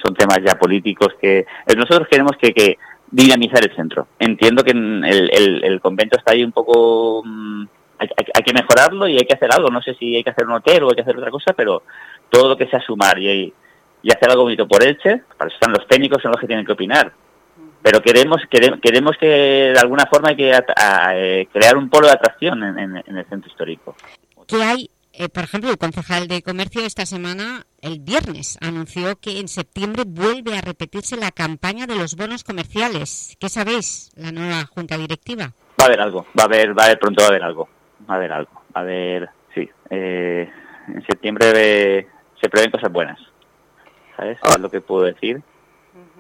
son temas ya políticos que eh, nosotros queremos que, que dinamizar el centro. Entiendo que el, el- el convento está ahí un poco... mm, hay, hay- que mejorarlo y hay que hacer algo. No sé si hay que hacer un hotel o hay que hacer otra cosa, pero todo lo que sea sumar y, y hacer algo bonito por Elche, para eso están los técnicos, son los que tienen que opinar. Pero queremos quere- queremos que de alguna forma hay que at- a- eh, crear un polo de atracción en, en- en el centro histórico. que hay, eh, por ejemplo, el concejal de comercio esta semana, el viernes, anunció que en septiembre vuelve a repetirse la campaña de los bonos comerciales. ¿Qué sabéis, la nueva junta directiva? Va a haber algo, va a haber, va a haber pronto va a haber algo, va a haber algo, va a haber, sí. Eh, en septiembre eh, se prevén cosas buenas, ¿sabes? Es lo que puedo decir.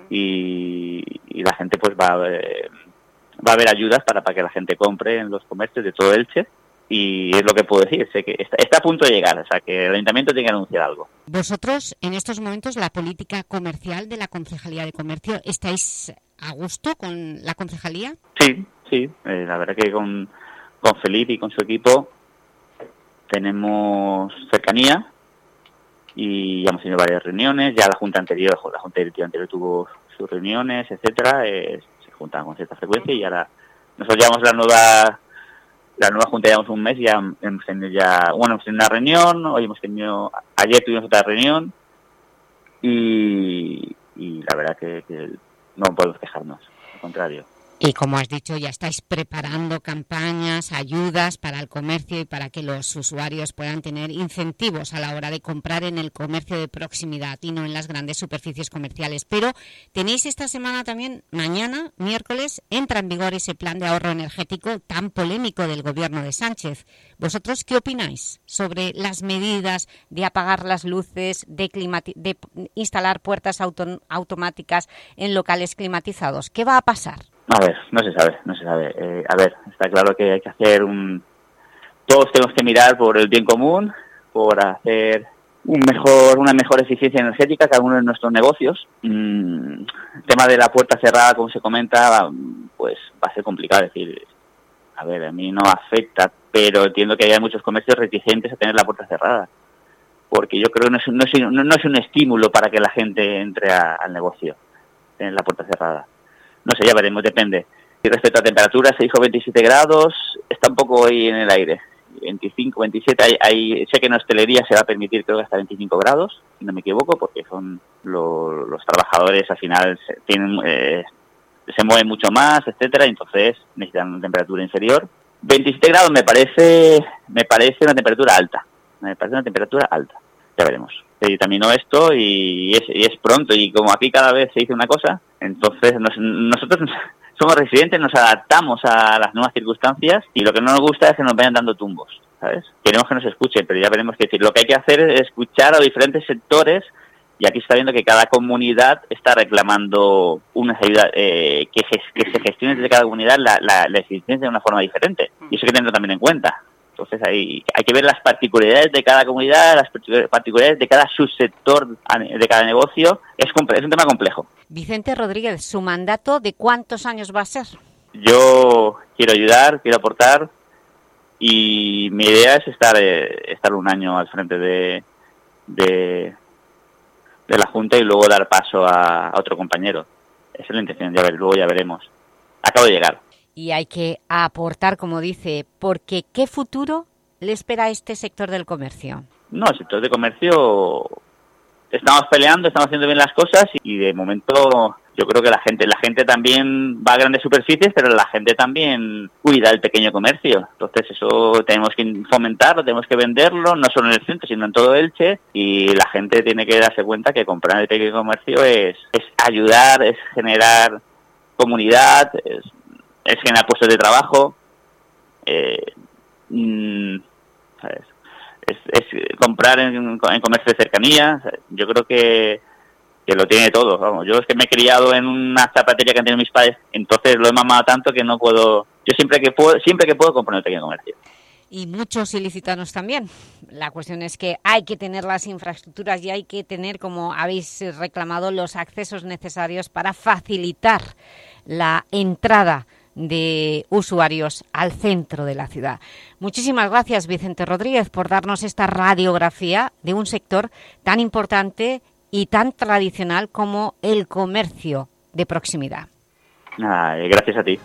Y, y la gente pues va, eh, va a haber ayudas para, para que la gente compre en los comercios de todo Elche y es lo que puedo decir, sé que está, está a punto de llegar, o sea que el ayuntamiento tiene que anunciar algo. Vosotros, en estos momentos, la política comercial de la Concejalía de Comercio, ¿estáis a gusto con la concejalía? Sí, sí, eh, la verdad que con, con Felipe y con su equipo tenemos cercanía y hemos tenido varias reuniones, ya la junta anterior, la junta directiva anterior tuvo sus reuniones, etcétera, eh, se juntan con cierta frecuencia y ahora nosotros llevamos la nueva la nueva junta llevamos un mes ya hemos tenido ya bueno hemos tenido una reunión hoy hemos tenido ayer tuvimos otra reunión y, y la verdad que, que no podemos quejarnos al contrario Y como has dicho, ya estáis preparando campañas, ayudas para el comercio y para que los usuarios puedan tener incentivos a la hora de comprar en el comercio de proximidad y no en las grandes superficies comerciales. Pero tenéis esta semana también, mañana, miércoles, entra en vigor ese plan de ahorro energético tan polémico del gobierno de Sánchez. ¿Vosotros qué opináis sobre las medidas de apagar las luces, de, de instalar puertas auto- automáticas en locales climatizados? ¿Qué va a pasar? A ver, no se sabe, no se sabe. Eh, a ver, está claro que hay que hacer un... Todos tenemos que mirar por el bien común, por hacer un mejor, una mejor eficiencia energética cada uno de nuestros negocios. Mm, el tema de la puerta cerrada, como se comenta, pues va a ser complicado. Es decir, a ver, a mí no afecta, pero entiendo que hay muchos comercios reticentes a tener la puerta cerrada. Porque yo creo que no es, no es, no- no es un estímulo para que la gente entre a- al negocio, tener la puerta cerrada. No sé, ya veremos, depende. Y respecto a temperaturas, se dijo 27 grados, está un poco ahí en el aire. 25, 27, hay, hay- sé que en hostelería se va a permitir creo que hasta 25 grados, si no me equivoco, porque son lo- los trabajadores al final se, tienen, eh, se mueven mucho más, etcétera, entonces necesitan una temperatura inferior. 27 grados me parece, me parece una temperatura alta, me parece una temperatura alta, ya veremos. Se terminó esto y es, y es pronto y como aquí cada vez se dice una cosa, entonces nos- nosotros somos residentes, nos adaptamos a las nuevas circunstancias y lo que no nos gusta es que nos vayan dando tumbos, ¿sabes? Queremos que nos escuchen, pero ya veremos qué decir. Lo que hay que hacer es escuchar a diferentes sectores y aquí se está viendo que cada comunidad está reclamando unas ayudas, eh, que, que se gestione desde cada comunidad la, la existencia de una forma diferente. Y eso hay que tenerlo también en cuenta. Entonces hay, hay que ver las particularidades de cada comunidad, las partic- particularidades de cada subsector de cada negocio. Es, es un tema complejo. Vicente Rodríguez, ¿su mandato de cuántos años va a ser? Yo quiero ayudar, quiero aportar y mi idea es estar eh, estar un año al frente de, de, de la Junta y luego dar paso a, a otro compañero. Esa es la intención, ya ver, luego ya veremos. Acabo de llegar. Y hay que aportar, como dice, porque ¿qué futuro le espera a este sector del comercio? No, el sector de comercio estamos peleando, estamos haciendo bien las cosas y de momento yo creo que la gente la gente también va a grandes superficies, pero la gente también cuida el pequeño comercio. Entonces eso tenemos que fomentarlo, tenemos que venderlo, no solo en el centro, sino en todo Elche y la gente tiene que darse cuenta que comprar el pequeño comercio es, es ayudar, es generar comunidad, es, es generar puestos de trabajo. Eh, mm, es, comprar en, comercio de cercanía. Yo creo que, que lo tiene todo. Vamos, yo es que me he criado en una zapatería que han tenido mis padres, entonces lo he mamado tanto que no puedo. Yo siempre que puedo, siempre que puedo compro en pequeño comercio. Y muchos ilicitanos también. La cuestión es que hay que tener las infraestructuras y hay que tener, como habéis reclamado, los accesos necesarios para facilitar la entrada de usuarios al centro de la ciudad. Muchísimas gracias, Vicente Rodríguez, por darnos esta radiografía de un sector tan importante y tan tradicional como el comercio de proximidad. Nada, eh, gracias a ti.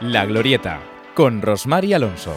La Glorieta, con Rosmar Alonso.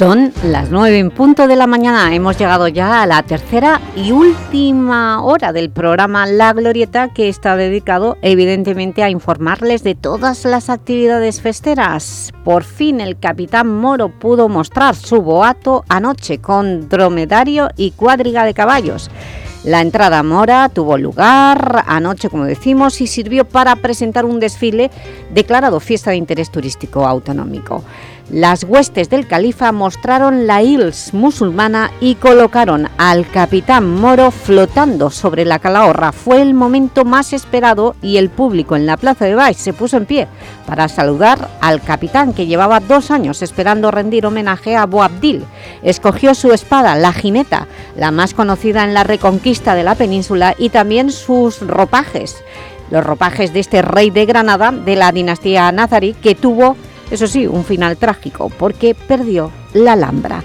Son las nueve en punto de la mañana. Hemos llegado ya a la tercera y última hora del programa La Glorieta que está dedicado evidentemente a informarles de todas las actividades festeras. Por fin el capitán Moro pudo mostrar su boato anoche con dromedario y cuadriga de caballos. La entrada mora tuvo lugar anoche, como decimos, y sirvió para presentar un desfile declarado Fiesta de Interés Turístico Autonómico. Las huestes del califa mostraron la Ils musulmana y colocaron al capitán Moro flotando sobre la calahorra. Fue el momento más esperado y el público en la plaza de Baix se puso en pie para saludar al capitán que llevaba dos años esperando rendir homenaje a Boabdil. Escogió su espada, la jineta, la más conocida en la reconquista de la península y también sus ropajes. Los ropajes de este rey de Granada de la dinastía nazarí que tuvo eso sí, un final trágico, porque perdió la Alhambra.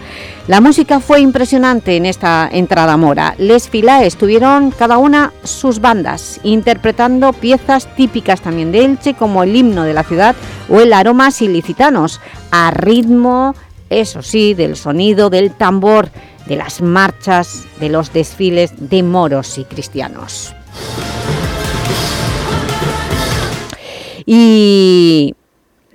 La música fue impresionante en esta entrada mora. Les Filaes tuvieron cada una sus bandas, interpretando piezas típicas también de Elche, como el himno de la ciudad o el aromas ilicitanos, a ritmo, eso sí, del sonido del tambor, de las marchas, de los desfiles de moros y cristianos. Y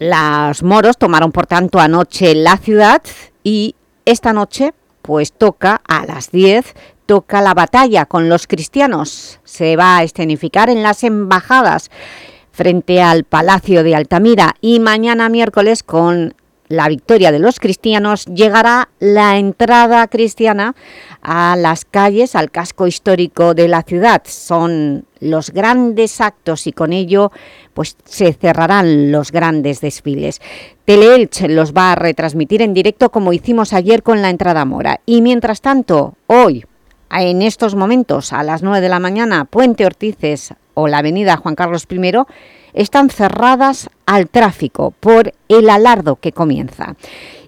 los moros tomaron, por tanto, anoche la ciudad y esta noche, pues toca a las 10, toca la batalla con los cristianos. Se va a escenificar en las embajadas frente al Palacio de Altamira y mañana miércoles con la victoria de los cristianos, llegará la entrada cristiana a las calles, al casco histórico de la ciudad. Son los grandes actos y con ello pues, se cerrarán los grandes desfiles. Teleelch los va a retransmitir en directo como hicimos ayer con la entrada mora. Y mientras tanto, hoy, en estos momentos, a las 9 de la mañana, Puente Ortices o la avenida Juan Carlos I, están cerradas al tráfico por el alardo que comienza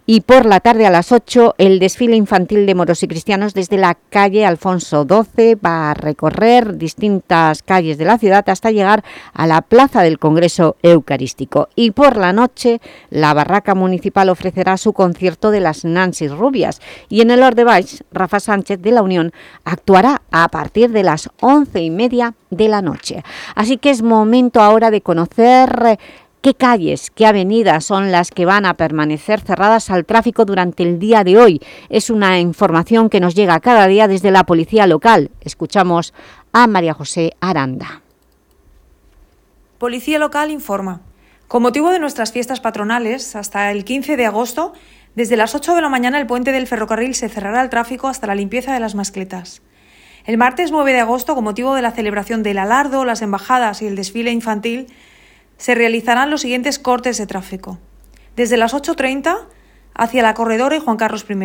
y por la tarde a las 8 el desfile infantil de moros y cristianos desde la calle Alfonso XII va a recorrer distintas calles de la ciudad hasta llegar a la Plaza del Congreso Eucarístico y por la noche la barraca municipal ofrecerá su concierto de las Nancy Rubias y en el Ordebaix Rafa Sánchez de la Unión actuará a partir de las once y media de la noche. Así que es momento ahora de conocer qué calles, qué avenidas son las que van a permanecer cerradas al tráfico durante el día de hoy. Es una información que nos llega cada día desde la policía local. Escuchamos a María José Aranda. Policía local informa. Con motivo de nuestras fiestas patronales, hasta el 15 de agosto, desde las 8 de la mañana el puente del ferrocarril se cerrará al tráfico hasta la limpieza de las mascletas. El martes 9 de agosto, con motivo de la celebración del alardo, las embajadas y el desfile infantil, se realizarán los siguientes cortes de tráfico. Desde las 8.30 hacia la Corredora y Juan Carlos I.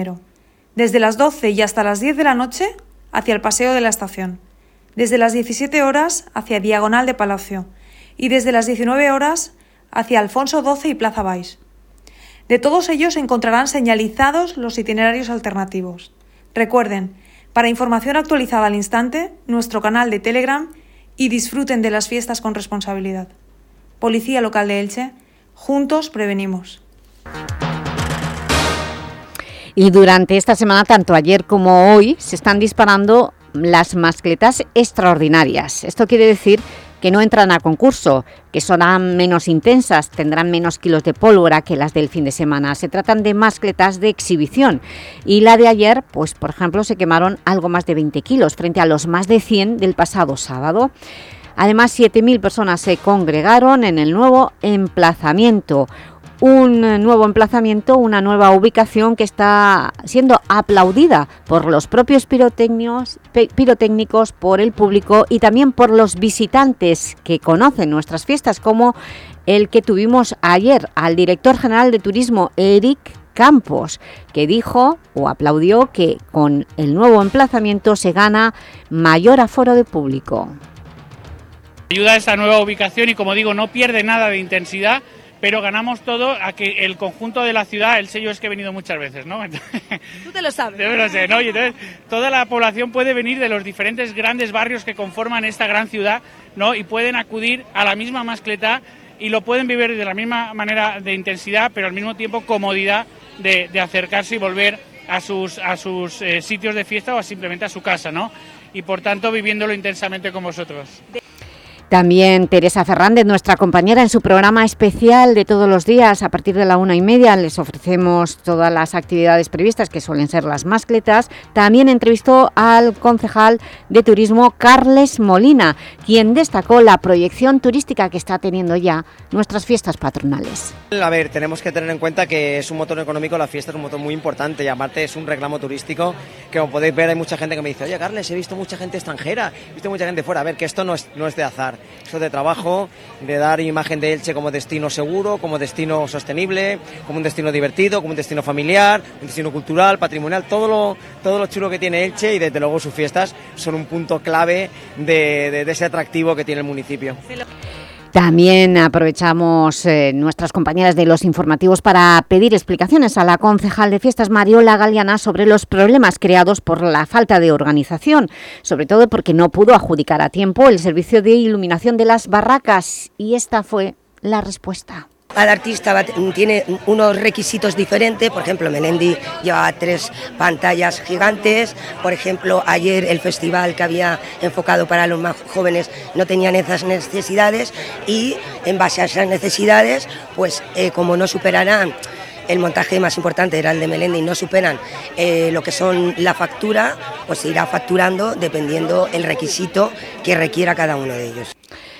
Desde las 12 y hasta las 10 de la noche hacia el Paseo de la Estación. Desde las 17 horas hacia Diagonal de Palacio. Y desde las 19 horas hacia Alfonso XII y Plaza Baix. De todos ellos encontrarán señalizados los itinerarios alternativos. Recuerden, para información actualizada al instante, nuestro canal de Telegram y disfruten de las fiestas con responsabilidad. Policía Local de Elche, juntos prevenimos. Y durante esta semana, tanto ayer como hoy, se están disparando las mascletas extraordinarias. Esto quiere decir que no entran a concurso, que serán menos intensas, tendrán menos kilos de pólvora que las del fin de semana. Se tratan de mascletas de exhibición y la de ayer, pues por ejemplo, se quemaron algo más de 20 kilos frente a los más de 100 del pasado sábado. Además, 7.000 personas se congregaron en el nuevo emplazamiento, un nuevo emplazamiento, una nueva ubicación que está siendo aplaudida por los propios pirotécnicos, por el público y también por los visitantes que conocen nuestras fiestas, como el que tuvimos ayer al director general de turismo, Eric Campos, que dijo o aplaudió que con el nuevo emplazamiento se gana mayor aforo de público. Ayuda a esta nueva ubicación y como digo, no pierde nada de intensidad, pero ganamos todo a que el conjunto de la ciudad, el sello es que he venido muchas veces, ¿no? Tú te lo sabes. Yo lo sé, ¿no? Y entonces toda la población puede venir de los diferentes grandes barrios que conforman esta gran ciudad, ¿no? Y pueden acudir a la misma mascleta y lo pueden vivir de la misma manera de intensidad, pero al mismo tiempo comodidad de, de acercarse y volver a sus, a sus eh, sitios de fiesta o simplemente a su casa, ¿no? Y por tanto viviéndolo intensamente con vosotros. También Teresa Fernández, nuestra compañera en su programa especial de todos los días, a partir de la una y media les ofrecemos todas las actividades previstas, que suelen ser las mascletas. También entrevistó al concejal de turismo Carles Molina, quien destacó la proyección turística que está teniendo ya nuestras fiestas patronales. A ver, tenemos que tener en cuenta que es un motor económico, la fiesta es un motor muy importante y aparte es un reclamo turístico que como podéis ver hay mucha gente que me dice, oye Carles, he visto mucha gente extranjera, he visto mucha gente fuera, a ver que esto no es, no es de azar, esto es de trabajo, de dar imagen de Elche como destino seguro, como destino sostenible, como un destino divertido, como un destino familiar, un destino cultural, patrimonial, todo lo, todo lo chulo que tiene Elche y desde luego sus fiestas son un punto clave de ese atractivo que tiene el municipio. También aprovechamos eh, nuestras compañeras de los informativos para pedir explicaciones a la concejal de fiestas Mariola Galeana sobre los problemas creados por la falta de organización, sobre todo porque no pudo adjudicar a tiempo el servicio de iluminación de las barracas y esta fue la respuesta. Cada artista tiene unos requisitos diferentes, por ejemplo, Melendi llevaba tres pantallas gigantes, por ejemplo, ayer el festival que había enfocado para los más jóvenes no tenían esas necesidades y en base a esas necesidades, pues eh, como no superarán el montaje más importante era el de Melendi no superan eh, lo que son la factura, pues se irá facturando dependiendo el requisito que requiera cada uno de ellos.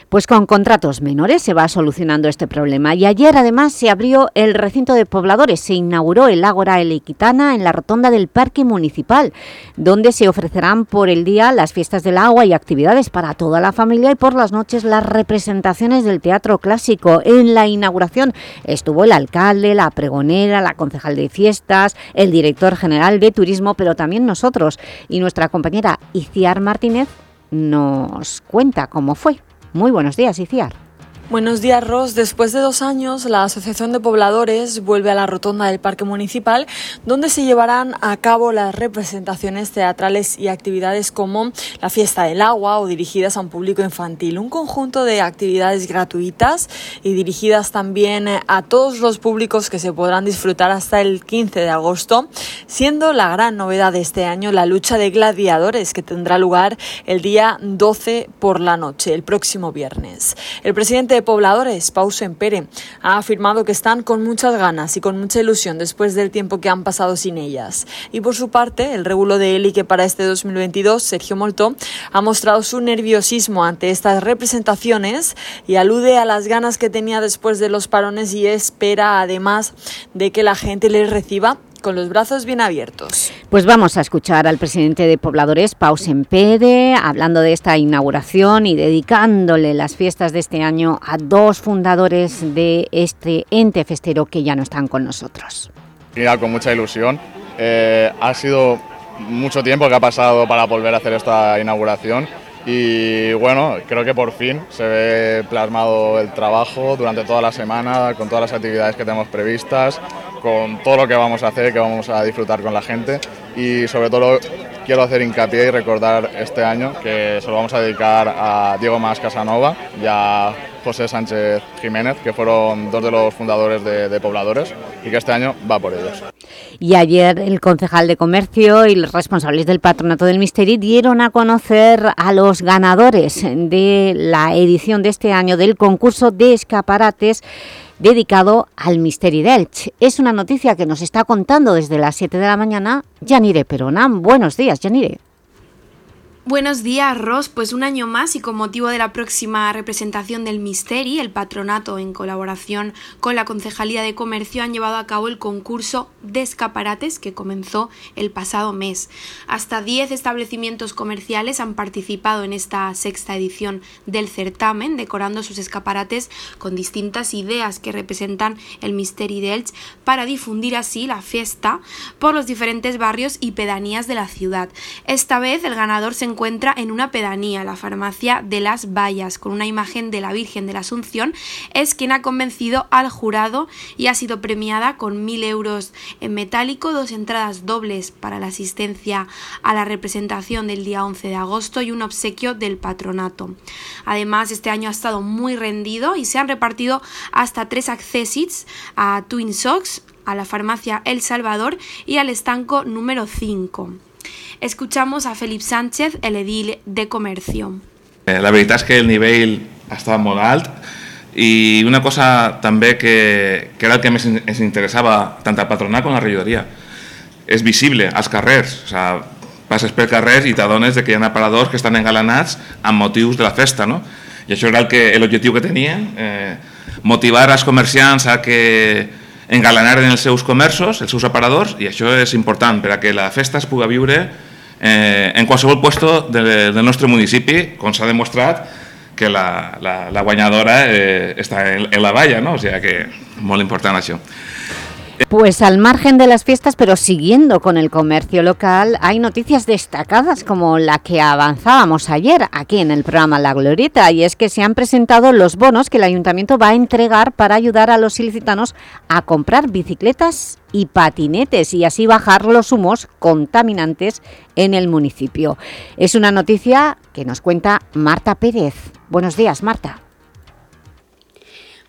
Pues con contratos menores se va solucionando este problema y ayer además se abrió el recinto de pobladores, se inauguró el Ágora Eliquitana en la rotonda del Parque Municipal, donde se ofrecerán por el día las fiestas del agua y actividades para toda la familia y por las noches las representaciones del teatro clásico. En la inauguración estuvo el alcalde, la pregonera, la concejal de fiestas, el director general de turismo, pero también nosotros y nuestra compañera Iciar Martínez nos cuenta cómo fue. Muy buenos días, Iciar. Buenos días, Ros. Después de dos años, la Asociación de Pobladores vuelve a la rotonda del Parque Municipal, donde se llevarán a cabo las representaciones teatrales y actividades como la Fiesta del Agua o dirigidas a un público infantil. Un conjunto de actividades gratuitas y dirigidas también a todos los públicos que se podrán disfrutar hasta el 15 de agosto, siendo la gran novedad de este año la lucha de gladiadores que tendrá lugar el día 12 por la noche, el próximo viernes. El presidente de pobladores, Pau Sempere, ha afirmado que están con muchas ganas y con mucha ilusión después del tiempo que han pasado sin ellas. Y por su parte, el regulo de Eli que para este 2022, Sergio Molto, ha mostrado su nerviosismo ante estas representaciones y alude a las ganas que tenía después de los parones y espera además de que la gente les reciba con los brazos bien abiertos. Pues vamos a escuchar al presidente de Pobladores, Pau Sempere, hablando de esta inauguración y dedicándole las fiestas de este año a dos fundadores de este ente festero que ya no están con nosotros. Mira, con mucha ilusión. Eh, ha sido mucho tiempo que ha pasado para volver a hacer esta inauguración y bueno, creo que por fin se ve plasmado el trabajo durante toda la semana, con todas las actividades que tenemos previstas, con todo lo que vamos a hacer, que vamos a disfrutar con la gente. Y sobre todo quiero hacer hincapié y recordar este año que se lo vamos a dedicar a Diego Más Casanova y a José Sánchez Jiménez, que fueron dos de los fundadores de, Pobladores y que este año va por ellos. Y ayer el concejal de Comercio y los responsables del Patronato del Misteri dieron a conocer a los ganadores de la edición de este año del concurso de escaparates dedicado al Misteri d'Elche. Es una noticia que nos está contando desde las 7 de la mañana Yanire Perona. Buenos días, Yanire. Buenos días, Ros. Pues un año más y con motivo de la próxima representación del Misteri, el patronato en colaboración con la Concejalía de Comercio han llevado a cabo el concurso de escaparates que comenzó el pasado mes. Hasta 10 establecimientos comerciales han participado en esta sexta edición del certamen, decorando sus escaparates con distintas ideas que representan el Misteri de Elche para difundir así la fiesta por los diferentes barrios y pedanías de la ciudad. Esta vez el ganador se encuentra en una pedanía, la farmacia de las Vallas, con una imagen de la Virgen de la Asunción, es quien ha convencido al jurado y ha sido premiada con mil euros en metálico, dos entradas dobles para la asistencia a la representación del día 11 de agosto y un obsequio del patronato. Además, este año ha estado muy rendido y se han repartido hasta tres accesits a Twin Socks, a la farmacia El Salvador y al estanco número 5. Escuchamos a Felip Sánchez, el edil de Comercio. Eh, la veritat és que el nivell estava molt alt i una cosa també que, que era el que més ens interessava tant al patronat com a la regidoria és visible als carrers o sigui, passes per carrers i t'adones que hi ha aparadors que estan engalanats amb motius de la festa no? i això era l'objectiu que, que tenien eh, motivar els comerciants a que engalanaren els seus comerços, els seus aparadors i això és important per a que la festa es pugui viure eh, en qualsevol puesto de, del nostre municipi, com s'ha demostrat que la, la, la guanyadora eh, està en, en la valla, no? o sigui que molt important això. Pues al margen de las fiestas, pero siguiendo con el comercio local, hay noticias destacadas como la que avanzábamos ayer aquí en el programa La Glorieta, y es que se han presentado los bonos que el Ayuntamiento va a entregar para ayudar a los ilicitanos a comprar bicicletas y patinetes y así bajar los humos contaminantes en el municipio. Es una noticia que nos cuenta Marta Pérez. Buenos días, Marta.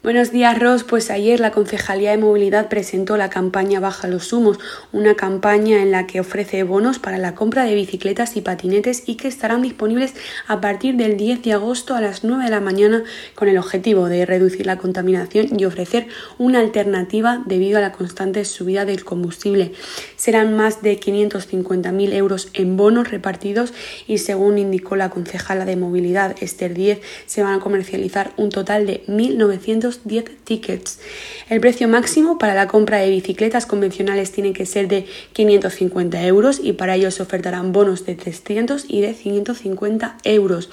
Buenos días, Ros. Pues ayer la Concejalía de Movilidad presentó la campaña Baja los Humos, una campaña en la que ofrece bonos para la compra de bicicletas y patinetes y que estarán disponibles a partir del 10 de agosto a las 9 de la mañana con el objetivo de reducir la contaminación y ofrecer una alternativa debido a la constante subida del combustible. Serán más de 550.000 euros en bonos repartidos y según indicó la concejala de Movilidad Esther 10, se van a comercializar un total de 1.900 10 tickets. El precio máximo para la compra de bicicletas convencionales tiene que ser de 550 euros y para ello se ofertarán bonos de 300 y de 550 euros.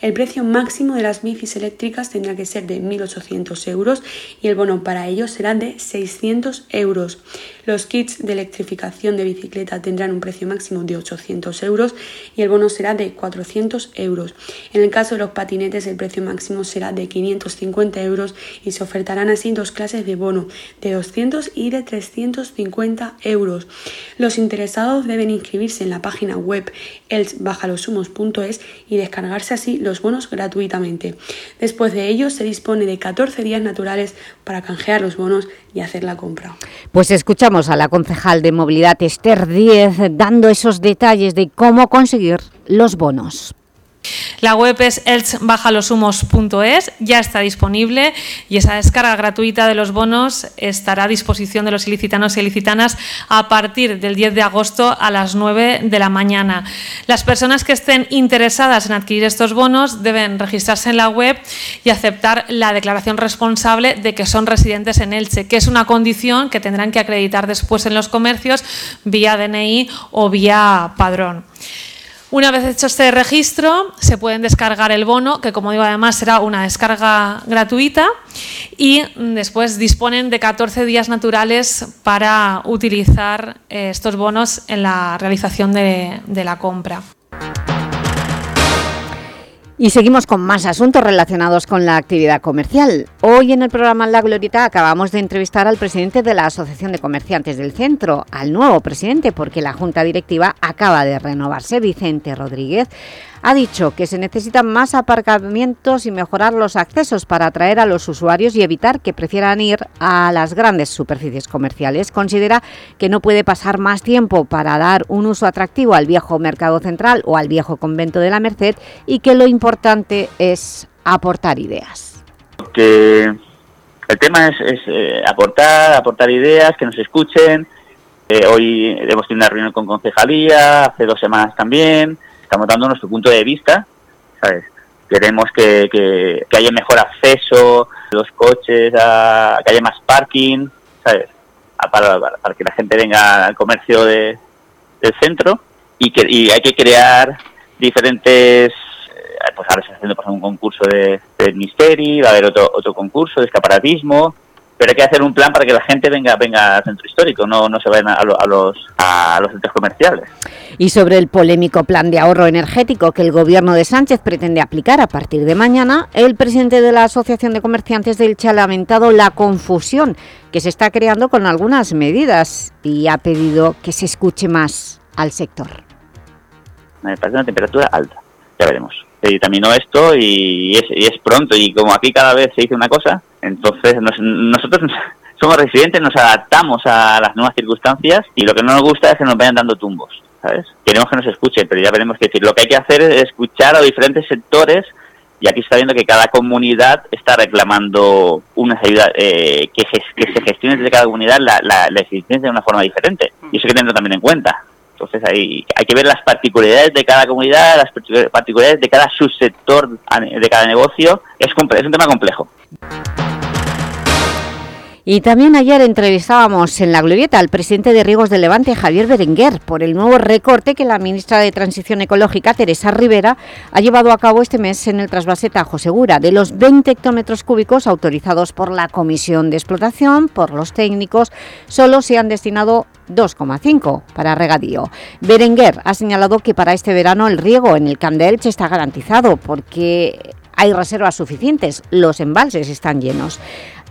El precio máximo de las bicis eléctricas tendrá que ser de 1.800 euros y el bono para ello será de 600 euros. Los kits de electrificación de bicicleta tendrán un precio máximo de 800 euros y el bono será de 400 euros. En el caso de los patinetes el precio máximo será de 550 euros y se ofertarán así dos clases de bono de 200 y de 350 euros. Los interesados deben inscribirse en la página web elsbajalosumos.es y descargarse así los bonos gratuitamente. Después de ello se dispone de 14 días naturales para canjear los bonos y hacer la compra. Pues escuchamos a la concejal de movilidad Esther Díez dando esos detalles de cómo conseguir los bonos. La web es elchbajalosumos.es, ya está disponible y esa descarga gratuita de los bonos estará a disposición de los ilicitanos y ilicitanas a partir del 10 de agosto a las 9 de la mañana. Las personas que estén interesadas en adquirir estos bonos deben registrarse en la web y aceptar la declaración responsable de que son residentes en Elche, que es una condición que tendrán que acreditar después en los comercios vía DNI o vía padrón. Una vez hecho este registro, se pueden descargar el bono, que como digo además será una descarga gratuita, y después disponen de 14 días naturales para utilizar eh, estos bonos en la realización de, de la compra. Y seguimos con más asuntos relacionados con la actividad comercial. Hoy en el programa La Glorieta acabamos de entrevistar al presidente de la Asociación de Comerciantes del Centro, al nuevo presidente, porque la Junta Directiva acaba de renovarse, Vicente Rodríguez ha dicho que se necesitan más aparcamientos y mejorar los accesos para atraer a los usuarios y evitar que prefieran ir a las grandes superficies comerciales. Considera que no puede pasar más tiempo para dar un uso atractivo al viejo mercado central o al viejo convento de la Merced y que lo importante es aportar ideas. Que el tema es, es eh, aportar, aportar ideas, que nos escuchen. Eh, hoy hemos tenido una reunión con concejalía, hace dos semanas también estamos dando nuestro punto de vista, ¿sabes? Queremos que, que, haya mejor acceso los coches, a, que haya más parking, ¿sabes? para, para, que la gente venga al comercio de, del centro y que y hay que crear diferentes eh, pues ahora se está haciendo un concurso de, de va a haber otro, otro concurso de escaparatismo, pero hay que hacer un plan para que la gente venga venga al centro histórico, no, no se vayan a, los, a los centros comerciales. Y sobre el polémico plan de ahorro energético que el gobierno de Sánchez pretende aplicar a partir de mañana, el presidente de la Asociación de Comerciantes del Che ha lamentado la confusión que se está creando con algunas medidas y ha pedido que se escuche más al sector. Me parece una temperatura alta, ya veremos. Se dictaminó esto y es, y es pronto y como aquí cada vez se dice una cosa, entonces nosotros somos residentes, nos adaptamos a las nuevas circunstancias y lo que no nos gusta es que nos vayan dando tumbos, ¿sabes? Queremos que nos escuchen, pero ya veremos que decir. Lo que hay que hacer es escuchar a diferentes sectores y aquí está viendo que cada comunidad está reclamando una ayuda eh, que, que, se gestione desde cada comunidad la, la, la, existencia de una forma diferente y eso hay que tenerlo también en cuenta entonces hay, hay que ver las particularidades de cada comunidad las particularidades de cada subsector de cada negocio. Es, es un tema complejo y también ayer entrevistábamos en La Glorieta al presidente de Riegos del Levante, Javier Berenguer, por el nuevo recorte que la ministra de Transición Ecológica, Teresa Rivera, ha llevado a cabo este mes en el trasvase Tajo Segura. De los 20 hectómetros cúbicos autorizados por la Comisión de Explotación, por los técnicos, solo se han destinado 2,5 para regadío. Berenguer ha señalado que para este verano el riego en el Camp de Elche está garantizado porque hay reservas suficientes, los embalses están llenos.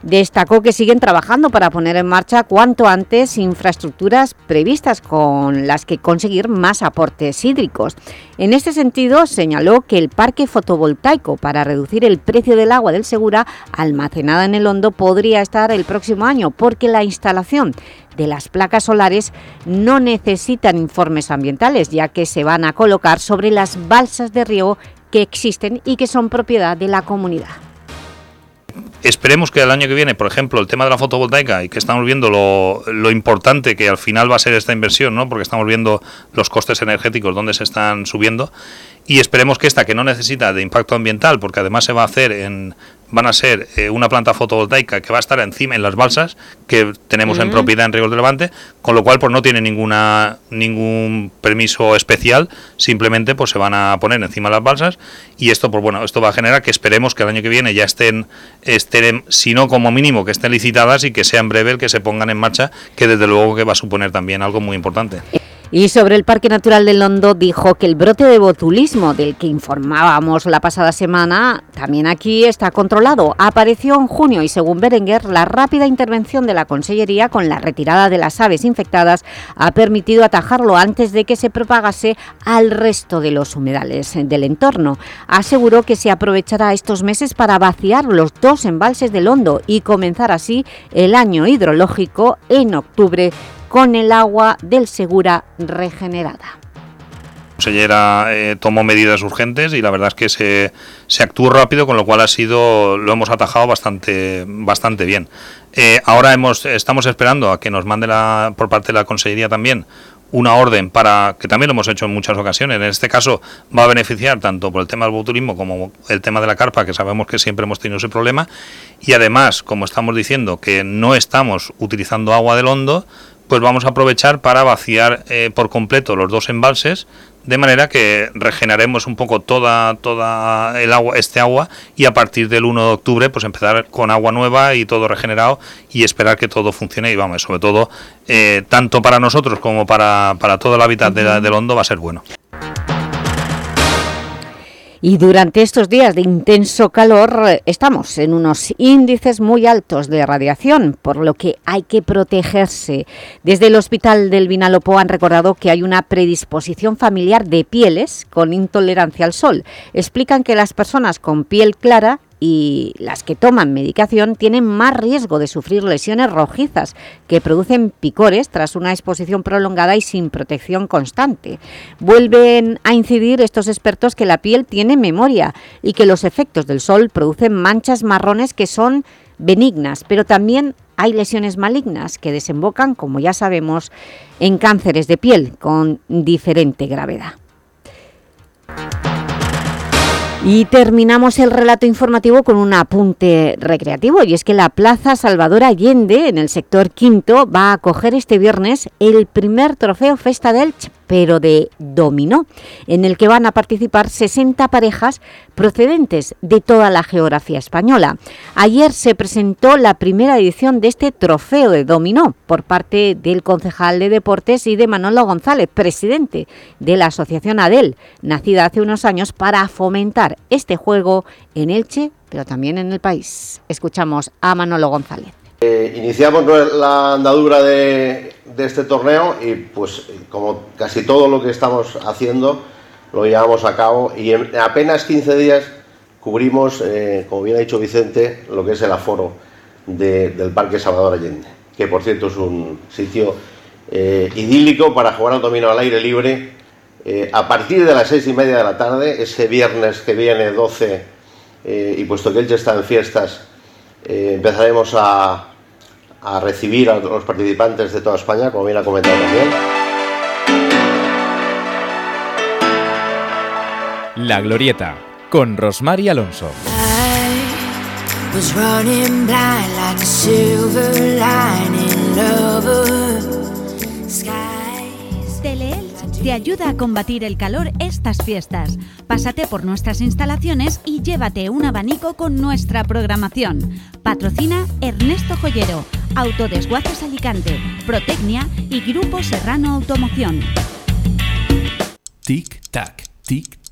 Destacó que siguen trabajando para poner en marcha cuanto antes infraestructuras previstas con las que conseguir más aportes hídricos. En este sentido, señaló que el parque fotovoltaico para reducir el precio del agua del Segura almacenada en el Hondo podría estar el próximo año porque la instalación de las placas solares no necesitan informes ambientales ya que se van a colocar sobre las balsas de riego que existen y que son propiedad de la comunidad esperemos que el año que viene, por ejemplo, el tema de la fotovoltaica y que estamos viendo lo, lo, importante que al final va a ser esta inversión, ¿no? porque estamos viendo los costes energéticos donde se están subiendo y esperemos que esta que no necesita de impacto ambiental, porque además se va a hacer en van a ser eh, una planta fotovoltaica que va a estar encima en las balsas que tenemos en propiedad en Ríos de Levante, con lo cual pues no tiene ninguna ningún permiso especial, simplemente pues se van a poner encima de las balsas y esto pues bueno, esto va a generar que esperemos que el año que viene ya estén estén si no como mínimo que estén licitadas y que sea en breve el que se pongan en marcha, que desde luego que va a suponer también algo muy importante. Y sobre el Parque Natural del Londo dijo que el brote de botulismo del que informábamos la pasada semana también aquí está controlado. Apareció en junio y según Berenguer la rápida intervención de la Consellería con la retirada de las aves infectadas ha permitido atajarlo antes de que se propagase al resto de los humedales del entorno. Aseguró que se aprovechará estos meses para vaciar los dos embalses del Londo y comenzar así el año hidrológico en octubre con el agua del Segura regenerada. La consellera eh, tomó medidas urgentes y la verdad es que se, se, actuó rápido, con lo cual ha sido lo hemos atajado bastante, bastante bien. Eh, ahora hemos, estamos esperando a que nos mande la, por parte de la Consellería también una orden para, que también lo hemos hecho en muchas ocasiones, en este caso va a beneficiar tanto por el tema del botulismo como el tema de la carpa, que sabemos que siempre hemos tenido ese problema, y además, como estamos diciendo, que no estamos utilizando agua del hondo, pues vamos a aprovechar para vaciar eh, por completo los dos embalses de manera que regeneremos un poco toda toda el agua este agua y a partir del 1 de octubre pues empezar con agua nueva y todo regenerado y esperar que todo funcione y vamos sobre todo eh, tanto para nosotros como para, para todo el hábitat del hondo va a ser bueno. Y durante estos días de intenso calor eh, estamos en unos índices muy altos de radiación, por lo que hay que protegerse. Desde el Hospital del Vinalopó han recordado que hay una predisposición familiar de pieles con intolerancia al sol. Explican que las personas con piel clara y las que toman medicación tienen más riesgo de sufrir lesiones rojizas que producen picores tras una exposición prolongada y sin protección constante. Vuelven a incidir estos expertos que la piel tiene memoria y que los efectos del sol producen manchas marrones que son benignas, pero también hay lesiones malignas que desembocan, como ya sabemos, en cánceres de piel con diferente gravedad. Y terminamos el relato informativo con un apunte recreativo y es que la Plaza Salvador Allende en el sector quinto va a acoger este viernes el primer trofeo Festa del pero de dominó, en el que van a participar 60 parejas procedentes de toda la geografía española. Ayer se presentó la primera edición de este trofeo de dominó por parte del concejal de Deportes y de Manolo González, presidente de la Asociación ADEL, nacida hace unos años para fomentar este juego en Elche, pero también en el país. Escuchamos a Manolo González. Eh, iniciamos la andadura de, este torneo y pues como casi todo lo que estamos haciendo lo llevamos a cabo y en apenas 15 días cubrimos, eh, como bien ha dicho Vicente, lo que es el aforo de- del Parque Salvador Allende, que por cierto es un sitio eh, idílico para jugar al dominó al aire libre. A partir de las seis y media de la tarde, ese viernes que viene 12, eh, y puesto que Elche está en fiestas, eh, empezaremos a, a recibir a los participantes de toda España, como bien ha comentado también. La Glorieta, con Rosmar y Alonso. Te ayuda a combatir el calor estas fiestas. Pásate por nuestras instalaciones y llévate un abanico con nuestra programación. Patrocina Ernesto Joyero, Autodesguaces Alicante, Protecnia y Grupo Serrano Automoción. Tic-tac, tic-tac.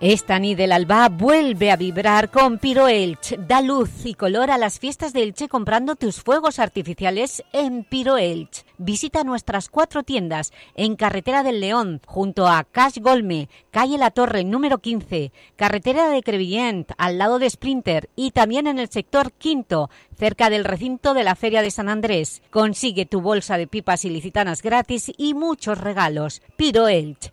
Esta ni del Alba vuelve a vibrar con Piro Elche. Da luz y color a las fiestas de Elche comprando tus fuegos artificiales en Piro Elche. Visita nuestras cuatro tiendas en Carretera del León, junto a Cash Golme, Calle La Torre, número 15, Carretera de Crevillent, al lado de Sprinter y también en el sector quinto, cerca del recinto de la Feria de San Andrés. Consigue tu bolsa de pipas ilicitanas gratis y muchos regalos. Piro Elche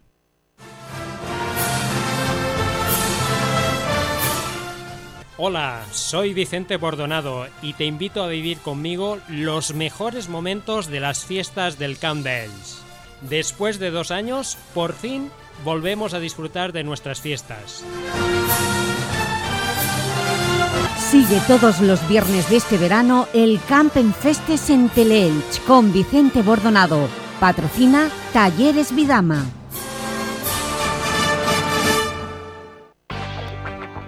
Hola, soy Vicente Bordonado y te invito a vivir conmigo los mejores momentos de las fiestas del Camp Bells. Después de dos años, por fin volvemos a disfrutar de nuestras fiestas. Sigue todos los viernes de este verano el Camp en Festes en Teleelch con Vicente Bordonado. Patrocina Talleres Vidama.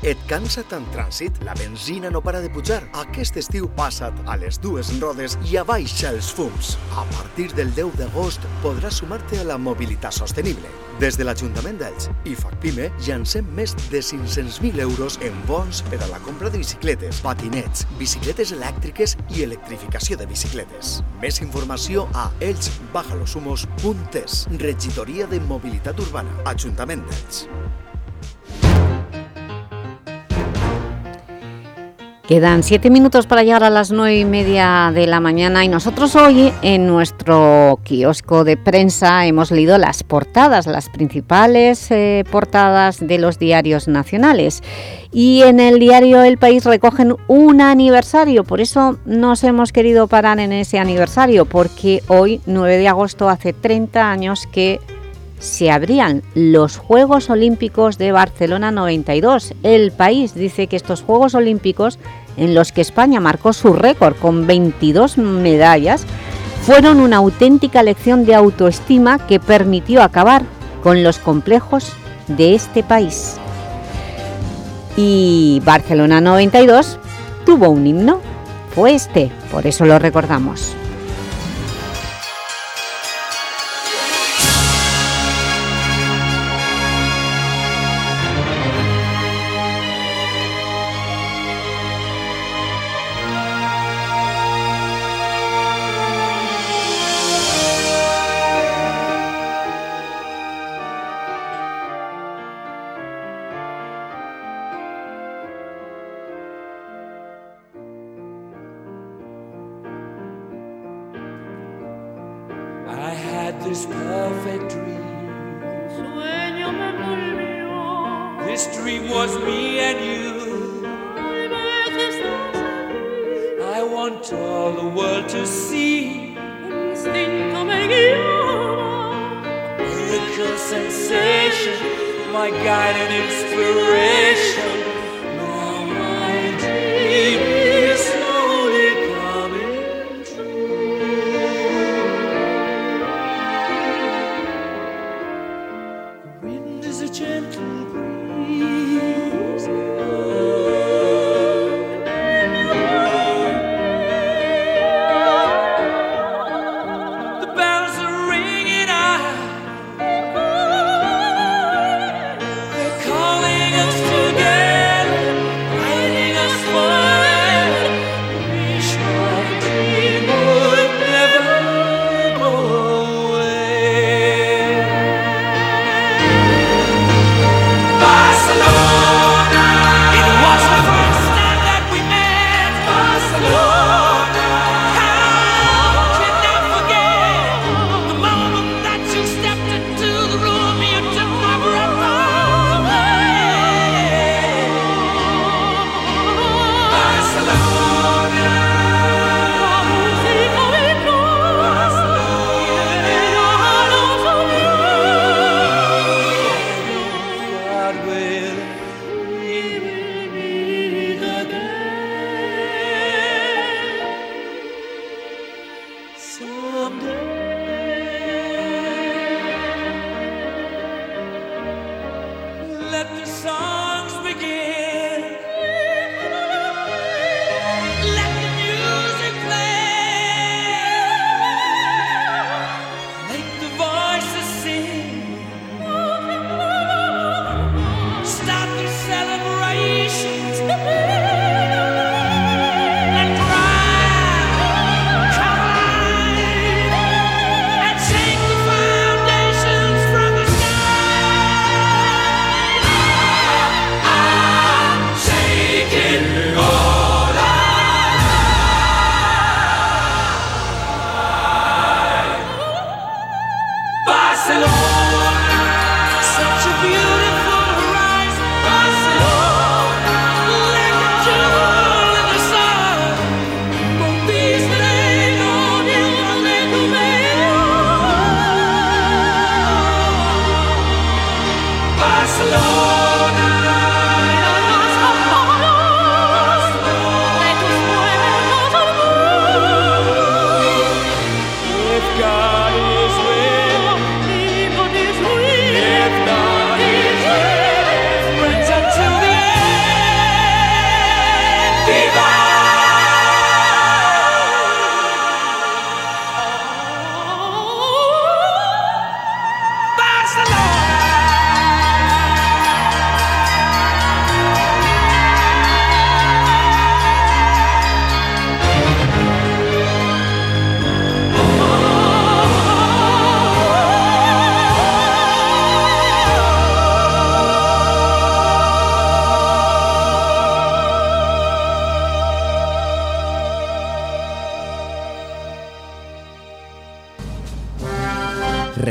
Et cansa tant trànsit? La benzina no para de pujar. Aquest estiu passa't a les dues rodes i abaixa els fums. A partir del 10 d'agost podràs sumar-te a la mobilitat sostenible. Des de l'Ajuntament d'Elx i FACPIME llancem més de 500.000 euros en bons per a la compra de bicicletes, patinets, bicicletes elèctriques i electrificació de bicicletes. Més informació a elxbajalosumos.es Regidoria de Mobilitat Urbana, Ajuntament d'Elx. Quedan siete minutos para llegar a las nueve y media de la mañana y nosotros hoy en nuestro kiosco de prensa hemos leído las portadas, las principales eh, portadas de los diarios nacionales y en el diario El País recogen un aniversario, por eso nos hemos querido parar en ese aniversario porque hoy, 9 de agosto, hace 30 años que se abrían los Juegos Olímpicos de Barcelona 92. El país dice que estos Juegos Olímpicos, en los que España marcó su récord con 22 medallas, fueron una auténtica lección de autoestima que permitió acabar con los complejos de este país. Y Barcelona 92 tuvo un himno, fue este, por eso lo recordamos.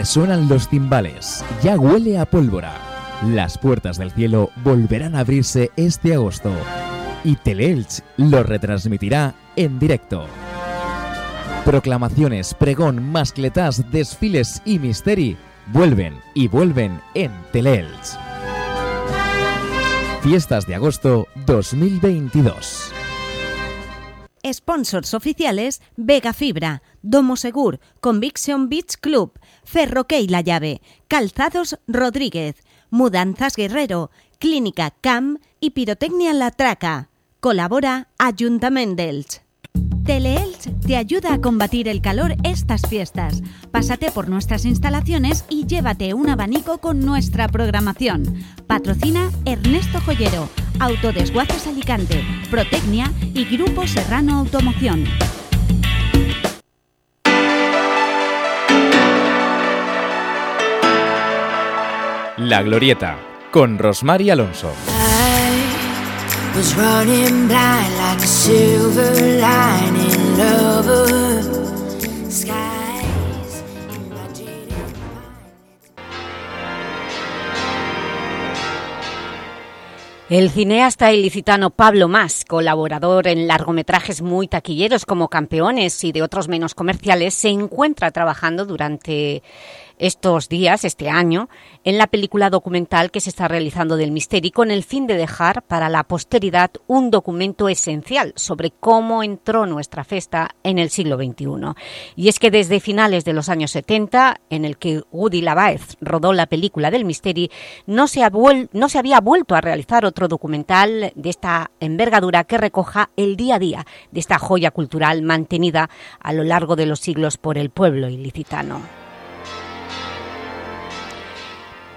Resuenan los timbales, ya huele a pólvora. Las puertas del cielo volverán a abrirse este agosto y Teleelch lo retransmitirá en directo. Proclamaciones, pregón, mascletas, desfiles y misteri vuelven y vuelven en Teleelch. Fiestas de agosto 2022. Sponsors oficiales Vega Fibra, Domo Segur, Conviction Beach Club, Ferroquey La Llave, Calzados Rodríguez, Mudanzas Guerrero, Clínica CAM y Pirotecnia La Traca. Colabora Ayuntament d'Elx. Teleelch te ayuda a combatir el calor estas fiestas. Pásate por nuestras instalaciones y llévate un abanico con nuestra programación. Patrocina Ernesto Joyero, Autodesguaces Alicante, Protecnia y Grupo Serrano Automoción. La Glorieta, con Rosmar Alonso. El cineasta ilicitano Pablo Mas, colaborador en largometrajes muy taquilleros como Campeones y de otros menos comerciales, se encuentra trabajando durante estos días, este año, en la película documental que se está realizando del Misteri con el fin de dejar para la posteridad un documento esencial sobre cómo entró nuestra festa en el siglo XXI. Y es que desde finales de los años 70, en el que Woody Lavaez rodó la película del Misteri, no se, ha no se había vuelto a realizar otro documental de esta envergadura que recoja el día a día de esta joya cultural mantenida a lo largo de los siglos por el pueblo ilicitano.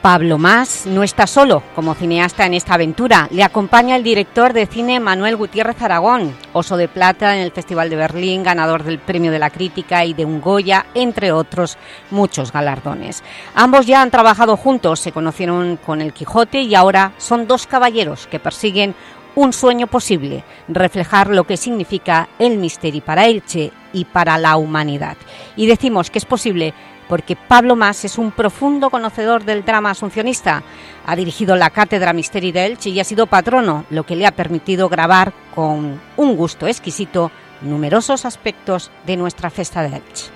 Pablo Mas no está solo como cineasta en esta aventura. Le acompaña el director de cine Manuel Gutiérrez Aragón, Oso de Plata en el Festival de Berlín, ganador del Premio de la Crítica y de un Goya, entre otros muchos galardones. Ambos ya han trabajado juntos, se conocieron con El Quijote y ahora son dos caballeros que persiguen un sueño posible, reflejar lo que significa el misterio para Elche y para la humanidad. Y decimos que es posible porque Pablo Mas es un profundo conocedor del drama asuncionista. Ha dirigido la Cátedra Misteri de Elche y ha sido patrono, lo que le ha permitido grabar con un gusto exquisito numerosos aspectos de nuestra festa de Elche.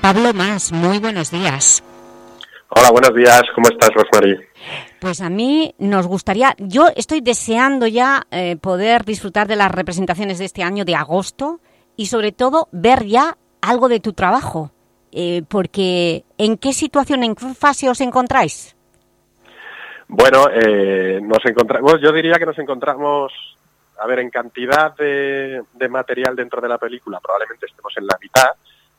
Pablo Mas, muy buenos días. Hola, buenos días. ¿Cómo estás, Rosmarie? Pues a mí nos gustaría, yo estoy deseando ya eh, poder disfrutar de las representaciones de este año de agosto y sobre todo ver ya algo de tu trabajo, eh, porque ¿en qué situación, en qué fase os encontráis? Bueno, eh, nos encontramos, yo diría que nos encontramos, a ver, en cantidad de, material dentro de la película, probablemente estemos en la mitad.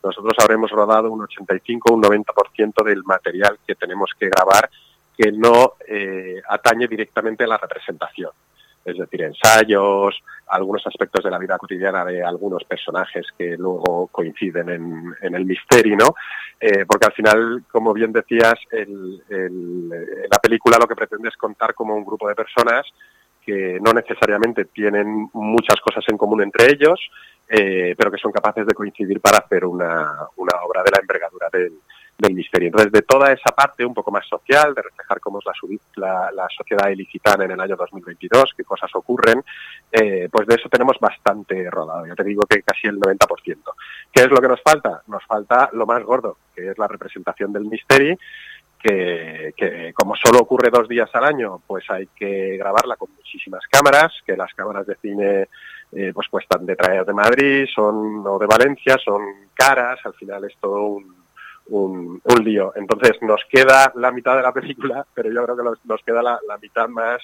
Nosotros habremos rodado un 85, un 90% del material que tenemos que grabar que no eh, atañe directamente a la representación. Es decir, ensayos, algunos aspectos de la vida cotidiana de algunos personajes que luego coinciden en, en el misterio, ¿no? Eh, porque al final, como bien decías, el- el- la película lo que pretende es contar como un grupo de personas que no necesariamente tienen muchas cosas en común entre ellos, eh, pero que son capaces de coincidir para hacer una, una obra de la envergadura del, del misterio. Entonces, de toda esa parte un poco más social, de reflejar cómo es la, la, la sociedad ilicitana en el año 2022, qué cosas ocurren, eh, pues de eso tenemos bastante rodado. Ya te digo que casi el 90%. ¿Qué es lo que nos falta? Nos falta lo más gordo, que es la representación del misterio, que, que como solo ocurre dos días al año, pues hay que grabarla con muchísimas cámaras, que las cámaras de cine eh, pues cuestan de traer de Madrid, son o de Valencia, son caras, al final es todo un, un, un lío. Entonces nos queda la mitad de la película, pero yo creo que nos, queda la, mitad más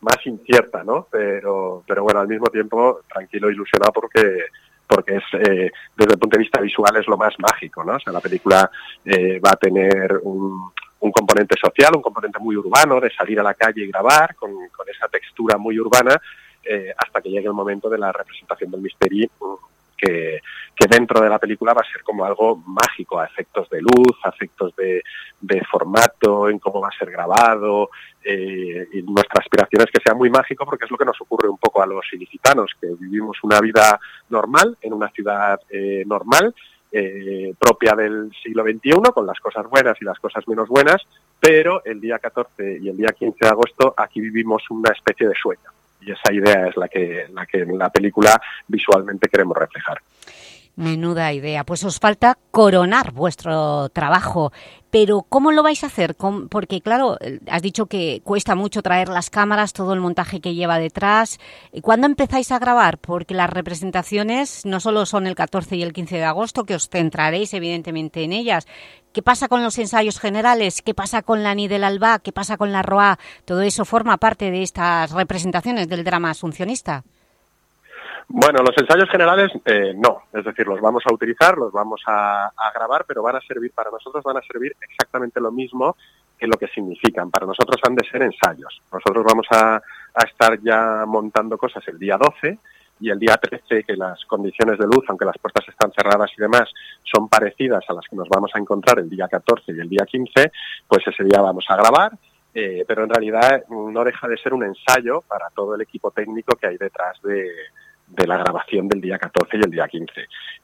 más incierta, ¿no? Pero, pero bueno, al mismo tiempo tranquilo, ilusionado porque porque es eh, desde el punto de vista visual es lo más mágico, ¿no? O sea, la película eh, va a tener un, un componente social, un componente muy urbano, de salir a la calle y grabar con, con esa textura muy urbana, eh, hasta que llegue el momento de la representación del misterio, mm, que, dentro de la película va a ser como algo mágico, a efectos de luz, a efectos de, de formato, en cómo va a ser grabado, eh, y nuestra aspiración es que sea muy mágico porque es lo que nos ocurre un poco a los ilicitanos, que vivimos una vida normal en una ciudad eh, normal, eh, propia del siglo XXI, con las cosas buenas y las cosas menos buenas, pero el día 14 y el día 15 de agosto aquí vivimos una especie de sueño. Y esa idea es la que, la que en la película visualmente queremos reflejar. Menuda idea. Pues os falta coronar vuestro trabajo. Pero ¿cómo lo vais a hacer? ¿Cómo- Porque, claro, eh, has dicho que cuesta mucho traer las cámaras, todo el montaje que lleva detrás. ¿Y ¿Cuándo empezáis a grabar? Porque las representaciones no solo son el 14 y el 15 de agosto, que os centraréis evidentemente en ellas. ¿Qué pasa con los ensayos generales? ¿Qué pasa con la Ni del Alba? ¿Qué pasa con la Roa? Todo eso forma parte de estas representaciones del drama asuncionista. Bueno, los ensayos generales eh, no, es decir, los vamos a utilizar, los vamos a, grabar, pero van a servir para nosotros, van a servir exactamente lo mismo que lo que significan. Para nosotros han de ser ensayos. Nosotros vamos a, a estar ya montando cosas el día 12 y el día 13, que las condiciones de luz, aunque las puertas están cerradas y demás, son parecidas a las que nos vamos a encontrar el día 14 y el día 15, pues ese día vamos a grabar. eh, pero en realidad no deja de ser un ensayo para todo el equipo técnico que hay detrás de, de la grabación del día 14 y el día 15.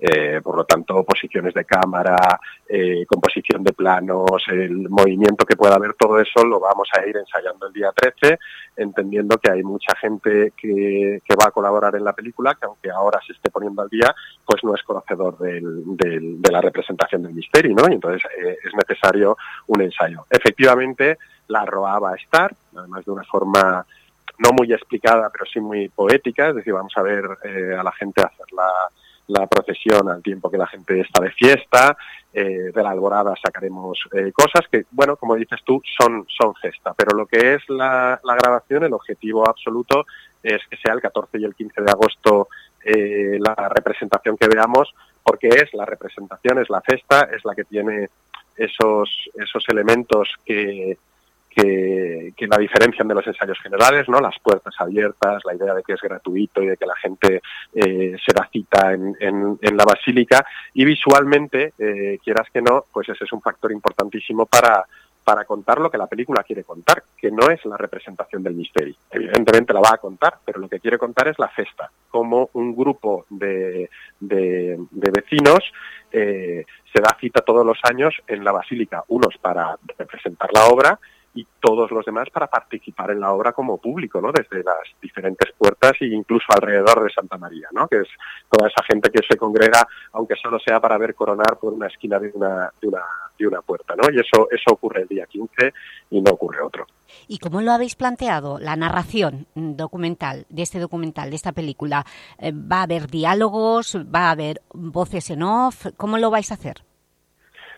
Eh, por lo tanto, posiciones de cámara, eh, composición de planos, el movimiento que pueda haber, todo eso lo vamos a ir ensayando el día 13, entendiendo que hay mucha gente que, va a colaborar en la película, que aunque ahora se esté poniendo al día, pues no es conocedor del- de la representación del misterio, ¿no? Y entonces eh, es necesario un ensayo. Efectivamente, la ROA va a estar, además de una forma no muy explicada, pero sí muy poética, es decir, vamos a ver eh, a la gente hacer la, la procesión al tiempo que la gente está de fiesta, eh, de la alborada sacaremos eh, cosas que, bueno, como dices tú, son, son pero lo que es la, la grabación, el objetivo absoluto es que sea el 14 y el 15 de agosto la representación que veamos, porque es la representación, es la festa, es la que tiene esos, esos elementos que, que, que la diferencian de los ensayos generales, ¿no? Las puertas abiertas, la idea de que es gratuito y de que la gente eh, se da cita en, en- en la basílica y visualmente, eh, quieras que no, pues ese es un factor importantísimo para para contar lo que la película quiere contar, que no es la representación del misterio. Evidentemente la va a contar, pero lo que quiere contar es la festa, como un grupo de, de- de vecinos eh, se da cita todos los años en la basílica, unos para representar la obra y todos los demás para participar en la obra como público, ¿no? Desde las diferentes puertas e incluso alrededor de Santa María, ¿no? Que es toda esa gente que se congrega, aunque solo sea para ver coronar por una esquina de una, de una, de una puerta, ¿no? Y eso, eso ocurre el día 15 y no ocurre otro. ¿Y cómo lo habéis planteado, la narración mm, documental, de este documental, de esta película? Eh, ¿Va a haber diálogos? ¿Va a haber voces en off? ¿Cómo lo vais a hacer?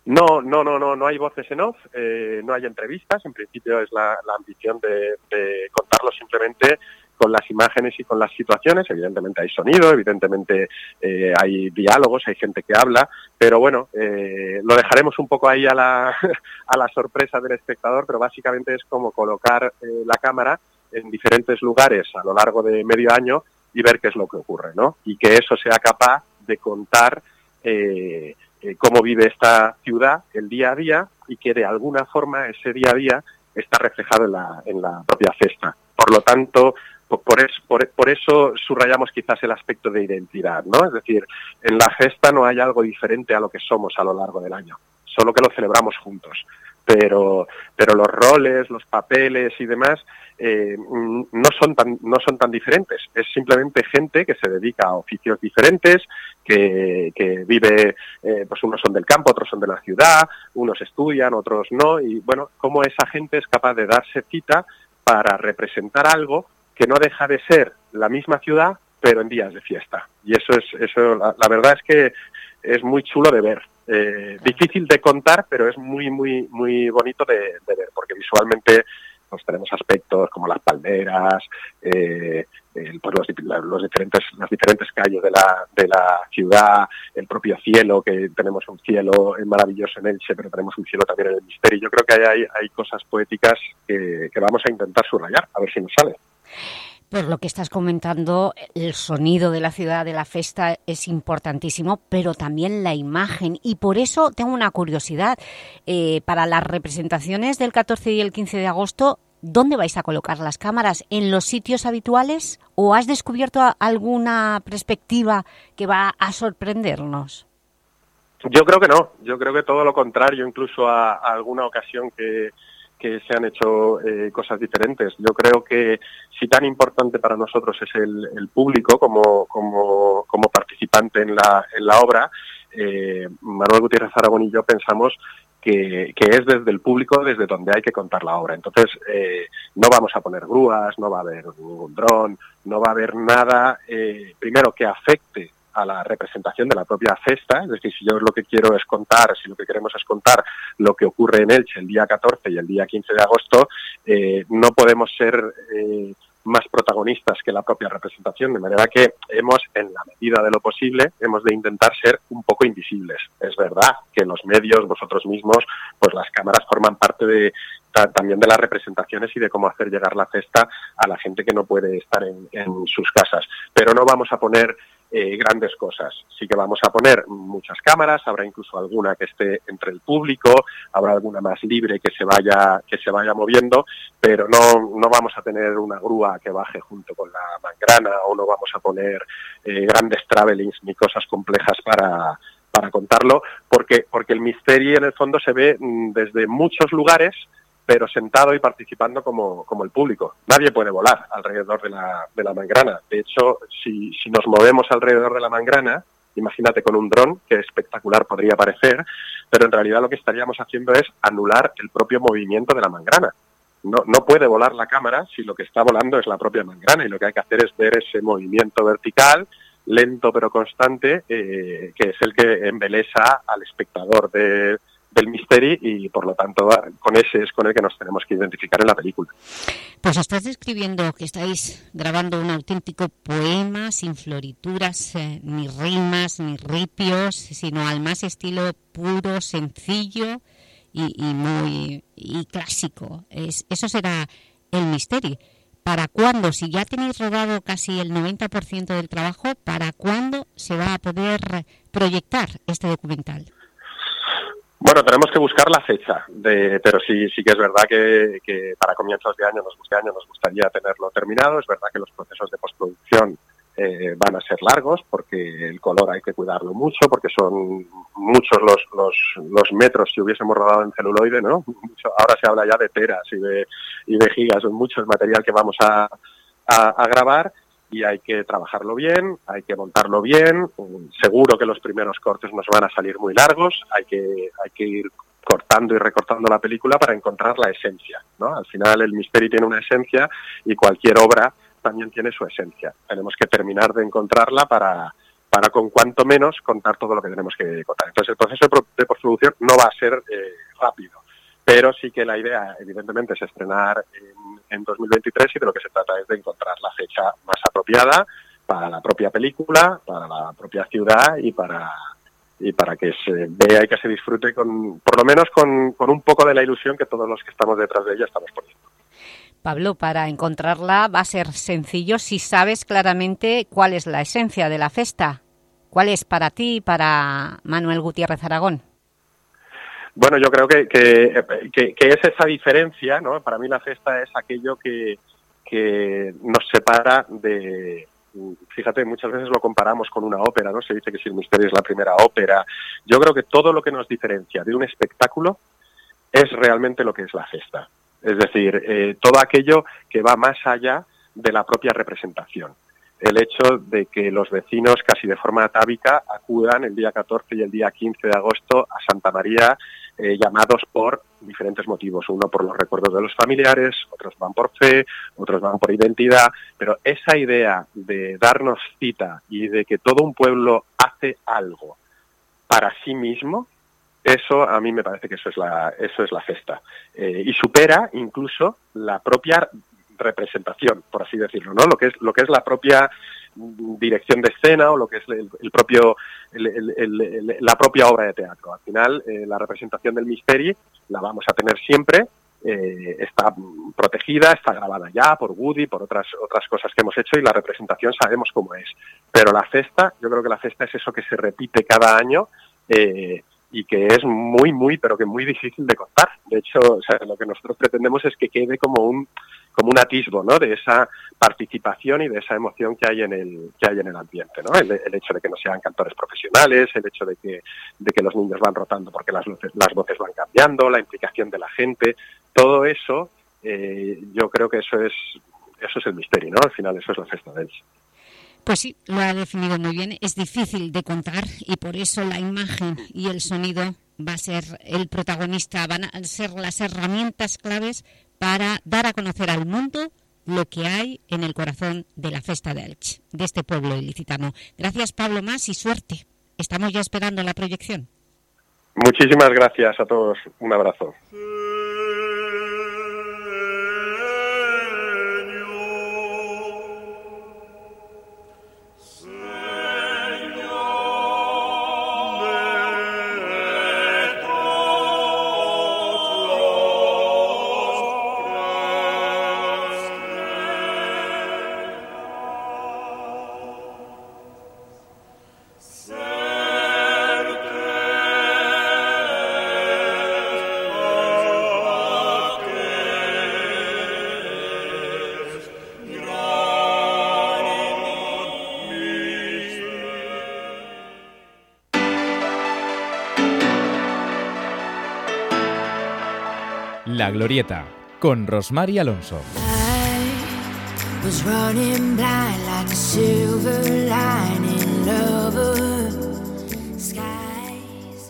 No, no, no, no, no hay voces en off, eh, no hay entrevistas. En principio es la, la ambición de, de contarlo simplemente con las imágenes y con las situaciones. Evidentemente hay sonido, evidentemente eh, hay diálogos, hay gente que habla, pero bueno, eh, lo dejaremos un poco ahí a la, a la sorpresa del espectador, pero básicamente es como colocar eh, la cámara en diferentes lugares a lo largo de medio año y ver qué es lo que ocurre, ¿no? Y que eso sea capaz de contar eh, eh, cómo vive esta ciudad el día a día y que de alguna forma ese día a día está reflejado en la, en la propia cesta. Por lo tanto, po- por, es- por, por eso subrayamos quizás el aspecto de identidad, ¿no? Es decir, en la gesta no hay algo diferente a lo que somos a lo largo del año, solo que lo celebramos juntos. Pero, pero los roles, los papeles y demás eh, no son tan no son tan diferentes. Es simplemente gente que se dedica a oficios diferentes, que, que vive, eh, pues unos son del campo, otros son de la ciudad, unos estudian, otros no, y bueno, cómo esa gente es capaz de darse cita para representar algo que no deja de ser la misma ciudad, pero en días de fiesta. Y eso es, eso, la verdad es que es muy chulo de ver. Eh, difícil de contar, pero es muy, muy, muy bonito de, ver, porque visualmente pues tenemos aspectos como las palmeras, eh, el- pues los, diferentes, las diferentes calles de la, de la ciudad, el propio cielo, que tenemos un cielo maravilloso en Elche, pero tenemos un cielo también en el misterio. Yo creo que hay, hay, hay cosas poéticas que vamos a intentar subrayar, a ver si nos sale. Por lo que estás comentando, el sonido de la ciudad, de la festa, es importantísimo, pero también la imagen. Y por eso tengo una curiosidad. Eh, para las representaciones del 14 y el 15 de agosto, ¿dónde vais a colocar las cámaras? ¿En los sitios habituales? ¿O has descubierto alguna perspectiva que va a sorprendernos? Yo creo que no, yo creo que todo lo contrario, incluso a alguna ocasión que, que se han hecho eh, cosas diferentes. Yo creo que si tan importante para nosotros es el, el público como, como, como participante en la, en la obra, eh, Manuel Gutiérrez Aragón y yo pensamos que, que es desde el público desde donde hay que contar la obra. Entonces, eh, no vamos a poner grúas, no va a haber ningún dron, no va a haber nada, eh, primero, que afecte a la representación de la propia festa, es decir, si yo lo que quiero es contar, si lo que queremos es contar lo que ocurre en Elche el día 14 y el día 15 de agosto, eh, no podemos ser eh, más protagonistas que la propia representación, de manera que hemos, en la medida de lo posible, hemos de intentar ser un poco invisibles. Es verdad que los medios, vosotros mismos, pues las cámaras forman parte de ta- también de las representaciones y de cómo hacer llegar la festa a la gente que no puede estar en sus casas. Pero no vamos a poner eh, grandes cosas. Sí que vamos a poner muchas cámaras, habrá incluso alguna que esté entre el público, habrá alguna más libre que se vaya, que se vaya moviendo, pero no, no vamos a tener una grúa que baje junto con la mangrana o no vamos a poner eh, grandes travelings ni cosas complejas para, para contarlo, porque, porque el misterio en el fondo se ve mm, desde muchos lugares, pero sentado y participando como, como el público. Nadie puede volar alrededor de la, de la mangrana. De hecho, si, si nos movemos alrededor de la mangrana, imagínate con un dron, que espectacular podría parecer, pero en realidad lo que estaríamos haciendo es anular el propio movimiento de la mangrana. No, no puede volar la cámara si lo que está volando es la propia mangrana y lo que hay que hacer es ver ese movimiento vertical, lento pero constante, eh, que es el que embelesa al espectador de, del misterio y por lo tanto con ese es con el que nos tenemos que identificar en la película. Pues estás describiendo que estáis grabando un auténtico poema sin florituras, eh, ni rimas, ni ripios, sino al más estilo puro, sencillo y, y muy y clásico. Es, eso será el misterio. ¿Para cuándo? Si ya tenéis rodado casi el 90% del trabajo, ¿para cuándo se va a poder proyectar este documental? Bueno, tenemos que buscar la fecha, de, pero sí, sí que es verdad que, para comienzos de año, nos, de año nos gustaría tenerlo terminado. Es verdad que los procesos de postproducción eh, van a ser largos porque el color hay que cuidarlo mucho, porque son muchos los, los, los metros si hubiésemos rodado en celuloide, ¿no? Mucho, ahora se habla ya de teras y de, y de gigas, son mucho el material que vamos a, a grabar y hay que trabajarlo bien, hay que montarlo bien. Seguro que los primeros cortes nos van a salir muy largos, hay que, hay que ir cortando y recortando la película para encontrar la esencia. ¿no? Al final el misterio tiene una esencia y cualquier obra también tiene su esencia. Tenemos que terminar de encontrarla para, para con cuanto menos contar todo lo que tenemos que contar. Entonces el proceso de, postproducción no va a ser eh, rápido, pero sí que la idea evidentemente es estrenar en, en 2023 y de lo que se trata es de encontrar la fecha más apropiada para la propia película, para la propia ciudad y para y para que se vea y que se disfrute con, por lo menos con, con un poco de la ilusión que todos los que estamos detrás de ella estamos poniendo. Pablo, para encontrarla va a ser sencillo si sabes claramente cuál es la esencia de la festa. ¿Cuál es para ti para Manuel Gutiérrez Aragón? Bueno, yo creo que, que, es esa diferencia, ¿no? Para mí la festa es aquello que, que nos separa de, fíjate, muchas veces lo comparamos con una ópera, ¿no? Se dice que si el misterio es la primera ópera. Yo creo que todo lo que nos diferencia de un espectáculo es realmente lo que es la festa. Es decir, eh, todo aquello que va más allá de la propia representación. El hecho de que los vecinos casi de forma atávica acudan el día 14 y el día 15 de agosto a Santa María eh, llamados por diferentes motivos. Uno por los recuerdos de los familiares, otros van por fe, otros van por identidad, pero esa idea de darnos cita y de que todo un pueblo hace algo para sí mismo, eso a mí me parece que eso es la, eso es la festa. Eh, y supera incluso la propia representación, por así decirlo, ¿no? Lo que es, lo que es la propia dirección de escena o lo que es el, propio la propia obra de teatro. Al final, eh, la representación del misterio la vamos a tener siempre, eh, está protegida, está grabada ya por Woody, por otras otras cosas que hemos hecho y la representación sabemos cómo es. Pero la festa, yo creo que la festa es eso que se repite cada año eh, y que es muy, muy, pero que muy difícil de contar. De hecho, o sea, lo que nosotros pretendemos es que quede como un como un atisbo ¿no? de esa participación y de esa emoción que hay en el que hay en el ambiente ¿no? el, hecho de que no sean cantores profesionales el hecho de que de que los niños van rotando porque las las voces van cambiando la implicación de la gente todo eso eh, yo creo que eso es eso es el misterio no al final eso es la festa de ellos Pues sí, lo ha definido muy bien. Es difícil de contar y por eso la imagen y el sonido va a ser el protagonista, van a ser las herramientas claves para dar a conocer al mundo lo que hay en el corazón de la Festa de Elche, de este pueblo ilicitano. Gracias, Pablo Más, y suerte. Estamos ya esperando la proyección. Muchísimas gracias a todos. Un abrazo. La Glorieta, con Rosmar y Alonso.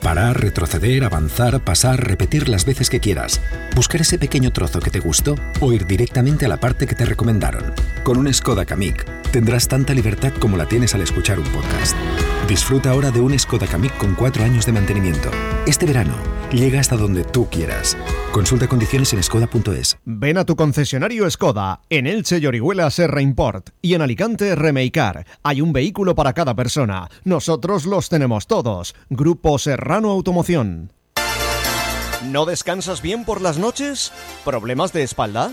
Parar, retroceder, avanzar, pasar, repetir las veces que quieras. Buscar ese pequeño trozo que te gustó o ir directamente a la parte que te recomendaron. Con un Skoda Kamiq tendrás tanta libertad como la tienes al escuchar un podcast. Disfruta ahora de un Skoda Kamiq con 4 años de mantenimiento. Este verano, llega hasta donde tú quieras. Consulta condiciones en skoda.es. Ven a tu concesionario Skoda, en Elche y Orihuela Serra Import y en Alicante Remeicar. Hay un vehículo para cada persona. Nosotros los tenemos todos. Grupo Serrano Automoción. ¿No descansas bien por las noches? ¿Problemas de espalda?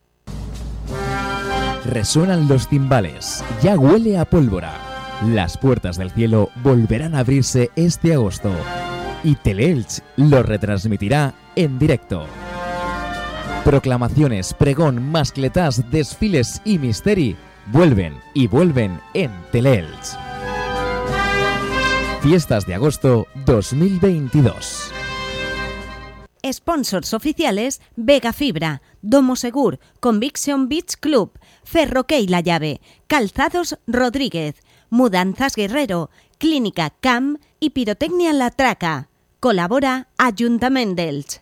Resuenan los timbales, ya huele a pólvora. Las puertas del cielo volverán a abrirse este agosto y Teleelch lo retransmitirá en directo. Proclamaciones, pregón, mascletás, desfiles y misteri vuelven y vuelven en Teleelch. Fiestas de agosto 2022. Sponsors oficiales Vega Fibra, Domo Segur, Conviction Beach Club, Ferroquey La Llave, Calzados Rodríguez, Mudanzas Guerrero, Clínica CAM y Pirotecnia La Traca. Colabora Ayuntament d'Elx.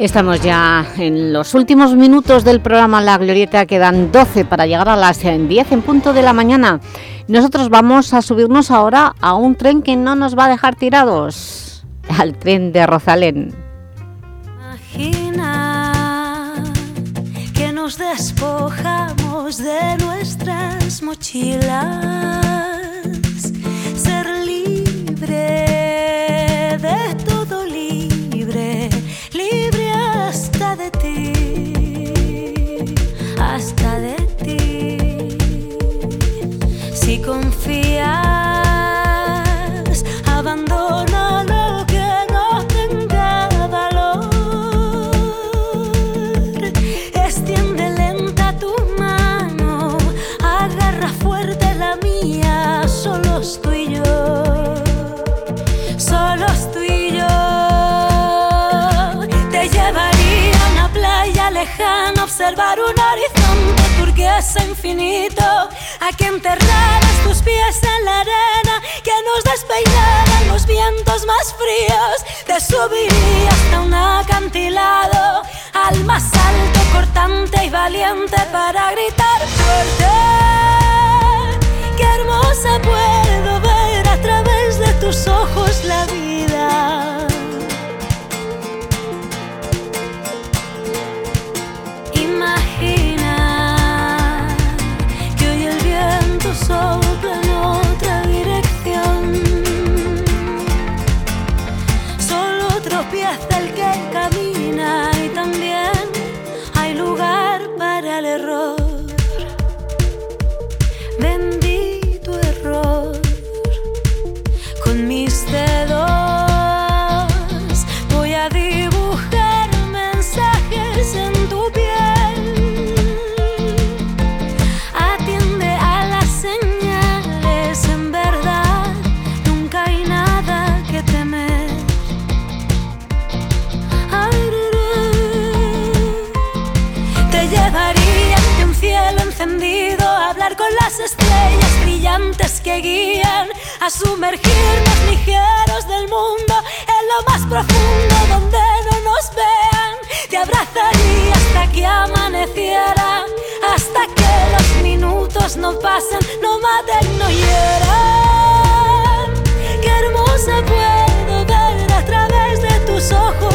Estamos ya en los últimos minutos del programa La Glorieta, quedan 12 para llegar a las 10 en punto de la mañana. Nosotros vamos a subirnos ahora a un tren que no nos va a dejar tirados, al tren de Rosalén. Imagina que nos despojamos de nuestras mochilas, observar un horizonte turquesa infinito. Aquí enterraras tus pies en la arena, que nos despeinaran los vientos más fríos. Te subiría hasta un acantilado, al más alto, cortante y valiente para gritar fuerte. Qué hermosa puedo ver a través de tus ojos la vida. Que guían a sumergirnos ligeros del mundo en lo más profundo donde no nos vean. Te abrazaría hasta que amaneciera, hasta que los minutos no pasen, no maten, no hieran. Qué hermosa puedo ver a través de tus ojos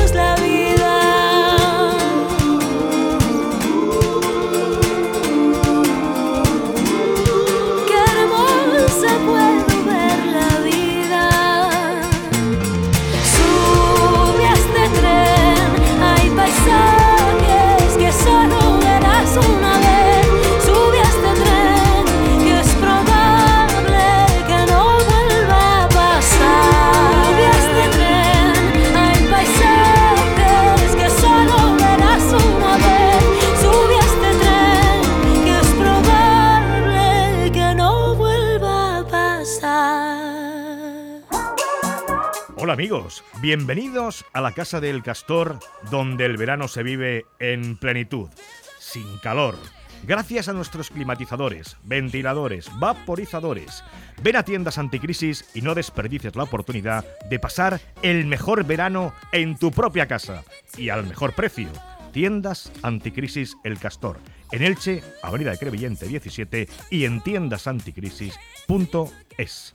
amigos, bienvenidos a la Casa del Castor, donde el verano se vive en plenitud, sin calor. Gracias a nuestros climatizadores, ventiladores, vaporizadores. Ven a tiendas anticrisis y no desperdicies la oportunidad de pasar el mejor verano en tu propia casa y al mejor precio. Tiendas Anticrisis El Castor, en Elche, Avenida de Crevillente 17 y en tiendasanticrisis.es.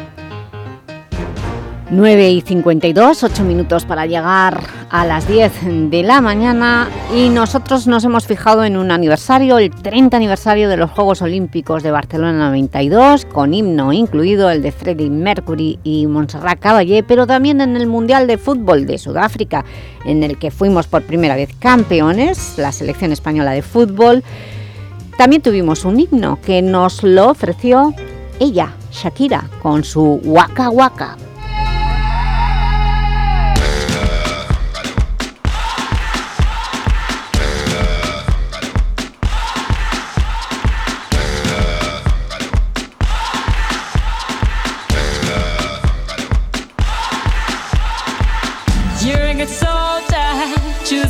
9 y 52, 8 minutos para llegar a las 10 de la mañana y nosotros nos hemos fijado en un aniversario, el 30 aniversario de los Juegos Olímpicos de Barcelona 92, con himno incluido el de Freddie Mercury y Montserrat Caballé, pero también en el Mundial de Fútbol de Sudáfrica, en el que fuimos por primera vez campeones, la selección española de fútbol. También tuvimos un himno que nos lo ofreció ella, Shakira, con su Waka Waka.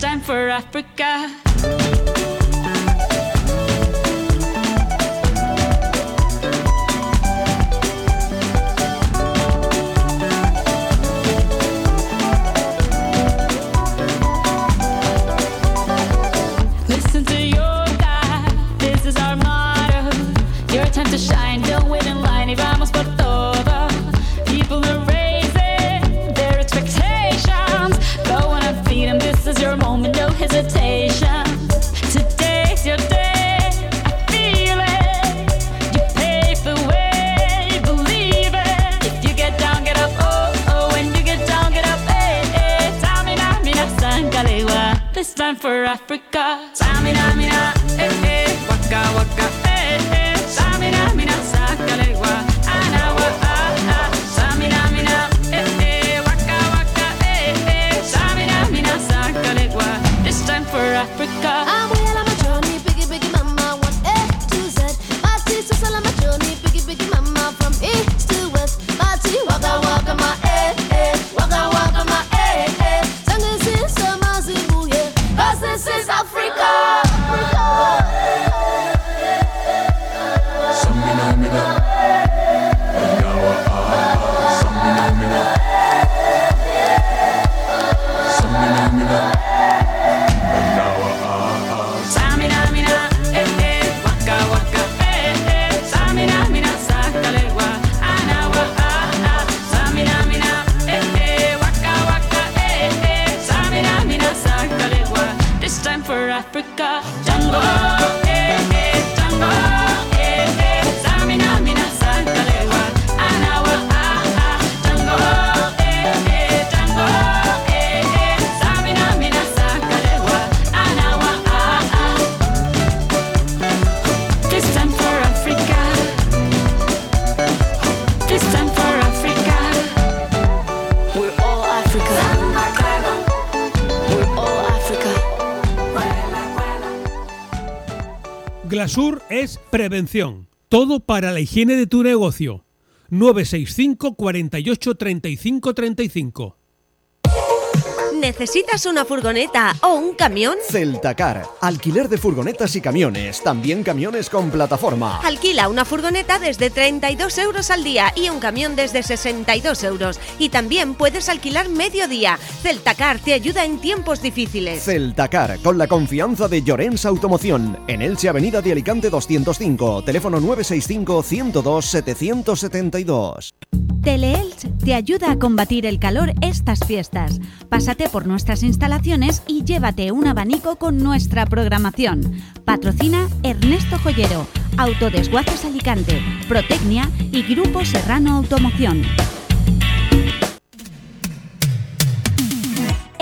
time for Africa. Prevención. Todo para la higiene de tu negocio. 965 48 35 35. ¿Necesitas una furgoneta o un camión? Celtacar, alquiler de furgonetas y camiones, también camiones con plataforma. Alquila una furgoneta desde 32 euros al día y un camión desde 62 euros. Y también puedes alquilar medio día. Celtacar te ayuda en tiempos difíciles. Celtacar, con la confianza de Llorens Automoción, en Elche Avenida de Alicante 205, teléfono 965 102 772. Teleelch te ayuda a combatir el calor estas fiestas. Pásate por nuestras instalaciones y llévate un abanico con nuestra programación. Patrocina Ernesto Joyero, Autodesguaces Alicante, Protecnia y Grupo Serrano Automoción.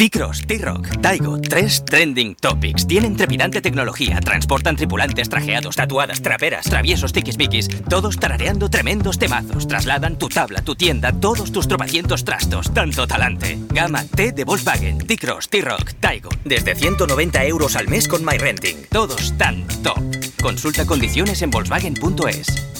T-Cross, T-Rock, Taigo, tres trending topics. Tienen trepidante tecnología, transportan tripulantes trajeados, tatuadas, traperas, traviesos, tiquismiquis, todos tarareando tremendos temazos. Trasladan tu tabla, tu tienda, todos tus tropecientos trastos. Tanto talante. Gama T de Volkswagen, T-Cross, T-Rock, Taigo. Desde 190 euros al mes con MyRenting. Todos tan top. Consulta condiciones en Volkswagen.es.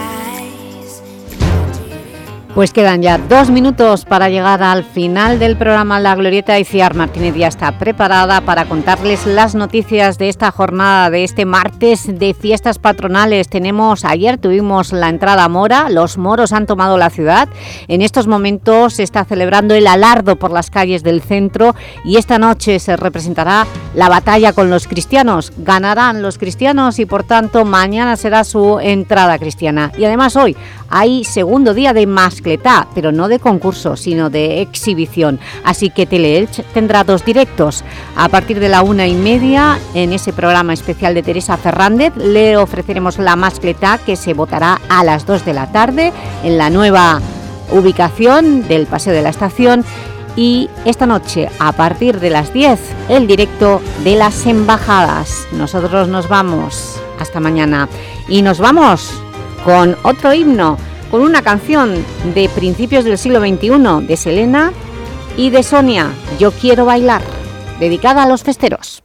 Pues quedan ya dos minutos para llegar al final del programa La Glorieta y Ciar Martínez ya está preparada para contarles las noticias de esta jornada, de este martes de fiestas patronales. Tenemos, ayer tuvimos la entrada mora, los moros han tomado la ciudad. En estos momentos se está celebrando el alardo por las calles del centro y esta noche se representará la batalla con los cristianos. Ganarán los cristianos y por tanto mañana será su entrada cristiana. Y además hoy hay segundo día de mascletá, pero no de concurso, sino de exhibición. Así que Teleelch tendrá dos directos. A partir de la una y media, en ese programa especial de Teresa Fernández, le ofreceremos la mascletá que se votará a las 2 de la tarde en la nueva ubicación del Paseo de la Estación y esta noche, a partir de las 10, el directo de las embajadas. Nosotros nos vamos. Hasta mañana. Y nos vamos con otro himno, con una canción de principios del siglo XXI de Selena y de Sonia, Yo quiero bailar, dedicada a los festeros.